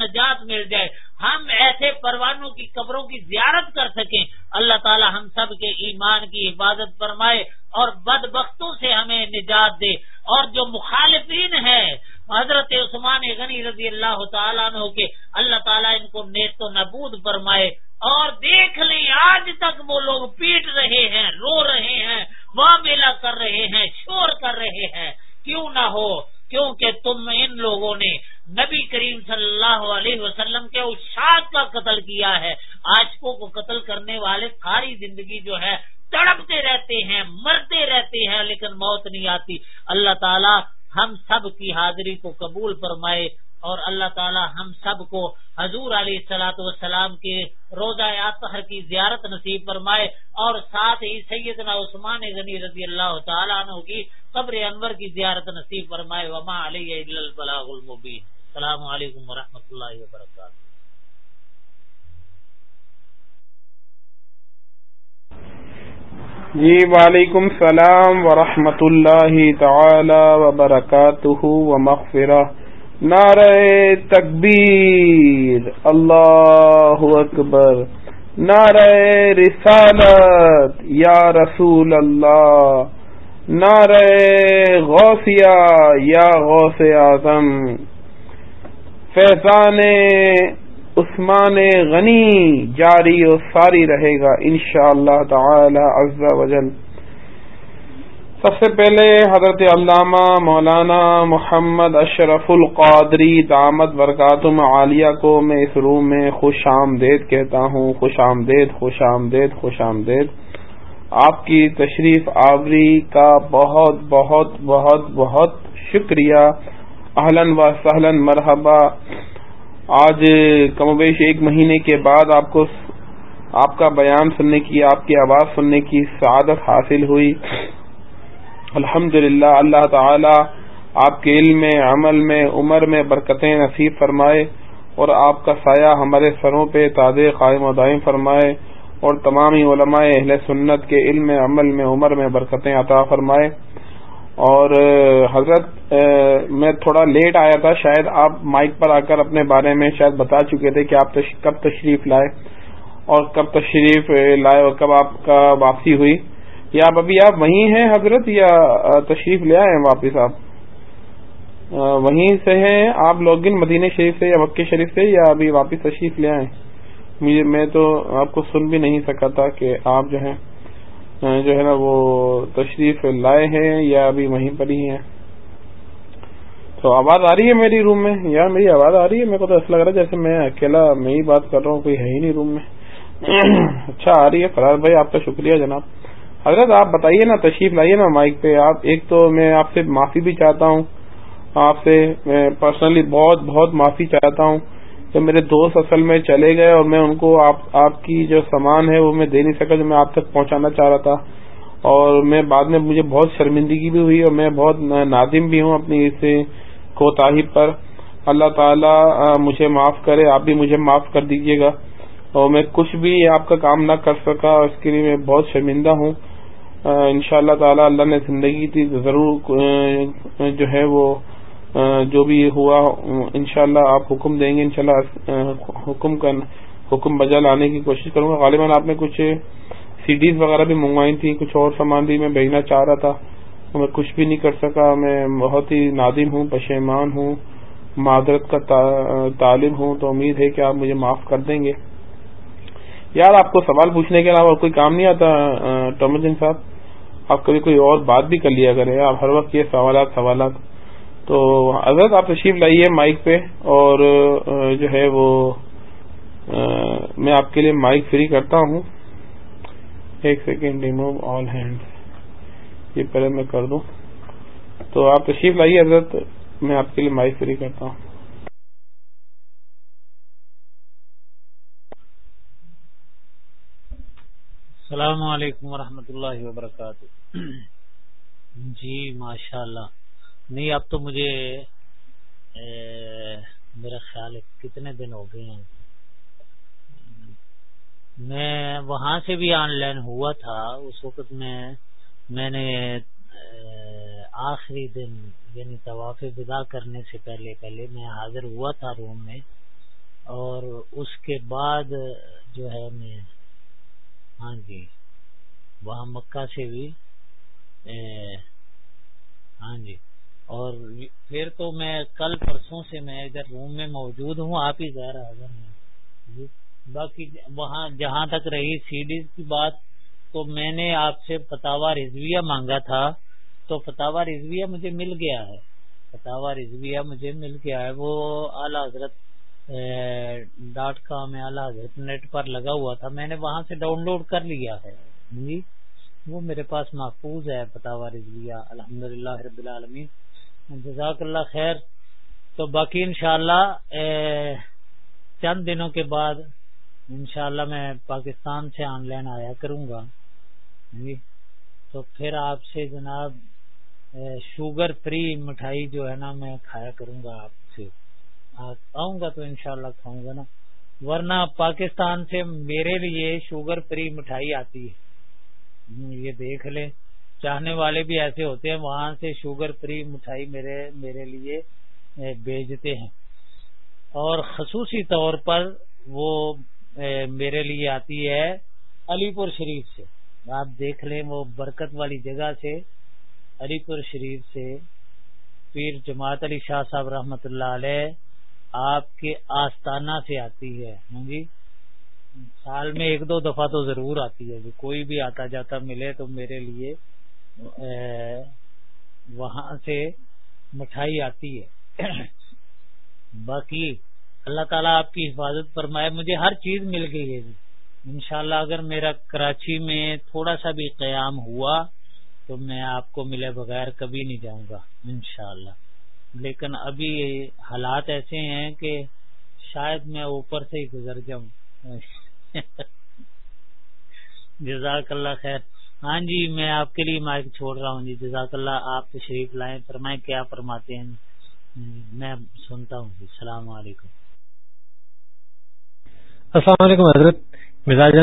نجات مل جائے۔ ہم ایسے پروانوں کی قبروں کی زیارت کر سکیں۔ اللہ تعالی ہم سب کے ایمان کی حفاظت فرمائے اور بد بختوں سے ہمیں نجات دے۔ اور جو مخالفین ہیں، حضرت عثمان غنی رضی اللہ تعالیٰ عنہ کے، اللہ تعالیٰ ان کو نیت و نبود فرمائے۔ اور دیکھ لیں، آج تک وہ لوگ پیٹ رہے ہیں، رو رہے ہیں۔ معاملہ کر رہے ہیں، شور کر رہے ہیں۔ کیوں نہ ہو؟ کیونکہ تم ان لوگوں نے نبی کریم صلی اللہ علیہ وسلم کے اشاعت کا قتل کیا ہے۔ آشکوں کو قتل کرنے والے ساری زندگی جو ہے، تڑپتے رہتے ہیں، مرتے رہتے ہیں، لیکن موت نہیں آتی۔ اللہ تعالیٰ ہم سب کی حاضری کو قبول فرمائے۔ اور اللہ تعالی ہم سب کو حضور علیہ سلاۃ والسلام کے روزہ اطہر کی زیارت نصیب فرمائے اور ساتھ ہی سیدنا عثمان غنی رضی اللہ تعالیٰ عنہ کی قبر انور کی زیارت نصیب فرمائے، وما علیہ البلاغ المبین۔ السلام علیکم ورحمۃ اللہ وبرکاتہ۔ جی وعلیکم السلام ورحمۃ اللہ تعالی وبرکاتہ و مغفرہ نعرہ تکبیر، اللہ اکبر۔ نعرہ رسالت، یا رسول اللہ۔ نعرہ غوثیہ، یا غوث اعظم۔ فیضان عثمان غنی، جاری و ساری رہے گا انشاءاللہ تعالی عز و جل۔ سب سے پہلے حضرت علامہ مولانا محمد اشرف القادری دامت برکاتم عالیہ کو میں اس روم میں خوش آمدید کہتا ہوں، خوش آمدید خوش آمدید خوش آمدید۔ آپ کی تشریف آوری کا بہت بہت بہت بہت شکریہ۔ اہلن و سہلن مرحبا۔ آج کم و بیش ایک مہینے کے بعد آپ کو، آپ کا بیان سننے کی، آپ کی آواز سننے کی سعادت حاصل ہوئی۔ الحمد اللہ تعالی آپ کے علم میں، عمل میں، عمر میں برکتیں نصیب فرمائے اور آپ کا سایہ ہمارے سروں پہ تاد قائم و دائم فرمائے اور تمام علماء اہل سنت کے علم، عمل میں، عمر میں برکتیں عطا فرمائے۔ اور حضرت میں تھوڑا لیٹ آیا تھا، شاید آپ مائک پر آ کر اپنے بارے میں شاید بتا چکے تھے کہ آپ کب تشریف لائے اور کب تشریف لائے اور کب آپ کا واپسی ہوئی۔ یا اب ابھی آپ وہیں ہیں حضرت یا تشریف لے آئے ہیں واپس آپ؟ وہیں سے ہیں آپ لاگ ان مدینہ شریف سے یا مکہ شریف سے یا ابھی واپس تشریف لے آئے؟ میں تو آپ کو سن بھی نہیں سکا تھا کہ آپ جو ہیں جو ہے نا وہ تشریف لائے ہیں یا ابھی وہیں پر ہی ہیں؟ تو آواز آ رہی ہے میری روم میں؟ یا میری آواز آ رہی ہے؟ میرے کو تو ایسا لگ رہا ہے جیسے میں اکیلا میں ہی بات کر رہا ہوں، کوئی ہے ہی نہیں روم میں۔ اچھا آ رہی ہے فراز بھائی، آپ کا شکریہ جناب۔ حضرت، آپ بتائیے نا، تشریف لائیے نا مائک پہ۔ آپ، ایک تو میں آپ سے معافی بھی چاہتا ہوں۔ آپ سے میں پرسنلی بہت بہت معافی چاہتا ہوں۔ کہ میرے دوست اصل میں چلے گئے اور میں ان کو آپ آپ کی جو سامان ہے وہ میں دے نہیں سکا جو میں آپ تک پہنچانا چاہ رہا تھا۔ اور میں بعد میں مجھے بہت شرمندگی بھی ہوئی اور میں بہت نادم بھی ہوں اپنی اس کوتاہی پر۔ اللہ تعالی مجھے معاف کرے، آپ بھی مجھے معاف کر دیجیے گا۔ اور میں کچھ بھی آپ کا کام نہ کر سکا، اس کے لیے میں بہت شرمندہ ہوں۔ ان شاء اللہ تعالی اللہ نے زندگی تھی، ضرور جو ہے وہ جو بھی ہوا، انشاءاللہ اللہ آپ حکم دیں گے، انشاءاللہ حکم کا، حکم بجا لانے کی کوشش کروں گا۔ غالباً آپ نے کچھ سی ڈیز وغیرہ بھی منگوائی تھی کچھ اور سامان بھی میں بھیجنا چاہ رہا تھا۔ میں کچھ بھی نہیں کر سکا، میں بہت ہی نادم ہوں، پشیمان ہوں، معذرت کا طالب ہوں، تو امید ہے کہ آپ مجھے معاف کر دیں گے۔ یار آپ کو سوال پوچھنے کے علاوہ کوئی کام نہیں آتا ٹومجن صاحب، آپ کبھی کوئی اور بات بھی کر لیا کریں، آپ ہر وقت یہ سوالات سوالات۔ تو حضرت، آپ تشریف لائیے مائک پہ اور جو ہے وہ میں آپ کے لیے مائک فری کرتا ہوں۔ ایک سیکنڈ، ریموو آل ہینڈ یہ پہلے میں کر دوں۔ تو آپ تشریف لائیے حضرت، میں آپ کے لیے مائک فری کرتا ہوں۔ السلام علیکم ورحمۃ اللہ وبرکاتہ۔ جی ماشاء اللہ نہیں، اب تو مجھے میرا خیال ہے کتنے دن ہو گئے ہیں۔ میں وہاں سے بھی آن لائن ہوا تھا۔ اس وقت میں میں نے آخری دن یعنی طواف ودا کرنے سے پہلے پہلے میں حاضر ہوا تھا روم میں۔ اور اس کے بعد جو ہے، میں ہاں جی۔ وہاں مکہ سے بھی ہاں جی۔ اور پھر تو میں کل پرسوں سے میں ادھر روم میں موجود ہوں، آپ ہی غیر حاضر ہیں۔ جی۔ باقی وہاں جہاں تک رہی سیڈیز کی بات، تو میں نے آپ سے فتوا رضویہ مانگا تھا، تو فتوا رضویہ مجھے مل گیا ہے۔ فتوا رضویہ مجھے مل گیا ہے، وہ اعلی حضرت ڈاٹ کام حضرت نیٹ پر لگا ہوا تھا، میں نے وہاں سے ڈاؤن لوڈ کر لیا ہے۔ جی وہ میرے پاس محفوظ ہے فتوا رضویہ الحمد للہ رب العالمین۔ جزاک اللہ خیر۔ تو باقی انشاءاللہ چند دنوں کے بعد انشاءاللہ میں پاکستان سے آن لائن آیا کروں گا۔ جی تو پھر آپ سے جناب شوگر فری مٹھائی جو ہے نا، میں کھایا کروں گا آپ سے۔ آؤں گا تو انشاءاللہ کھاؤں گا نا۔ ورنہ پاکستان سے میرے لیے شوگر فری مٹھائی آتی ہے۔ یہ دیکھ لیں۔ چاہنے والے بھی ایسے ہوتے ہیں، وہاں سے شوگر فری مٹھائی میرے میرے لیے بھیجتے ہیں۔ اور خصوصی طور پر وہ میرے لیے آتی ہے علی پور شریف سے۔ آپ دیکھ لیں وہ برکت والی جگہ سے علی پور شریف سے پیر جماعت علی شاہ صاحب رحمت اللہ علیہ آپ کے آستانہ سے آتی ہے ہاں جی؟ سال میں ایک دو دفعہ تو ضرور آتی ہے کوئی بھی آتا جاتا ملے تو میرے لیے وہاں سے مٹھائی آتی ہے۔ باقی اللہ تعالیٰ آپ کی حفاظت فرمائے، مجھے ہر چیز مل گئی ہے جی۔ انشاءاللہ اگر میرا کراچی میں تھوڑا سا بھی قیام ہوا تو میں آپ کو ملے بغیر کبھی نہیں جاؤں گا، انشاءاللہ۔ لیکن ابھی حالات ایسے ہیں کہ شاید میں اوپر سے ہی گزر جاؤں۔ جزاک اللہ خیر۔ ہاں جی میں آپ کے لیے مائک چھوڑ رہا ہوں جی۔ جزاک اللہ، آپ تشریف لائیں۔ فرمائیں کیا فرماتے ہیں؟ میں سنتا ہوں جی۔ السلام علیکم۔ السلام علیکم حضرت مزاج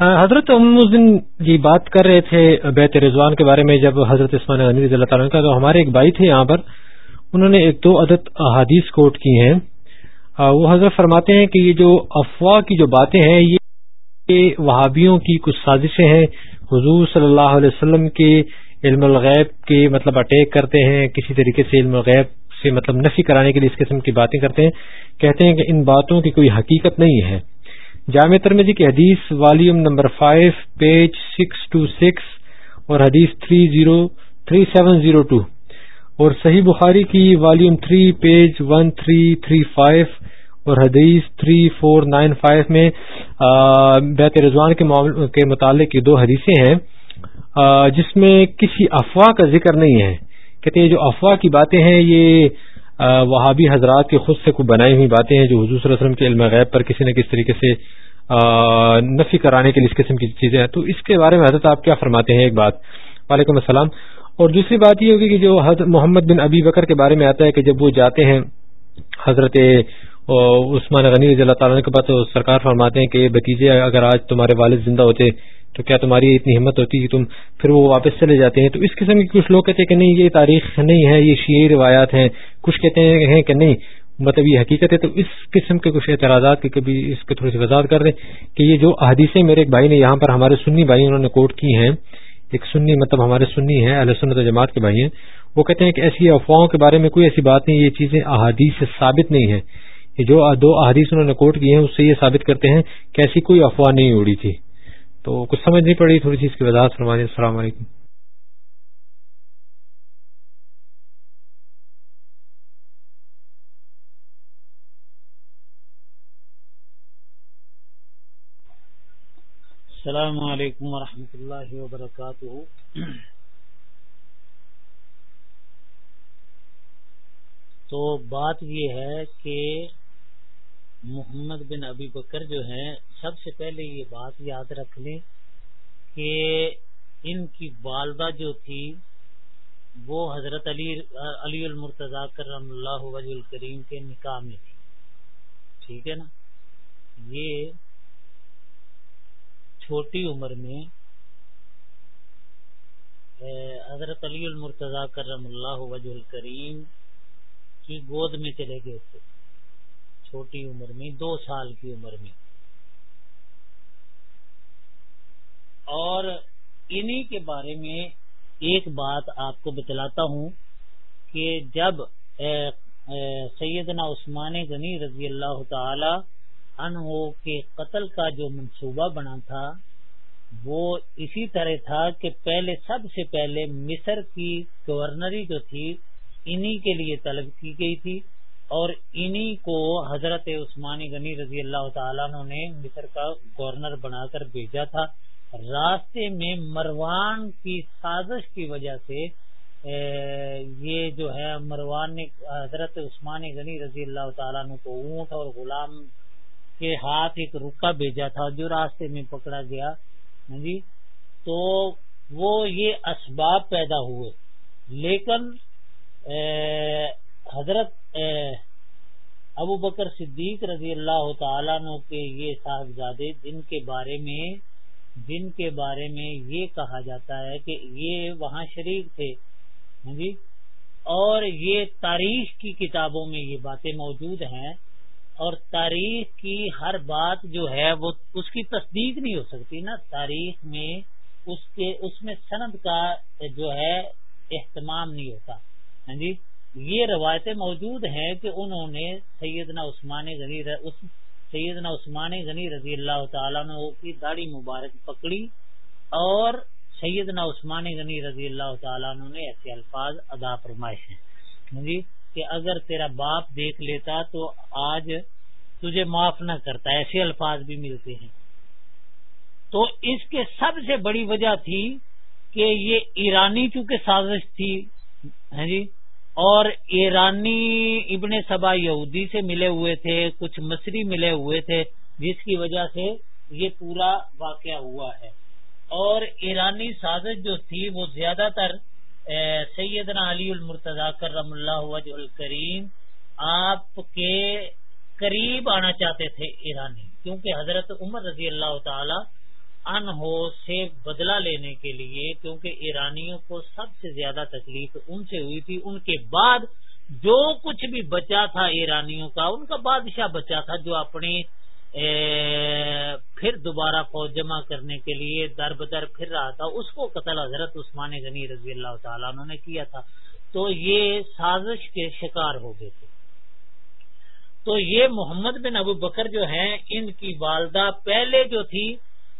حضرت دن یہ بات کر رہے تھے بیت رضوان کے بارے میں، جب حضرت عثمان غنی رضی اللہ تعالیٰ کا، تو ہمارے ایک بھائی تھے یہاں پر، انہوں نے ایک دو عدد احادیث کوٹ کی ہیں۔ وہ حضرت فرماتے ہیں کہ یہ جو افواہ کی جو باتیں ہیں، یہ وہابیوں کی کچھ سازشیں ہیں۔ حضور صلی اللہ علیہ وسلم کے علم الغیب کے مطلب اٹیک کرتے ہیں، کسی طریقے سے علم الغیب سے مطلب نفی کرانے کے لیے اس قسم کی باتیں کرتے ہیں۔ کہتے ہیں کہ ان باتوں کی کوئی حقیقت نہیں ہے۔ جامع ترمیزی کی حدیث volume number five, page six two six اور حدیث three zero, three seven zero two. اور صحیح بخاری کی volume three, page one three three five اور حدیث 3495 میں بیت رضوان کے متعلق دو حدیثیں ہیں۔ جس میں کسی افواہ کا ذکر نہیں ہے۔ کہتے ہیں جو افواہ کی باتیں ہیں، یہ وہابی حضرات کے خود سے کوئی بنائی ہوئی باتیں ہیں جو حضور صلی اللہ علیہ وسلم کے علم غیب پر کسی نہ کس طریقے سے نفی کرانے کے لیے اس قسم کی چیزیں ہیں۔ تو اس کے بارے میں حضرت آپ کیا فرماتے ہیں؟ ایک بات۔ وعلیکم السلام۔ اور دوسری بات یہ ہوگی کہ جو حضرت محمد بن ابی بکر کے بارے میں آتا ہے کہ جب وہ جاتے ہیں، حضرت عثمان غنی رضی اللہ تعالیٰ کے بعد سرکار فرماتے ہیں کہ بتیجے اگر آج تمہارے والد زندہ ہوتے تو کیا تمہاری اتنی ہمت ہوتی کہ تم پھر وہ واپس چلے جاتے ہیں؟ تو اس قسم کے کچھ لوگ کہتے ہیں کہ نہیں، یہ تاریخ نہیں ہے، یہ شیعہ روایات ہیں۔ کچھ کہتے ہیں کہ نہیں مطلب یہ حقیقت ہے۔ تو اس قسم کے کچھ اعتراضات کی کبھی اس کی تھوڑی سی وضاحت کر دیں کہ یہ جو احادیثیں میرے ایک بھائی نے یہاں پر ہمارے سنی بھائی انہوں نے کوٹ کی ہیں۔ ایک سنی مطلب ہمارے سنی ہیں علیہ سنت جماعت کے بھائی ہیں۔ وہ کہتے ہیں کہ ایسی افواہوں کے بارے میں کوئی ایسی بات نہیں، یہ چیزیں احادیث سے ثابت نہیں ہے جو دو احادیث انہوں نے کوٹ کی ہیں، اس سے یہ ثابت کرتے ہیں کہ ایسی کوئی افواہ نہیں اڑی تھی۔ تو کچھ سمجھ نہیں پڑی، تھوڑی سی اس کی وضاحت فرمانی، السلام علیکم۔ السلام علیکم ورحمۃ اللہ وبرکاتہ۔ تو بات یہ ہے کہ محمد بن ابی بکر جو ہیں، سب سے پہلے یہ بات یاد رکھ لیں کہ ان کی والدہ جو تھی، وہ حضرت علی علی المرتضی کرم اللہ وجہ الکریم کے نکاح میں تھی۔ ٹھیک ہے نا؟ یہ چھوٹی عمر میں حضرت علی المرتضی کرم اللہ وجہ الکریم کی گود میں چلے گئے تھے۔ چھوٹی عمر میں، دو سال کی عمر میں۔ اور انہی کے بارے میں ایک بات آپ کو بتلاتا ہوں کہ جب سیدنا عثمان غنی رضی اللہ تعالی عنہ کے قتل کا جو منصوبہ بنا تھا، وہ اسی طرح تھا کہ پہلے، سب سے پہلے مصر کی گورنری جو تھی، انہی کے لیے طلب کی گئی تھی۔ اور انہی کو حضرت عثمانی غنی رضی اللہ تعالیٰ نے مصر کا گورنر بنا کر بھیجا تھا۔ راستے میں مروان کی سازش کی وجہ سے یہ جو ہے، مروان نے حضرت عثمان غنی رضی اللہ تعالیٰ کو اونٹ اور غلام کے ہاتھ ایک رکا بھیجا تھا جو راستے میں پکڑا گیا۔ ہاں جی؟ تو وہ یہ اسباب پیدا ہوئے۔ لیکن حضرت ابو بکر صدیق رضی اللہ تعالیٰ کے یہ صاحبزادے جن کے بارے میں جن کے بارے میں یہ کہا جاتا ہے کہ یہ وہاں شریک تھے۔ ہاں جی؟ اور یہ تاریخ کی کتابوں میں یہ باتیں موجود ہیں اور تاریخ کی ہر بات جو ہے وہ اس کی تصدیق نہیں ہو سکتی نا۔ تاریخ میں اس کے، اس میں سند کا جو ہے اہتمام نہیں ہوتا۔ ہاں جی؟ یہ روایتیں موجود ہیں کہ انہوں نے سیدنا عثمان غنی سیدنا عثمان غنی رضی اللہ تعالیٰ نے کی داڑھی مبارک پکڑی اور سیدنا عثمان غنی رضی اللہ تعالیٰ نے ایسے الفاظ ادا فرمائش ہیں۔ ہاں جی کہ اگر تیرا باپ دیکھ لیتا تو آج تجھے معاف نہ کرتا، ایسے الفاظ بھی ملتے ہیں۔ تو اس کے سب سے بڑی وجہ تھی کہ یہ ایرانی چونکہ سازش تھی۔ ہاں جی اور ایرانی ابن سبا یہودی سے ملے ہوئے تھے، کچھ مصری ملے ہوئے تھے، جس کی وجہ سے یہ پورا واقعہ ہوا ہے۔ اور ایرانی سازش جو تھی، وہ زیادہ تر سیدنا علی المرتضی کرم اللہ وجہ الکریم آپ کے قریب آنا چاہتے تھے ایرانی، کیونکہ حضرت عمر رضی اللہ تعالی انہو سے بدلہ لینے کے لیے، کیونکہ ایرانیوں کو سب سے زیادہ تکلیف ان سے ہوئی تھی۔ ان کے بعد جو کچھ بھی بچا تھا ایرانیوں کا، ان کا بادشاہ بچا تھا جو اپنی پھر دوبارہ فوج جمع کرنے کے لیے در بدر پھر رہا تھا، اس کو قتل حضرت عثمان غنی رضی اللہ تعالیٰ انہوں نے کیا تھا۔ تو یہ سازش کے شکار ہو گئے تھے۔ تو یہ محمد بن ابو بکر جو ہیں، ان کی والدہ پہلے جو تھی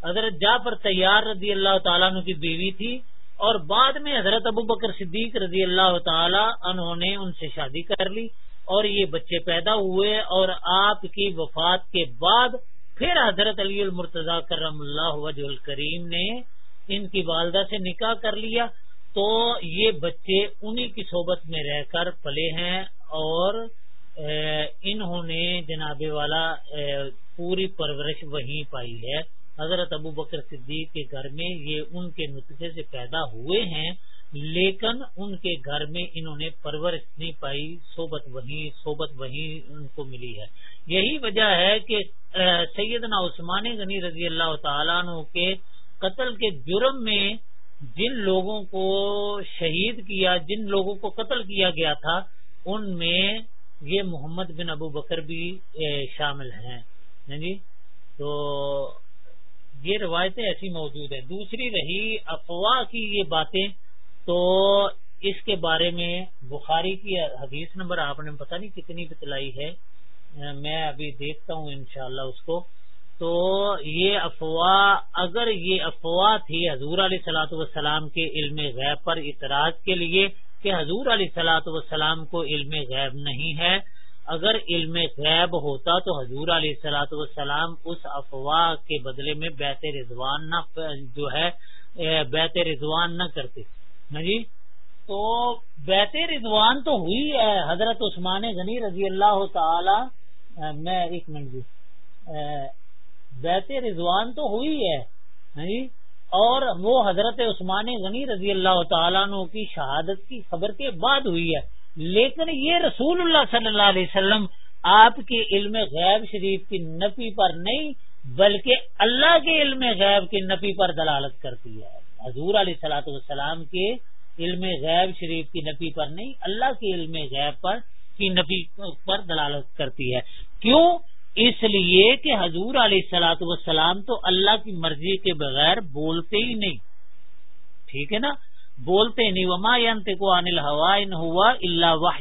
حضرت جا پر تیار رضی اللہ تعالیٰ عنہ کی بیوی تھی اور بعد میں حضرت ابو بکر صدیق رضی اللہ تعالی انہوں نے ان سے شادی کر لی اور یہ بچے پیدا ہوئے اور آپ کی وفات کے بعد پھر حضرت علی المرتضی کرم اللہ وجہ الکریم نے ان کی والدہ سے نکاح کر لیا تو یہ بچے انہی کی صحبت میں رہ کر پلے ہیں اور انہوں نے جناب والا پوری پرورش وہیں پائی ہے۔ حضرت ابو بکر صدیق کے گھر میں یہ ان کے نطفے سے پیدا ہوئے ہیں، لیکن ان کے گھر میں انہوں نے پرورش نہیں پائی، صحبت وہی صحبت وہی ان کو ملی ہے۔ یہی وجہ ہے کہ سیدنا عثمان غنی رضی اللہ تعالیٰ عنہ کے قتل کے جرم میں جن لوگوں کو شہید کیا، جن لوگوں کو قتل کیا گیا تھا، ان میں یہ محمد بن ابو بکر بھی شامل ہیں۔ جی تو یہ روایتیں ایسی موجود ہیں۔ دوسری رہی افواہ کی یہ باتیں۔ تو اس کے بارے میں بخاری کی حدیث نمبر آپ نے پتہ نہیں کتنی بتلائی ہے۔ میں ابھی دیکھتا ہوں انشاءاللہ اس کو۔ تو یہ افواہ اگر یہ افواہ تھی حضور علیہ سلاۃ والسلام کے علم غیب پر اعتراض کے لیے کہ حضور علیہ سلاۃ والسلام کو علم غیب نہیں ہے اگر علم غیب ہوتا تو حضور علیہ السلاۃ والسلام اس افواہ کے بدلے میں بیت رضوان نہ جو ہے بیت رضوان نہ کرتے۔ ہاں جی؟ تو بیت رضوان تو ہوئی ہے، حضرت عثمان غنی رضی اللہ تعالی میں ایک منٹ جی بیت رضوان تو ہوئی ہے ہاں جی؟ اور وہ حضرت عثمان غنی رضی اللہ تعالیٰ کی شہادت کی خبر کے بعد ہوئی ہے۔ لیکن یہ رسول اللہ صلی اللہ علیہ وسلم آپ کے علم غیب شریف کی نفی پر نہیں، بلکہ اللہ کے علم غیب کی نفی پر دلالت کرتی ہے۔ حضور علیہ سلاۃ والسلام کے علم غیب شریف کی نفی پر نہیں، اللہ کے علم غیب پر، کی نفی پر دلالت کرتی ہے۔ کیوں؟ اس لیے کہ حضور علیہ سلاۃ والسلام تو اللہ کی مرضی کے بغیر بولتے ہی نہیں۔ ٹھیک ہے نا؟ بولتے نہیں، وما کو انل ہوا ان ہوا اللہ واہ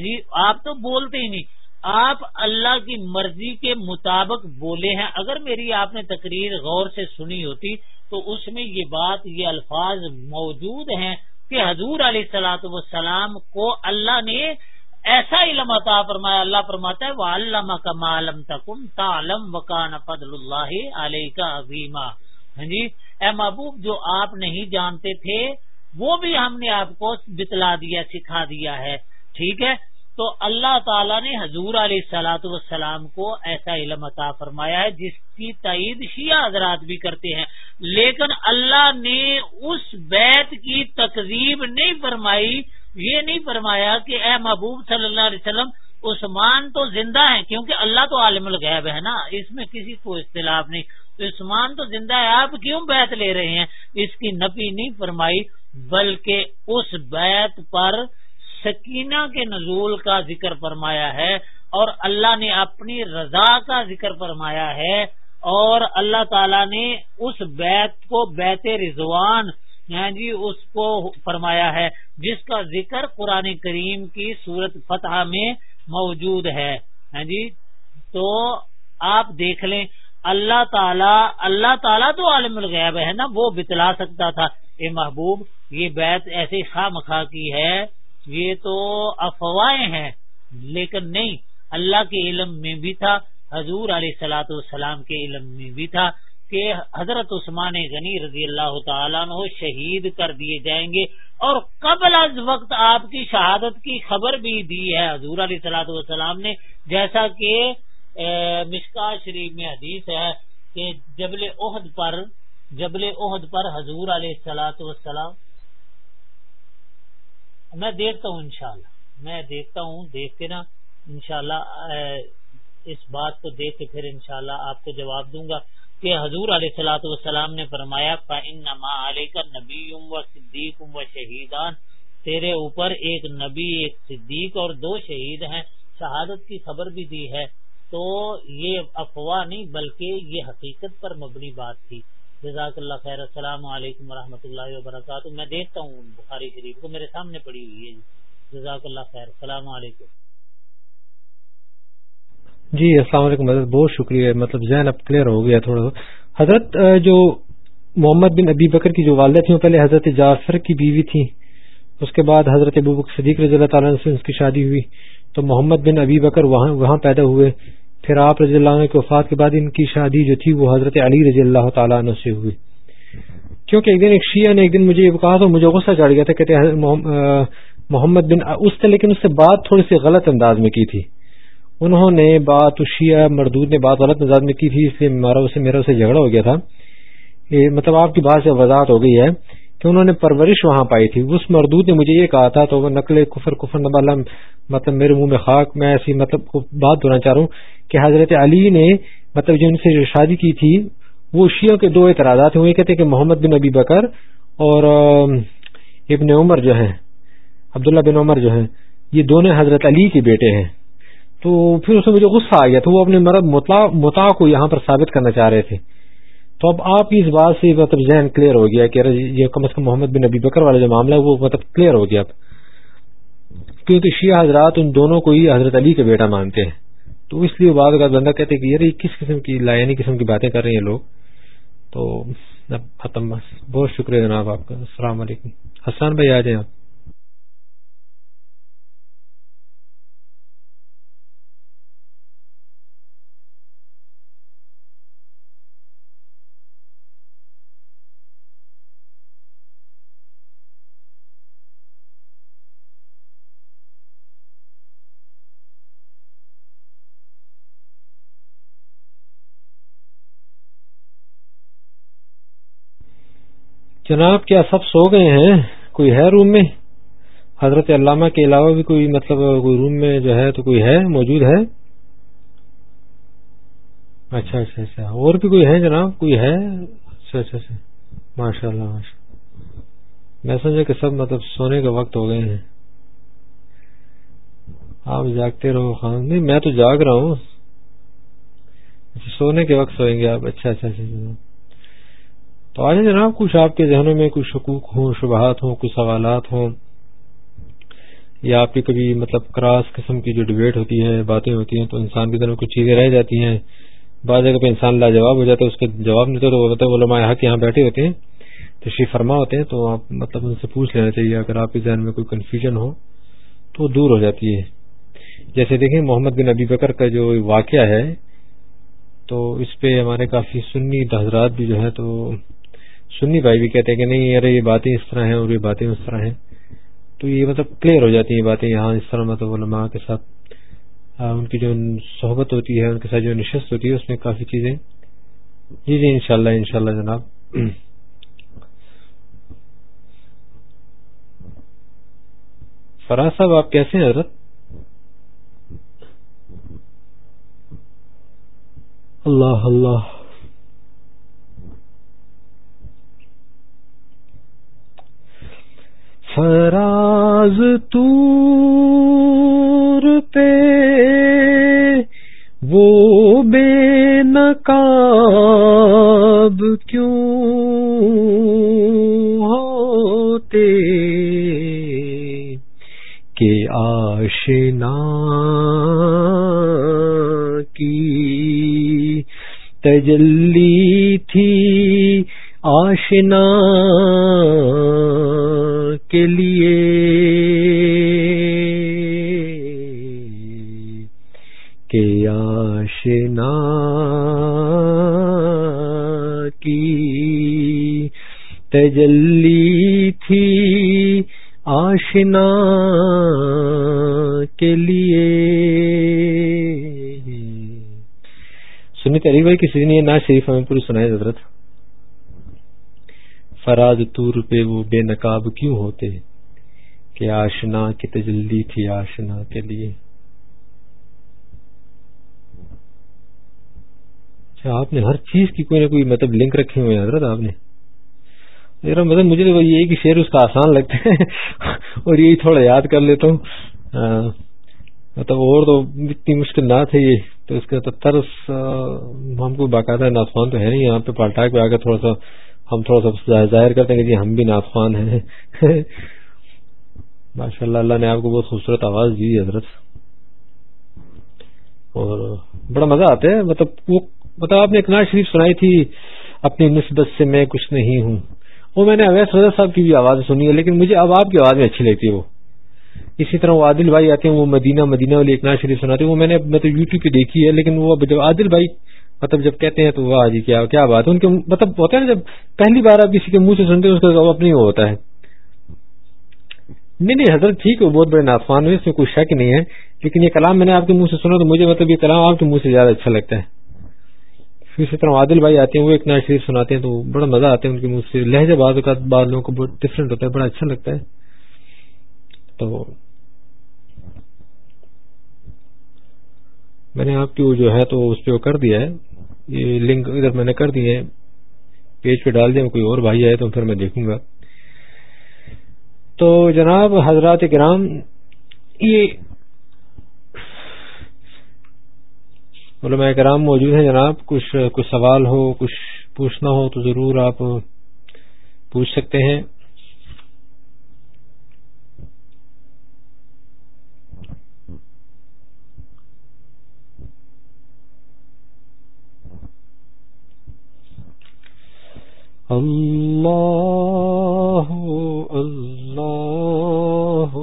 جی آپ تو بولتے ہی نہیں، آپ اللہ کی مرضی کے مطابق بولے ہیں۔ اگر میری آپ نے تقریر غور سے سنی ہوتی تو اس میں یہ بات، یہ الفاظ موجود ہیں کہ حضور علیہ سلاۃ وسلام کو اللہ نے ایسا علم عطا فرمایا۔ اللہ فرماتا ہے وہ علامہ کا معلوم تکم تالم وکان فضل اللہ علیہ کا عظیمہ ہاں جی یعنی اے محبوب، جو آپ نہیں جانتے تھے، وہ بھی ہم نے آپ کو بتلا دیا، سکھا دیا ہے۔ ٹھیک ہے؟ تو اللہ تعالیٰ نے حضور علیہ سلاۃ والسلام کو ایسا علم عطا فرمایا ہے، جس کی تعید شیعہ حضرات بھی کرتے ہیں۔ لیکن اللہ نے اس بیت کی تقزیب نہیں فرمائی۔ یہ نہیں فرمایا کہ اے محبوب صلی اللہ علیہ وسلم، عثمان تو زندہ ہیں، کیونکہ اللہ تو عالم الغیب ہے نا، اس میں کسی کو اختلاف نہیں۔ عثمان تو زندہ ہے، آپ کیوں بیت لے رہے ہیں؟ اس کی نفی نہیں فرمائی، بلکہ اس بیت پر سکینہ کے نزول کا ذکر فرمایا ہے اور اللہ نے اپنی رضا کا ذکر فرمایا ہے اور اللہ تعالی نے اس بیت کو بیت رضوان یعنی جی اس کو فرمایا ہے، جس کا ذکر قرآن کریم کی صورت فتح میں موجود ہے۔ یعنی جی تو آپ دیکھ لیں اللہ تعالی، اللہ تعالیٰ تو عالم الغیب ہے نا، وہ بتلا سکتا تھا۔ اے محبوب، یہ بیت ایسے خواہ مخواہ کی ہے، یہ تو افواہیں ہیں، لیکن نہیں، اللہ کے علم میں بھی تھا، حضور علیہ سلاۃ والسلام کے علم میں بھی تھا کہ حضرت عثمان غنی رضی اللہ تعالیٰ عنہ شہید کر دیے جائیں گے۔ اور قبل از وقت آپ کی شہادت کی خبر بھی دی ہے، حضور علیہ سلاۃ والسلام نے، جیسا کہ مشکا شریف میں حدیث ہے کہ جبل عہد پر، جبل عہد پر حضور علیہ سلاۃ والسلام، میں دیکھتا ہوں انشاءاللہ، میں دیکھتا ہوں، دیکھ کے نا انشاءاللہ اس بات کو دیکھ کے پھر انشاءاللہ آپ کو جواب دوں گا کہ حضور علیہ السلاۃ والسلام نے فرمایا نما علیہ کا نبی و صدیق و شہیدان تیرے اوپر ایک نبی، ایک صدیق اور دو شہید ہیں، شہادت کی خبر بھی دی ہے۔ تو یہ افواہ نہیں، بلکہ یہ حقیقت پر مبنی بات تھی۔ جزاک اللہ خیر، السلام علیکم و اللہ وبرکاتہ۔ میں دیکھتا ہوں بخاری شریف کو، میرے سامنے پڑی ہوئی ہے جی۔ جزاک اللہ خیر، السلام علیکم۔ جی السلام علیکم۔ حضرت، بہت شکریہ۔ مطلب ذہن اب کلیئر ہو گیا تھوڑا حضرت جو محمد بن ابی بکر کی جو والدہ تھی وہ پہلے حضرت جعفر کی بیوی تھی اس کے بعد حضرت ابو بکر صدیق رضی اللہ تعالیٰ سے اس کی شادی ہوئی۔ تو محمد بن ابی بکر وہاں وہاں پیدا ہوئے۔ پھر آپ رضی اللہ عنہ کے وفات کے بعد ان کی شادی جو تھی وہ حضرت علی رضی اللہ تعالیٰ عنہ سے ہوئی۔ کیونکہ ایک دن ایک شیعہ نے ایک دن مجھے یہ کہا تو مجھے غصہ چڑھ گیا تھا کہتے محمد بن اس سے لیکن اس سے بات تھوڑی سی غلط انداز میں کی تھی۔ انہوں نے بات، شیعہ مردود نے بات غلط انداز میں کی تھی، اس لیے میرا اسے جھگڑا ہو گیا تھا۔ مطلب آپ کی بات سے وضاحت ہو گئی ہے۔ کہ انہوں نے پرورش وہاں پائی تھی۔ اس مردود نے مجھے یہ کہا تھا، تو وہ نقل کفر کفر نبا مطلب میرے منہ میں خاک، میں ایسی مطلب بات دہنا چاہ رہا ہوں کہ حضرت علی نے مطلب جو ان سے شادی کی تھی، وہ شیعوں کے دو اعتراضات ہیں۔ وہ یہ کہتے کہ محمد بن ابی بکر اور ابن عمر جو ہیں، عبداللہ بن عمر جو ہیں، یہ دونوں حضرت علی کے بیٹے ہیں۔ تو پھر اس میں مجھے غصہ آ گیا تو وہ اپنے مرد متا کو یہاں پر ثابت کرنا چاہ رہے تھے۔ تو اب آپ کی اس بات سے مطلب ذہن کلیئر ہو گیا کہ یہ کم از کم محمد بن ابی بکر والا جو معاملہ ہے وہ مطلب کلیئر ہو گیا اب۔ کیونکہ شیعہ حضرات ان دونوں کو ہی حضرت علی کا بیٹا مانتے ہیں۔ تو اس لیے بعد کا بندہ کہتے کہ یار کس قسم کی لائنی یعنی قسم کی باتیں کر رہے ہیں لوگ۔ تو ختم بس بہت شکریہ جناب آپ کا۔ السلام علیکم۔ حسان بھائی آ جائیں آپ۔ جناب کیا سب سو گئے ہیں؟ کوئی ہے روم میں؟ حضرت علامہ کے علاوہ بھی کوئی مطلب کوئی روم میں جو ہے تو کوئی ہے؟ موجود ہے؟ اچھا اچھا اچھا, اچھا، اور بھی کوئی ہے جناب؟ کوئی ہے؟ اچھا اچھا اچھا ماشاء اللہ ماشاء میں سمجھا کہ سب مطلب سونے کا وقت ہو گئے ہیں۔ آپ جاگتے رہو خان۔ نہیں میں تو جاگ رہا ہوں۔ اچھا، سونے کے وقت سوئیں گے آپ۔ اچھا اچھا اچھا, اچھا۔ تو آج جناب کچھ آپ کے ذہنوں میں کچھ حقوق ہوں، شبہات ہوں، کچھ سوالات ہوں، یا آپ کی کبھی مطلب کراس قسم کی جو ڈبیٹ ہوتی ہے باتیں ہوتی ہیں، تو انسان کے دنوں کچھ چیزیں رہ جاتی ہیں۔ بعض جگہ پہ انسان لاجواب ہو جاتا ہے، اس کا جواب نہیں تو وہ مطلب علماء حق یہاں بیٹھے ہوتے ہیں، تشریف فرما ہوتے ہیں، تو آپ مطلب ان سے پوچھ لینا چاہیے، اگر آپ کے ذہن میں کوئی کنفیوژن ہو تو دور ہو جاتی ہے۔ جیسے دیکھیں محمد بن ابی بکر کا جو واقعہ ہے، تو اس پہ ہمارے کافی سنی حضرات بھی جو ہے تو سنی بھائی بھی کہتے ہیں کہ نہیں، ارے یہ باتیں اس طرح ہیں اور یہ باتیں اس طرح ہیں۔ تو یہ مطلب کلیئر ہو جاتی ہیں یہ باتیں یہاں اس طرح مطلب علماء کے ساتھ ان کی جو صحبت ہوتی ہے، ان کے ساتھ جو نشست ہوتی ہے، اس میں کافی چیزیں۔ جی جی انشاءاللہ انشاءاللہ جناب۔ فراز صاحب، آپ کیسے ہیں حضرت؟ اللہ اللہ۔ فراز تور پہ وہ بے نقاب کیوں ہوتے کہ آشنا کی تجلی تھی آشنا کے لیے۔ کہ آشنا کی تجلی تھی آشنا کے لیے۔ سنی تری بھائی کسی نے نا شریف ہمیں پوری سنائی، حضرت۔ فراز تور پہ وہ بے نقاب کیوں ہوتے کہ آشنا کی تجلی تھی آشنا کے لیے؟ اچھا آپ نے ہر چیز کی کوئی نہ کوئی مطلب لنک رکھے ہوئے حضرت، آپ نے؟ میرا مطلب مجھے تو یہی کہ شعر اس کا آسان لگتا ہے اور یہی تھوڑا یاد کر لیتا ہوں۔ مطلب اور تو اتنی مشکل نہ تھے یہ، تو اس کا تو ہم کو باقاعدہ ناسوان تو ہے نہیں، یہاں پہ پالٹاک پہ آ کر تھوڑا سا ہم تھوڑا سا ظاہر کرتے ہیں کہ جی ہم بھی ناسوان ہیں۔ ماشاء اللہ اللہ نے آپ کو بہت خوبصورت آواز دی حضرت۔ اور بڑا مزہ آتا ہے مطلب وہ مطلب آپ نے ایک ناز شریف سنائی تھی، اپنی نسبت سے میں کچھ نہیں ہوں۔ وہ میں نے اویس رضا صاحب کی بھی آواز سنی ہے، لیکن مجھے اب آپ کی آواز میں اچھی لگتی ہے وہ۔ اسی طرح وہ عادل بھائی آتے ہیں، وہ مدینہ مدینہ والی ایک ناز شریف سناتے ہیں۔ وہ میں نے مطلب یو ٹیوب پہ دیکھی ہے، لیکن وہ جب عادل بھائی مطلب جب کہتے ہیں تو واہ جی کیا کیا بات ہے؟ ان کے مطلب ہوتا ہے نا جب پہلی بار آپ کسی کے منہ سے سنتے ہیں، اس کا اپنی ہوتا ہے۔ نہیں نہیں، حضرت ٹھیک ہے بہت بڑے نافان ہوئے، اس میں کوئی شک نہیں ہے، لیکن یہ کلام میں نے آپ کے منہ سے سنا تو مجھے مطلب یہ کلام آپ کے منہ سے زیادہ اچھا لگتا ہے۔ پھر اسی طرح عادل بھائی آتے ہیں، وہ ایک نیا شریف سناتے ہیں، تو بڑا مزہ آتا ہے ان کے منہ سے۔ لہجہ بعض اوقات بعض لوگوں کو بہت ڈفرینٹ ہوتا ہے، بڑا اچھا لگتا ہے۔ تو میں نے آپ کی جو ہے تو اس پہ وہ کر دیا ہے۔ یہ لنک ادھر میں نے کر دیے پیج پہ ڈال دیا کوئی اور بھائی آئے تو پھر میں دیکھوں گا۔ تو جناب حضرات کرام، یہ علماء کرام موجود ہیں جناب۔ کچھ کچھ سوال ہو، کچھ پوچھنا ہو تو ضرور آپ پوچھ سکتے ہیں۔ اللہ اللہ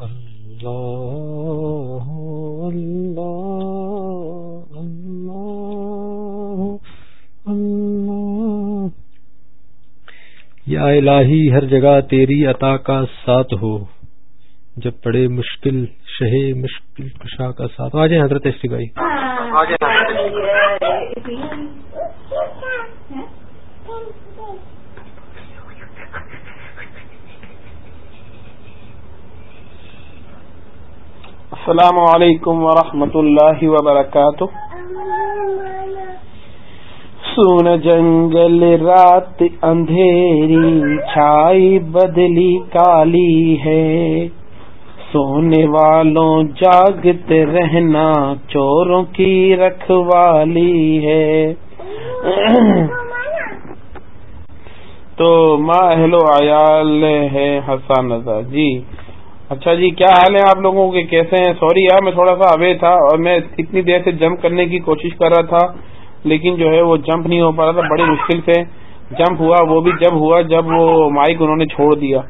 اللہ اللہ یا الہی ہر جگہ تیری عطا کا ساتھ ہو جب پڑے مشکل شہ مشکل کشا کا ساتھ آ جائیں حضرت ایسی بھائی السلام علیکم ورحمۃ اللہ وبرکاتہ۔ سون جنگل رات اندھیری، چھائی بدلی کالی ہے۔ سونے والوں جاگتے رہنا، چوروں کی رکھوالی ہے۔ تو ماں اہل و عیال ہے حسان نظر جی۔ اچھا جی کیا حال ہے آپ لوگوں کے؟ کیسے ہیں؟ سوری یار، میں تھوڑا سا اوے تھا اور میں اتنی دیر سے جمپ کرنے کی کوشش کر رہا تھا، لیکن جو ہے وہ جمپ نہیں ہو پا رہا تھا، بڑی مشکل سے جمپ ہوا، وہ بھی جب ہوا جب وہ مائک انہوں نے چھوڑ دیا۔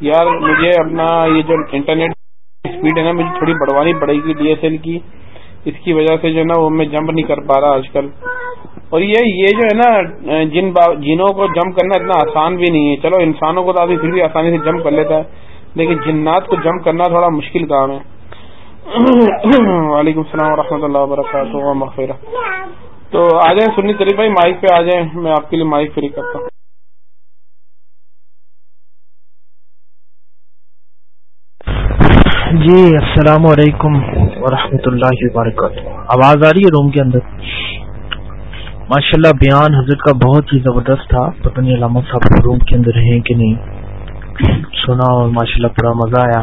یار، مجھے اپنا یہ جو انٹرنیٹ اسپیڈ ہے نا، مجھے تھوڑی بڑھوانی پڑے گی ڈی ایس ایل کی۔ اس کی وجہ سے جو ہے نا، وہ میں جمپ نہیں کر پا رہا آج کل۔ اور یہ یہ جو ہے نا، جن جنوں کو جمپ کرنا اتنا آسان بھی نہیں ہے۔ چلو، انسانوں کو تو آدمی پھر بھی آسانی سے جمپ کر لیتا ہے۔ لیکن جنات کو جمپ کرنا تھوڑا مشکل کام ہے۔ وعلیکم السلام ورحمۃ اللہ وبرکاتہ مغفرہ تو آ جائیں سنی طریق بھائی، مائک پہ آ جائیں، میں آپ کے لیے مائک فری کرتا ہوں۔ جی السلام علیکم ورحمۃ اللہ وبرکاتہ۔ آواز آ رہی ہے روم کے اندر؟ ماشاء اللہ بیان حضرت کا بہت ہی زبردست تھا۔ پتہ نہیں علامہ صاحب روم کے اندر ہیں کہ نہیں۔ سنا اور ماشاء اللہ بڑا مزہ آیا۔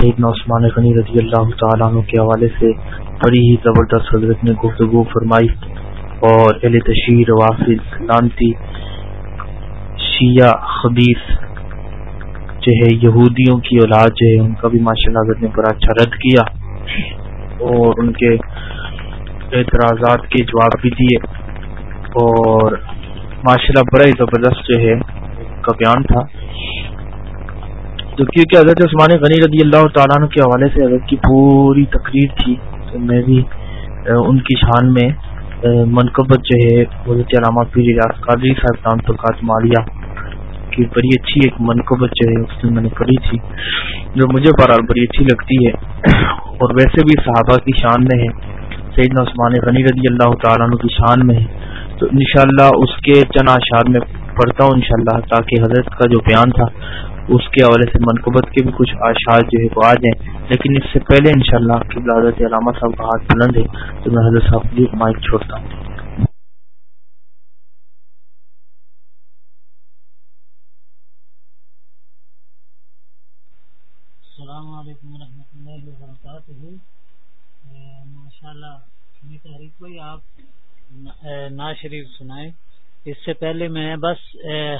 سیدنا عثمان غنی رضی اللہ تعالیٰ عنہ کے حوالے سے بڑی ہی زبردست حضرت نے گفتگو فرمائی اور اہل تشیر وافظ لانتی شیعہ خبیص جو ہے یہودیوں کی اولاد جو ہے ان کا بھی ماشاء اللہ حضرت نے بڑا اچھا رد کیا اور ان کے اعتراضات کے جواب بھی دیے اور ماشاء اللہ بڑا ہی زبردست جو ہے کا بیان تھا۔ تو کیونکہ حضرت عثمان غنی رضی اللہ تعالیٰ عنہ کے حوالے سے حضرت کی پوری تقریر تھی تو میں بھی ان کی شان میں منقبت جو ہے، حضرت علامہ پیر ریاض قادری صاحب نام تو مالیہ کی بڑی اچھی ایک منقبت جو ہے، اس میں میں نے پڑھی تھی، جو مجھے بہرحال بڑی اچھی لگتی ہے۔ اور ویسے بھی صحابہ کی شان میں ہے، سیدنا عثمان غنی رضی اللہ تعالیٰ عنہ کی شان میں ہے۔ تو انشاءاللہ اس کے چند اشعار میں پڑھتا ہوں انشاءاللہ، تاکہ حضرت کا جو بیان تھا اس کے حوالے سے منقبت کے بھی کچھ اشعار جو ہے وہ آ جائیں۔ لیکن اس سے پہلے انشاءاللہ شاء اللہ حضرت علامہ صاحب کا ہاتھ بلند ہے تو میں حضرت صاحب کی مائک چھوڑتا ہوں۔ السلام علیکم و اللہ وبرکاتہ۔ ماشاء اللہ آپ نا شریف سنائے اس سے پہلے میں بس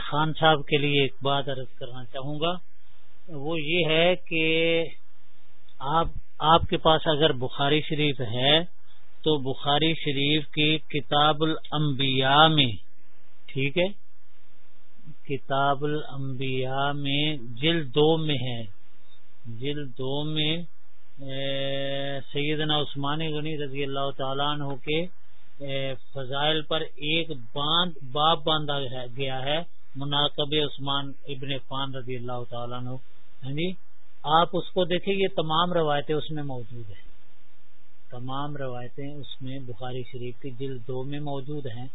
خان صاحب کے لیے ایک بات عرض کرنا چاہوں گا۔ وہ یہ ہے کہ آپ آپ کے پاس اگر بخاری شریف ہے تو بخاری شریف کی کتاب الانبیاء میں، ٹھیک ہے؟ کتاب الانبیاء میں جلد دو میں ہے۔ جلد دو میں سیدنا عثمان غنی رضی اللہ تعالیٰ عنہ کے فضائل پر ایک باندھ باب باندھا گیا ہے مناقب عثمان ابن فان رضی اللہ تعالیٰ ہاں جی؟ آپ اس کو دیکھیں، یہ تمام روایتیں اس میں موجود ہیں۔ تمام روایتیں اس میں بخاری شریف کی جلد دو میں موجود ہیں۔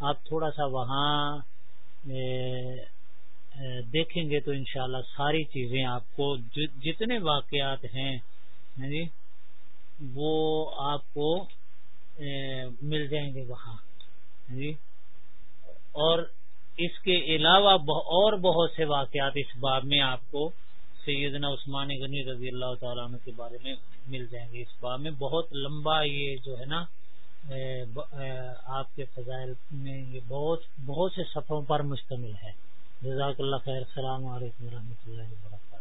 آپ تھوڑا سا وہاں دیکھیں گے تو انشاءاللہ ساری چیزیں آپ کو، جتنے واقعات ہیں ہاں جی وہ آپ کو مل جائیں گے وہاں۔ جی؟ اور اس کے علاوہ اور بہت سے واقعات اس باب میں آپ کو سیدنا عثمان غنی رضی اللہ تعالیٰ عنہ کے بارے میں مل جائیں گے۔ اس باب میں بہت لمبا یہ جو ہے نا آپ کے فضائل میں یہ بہت بہت سے صفوں پر مشتمل ہے۔ جزاک اللہ خیر، السلام علیکم و رحمۃ اللہ وبرکاتہ۔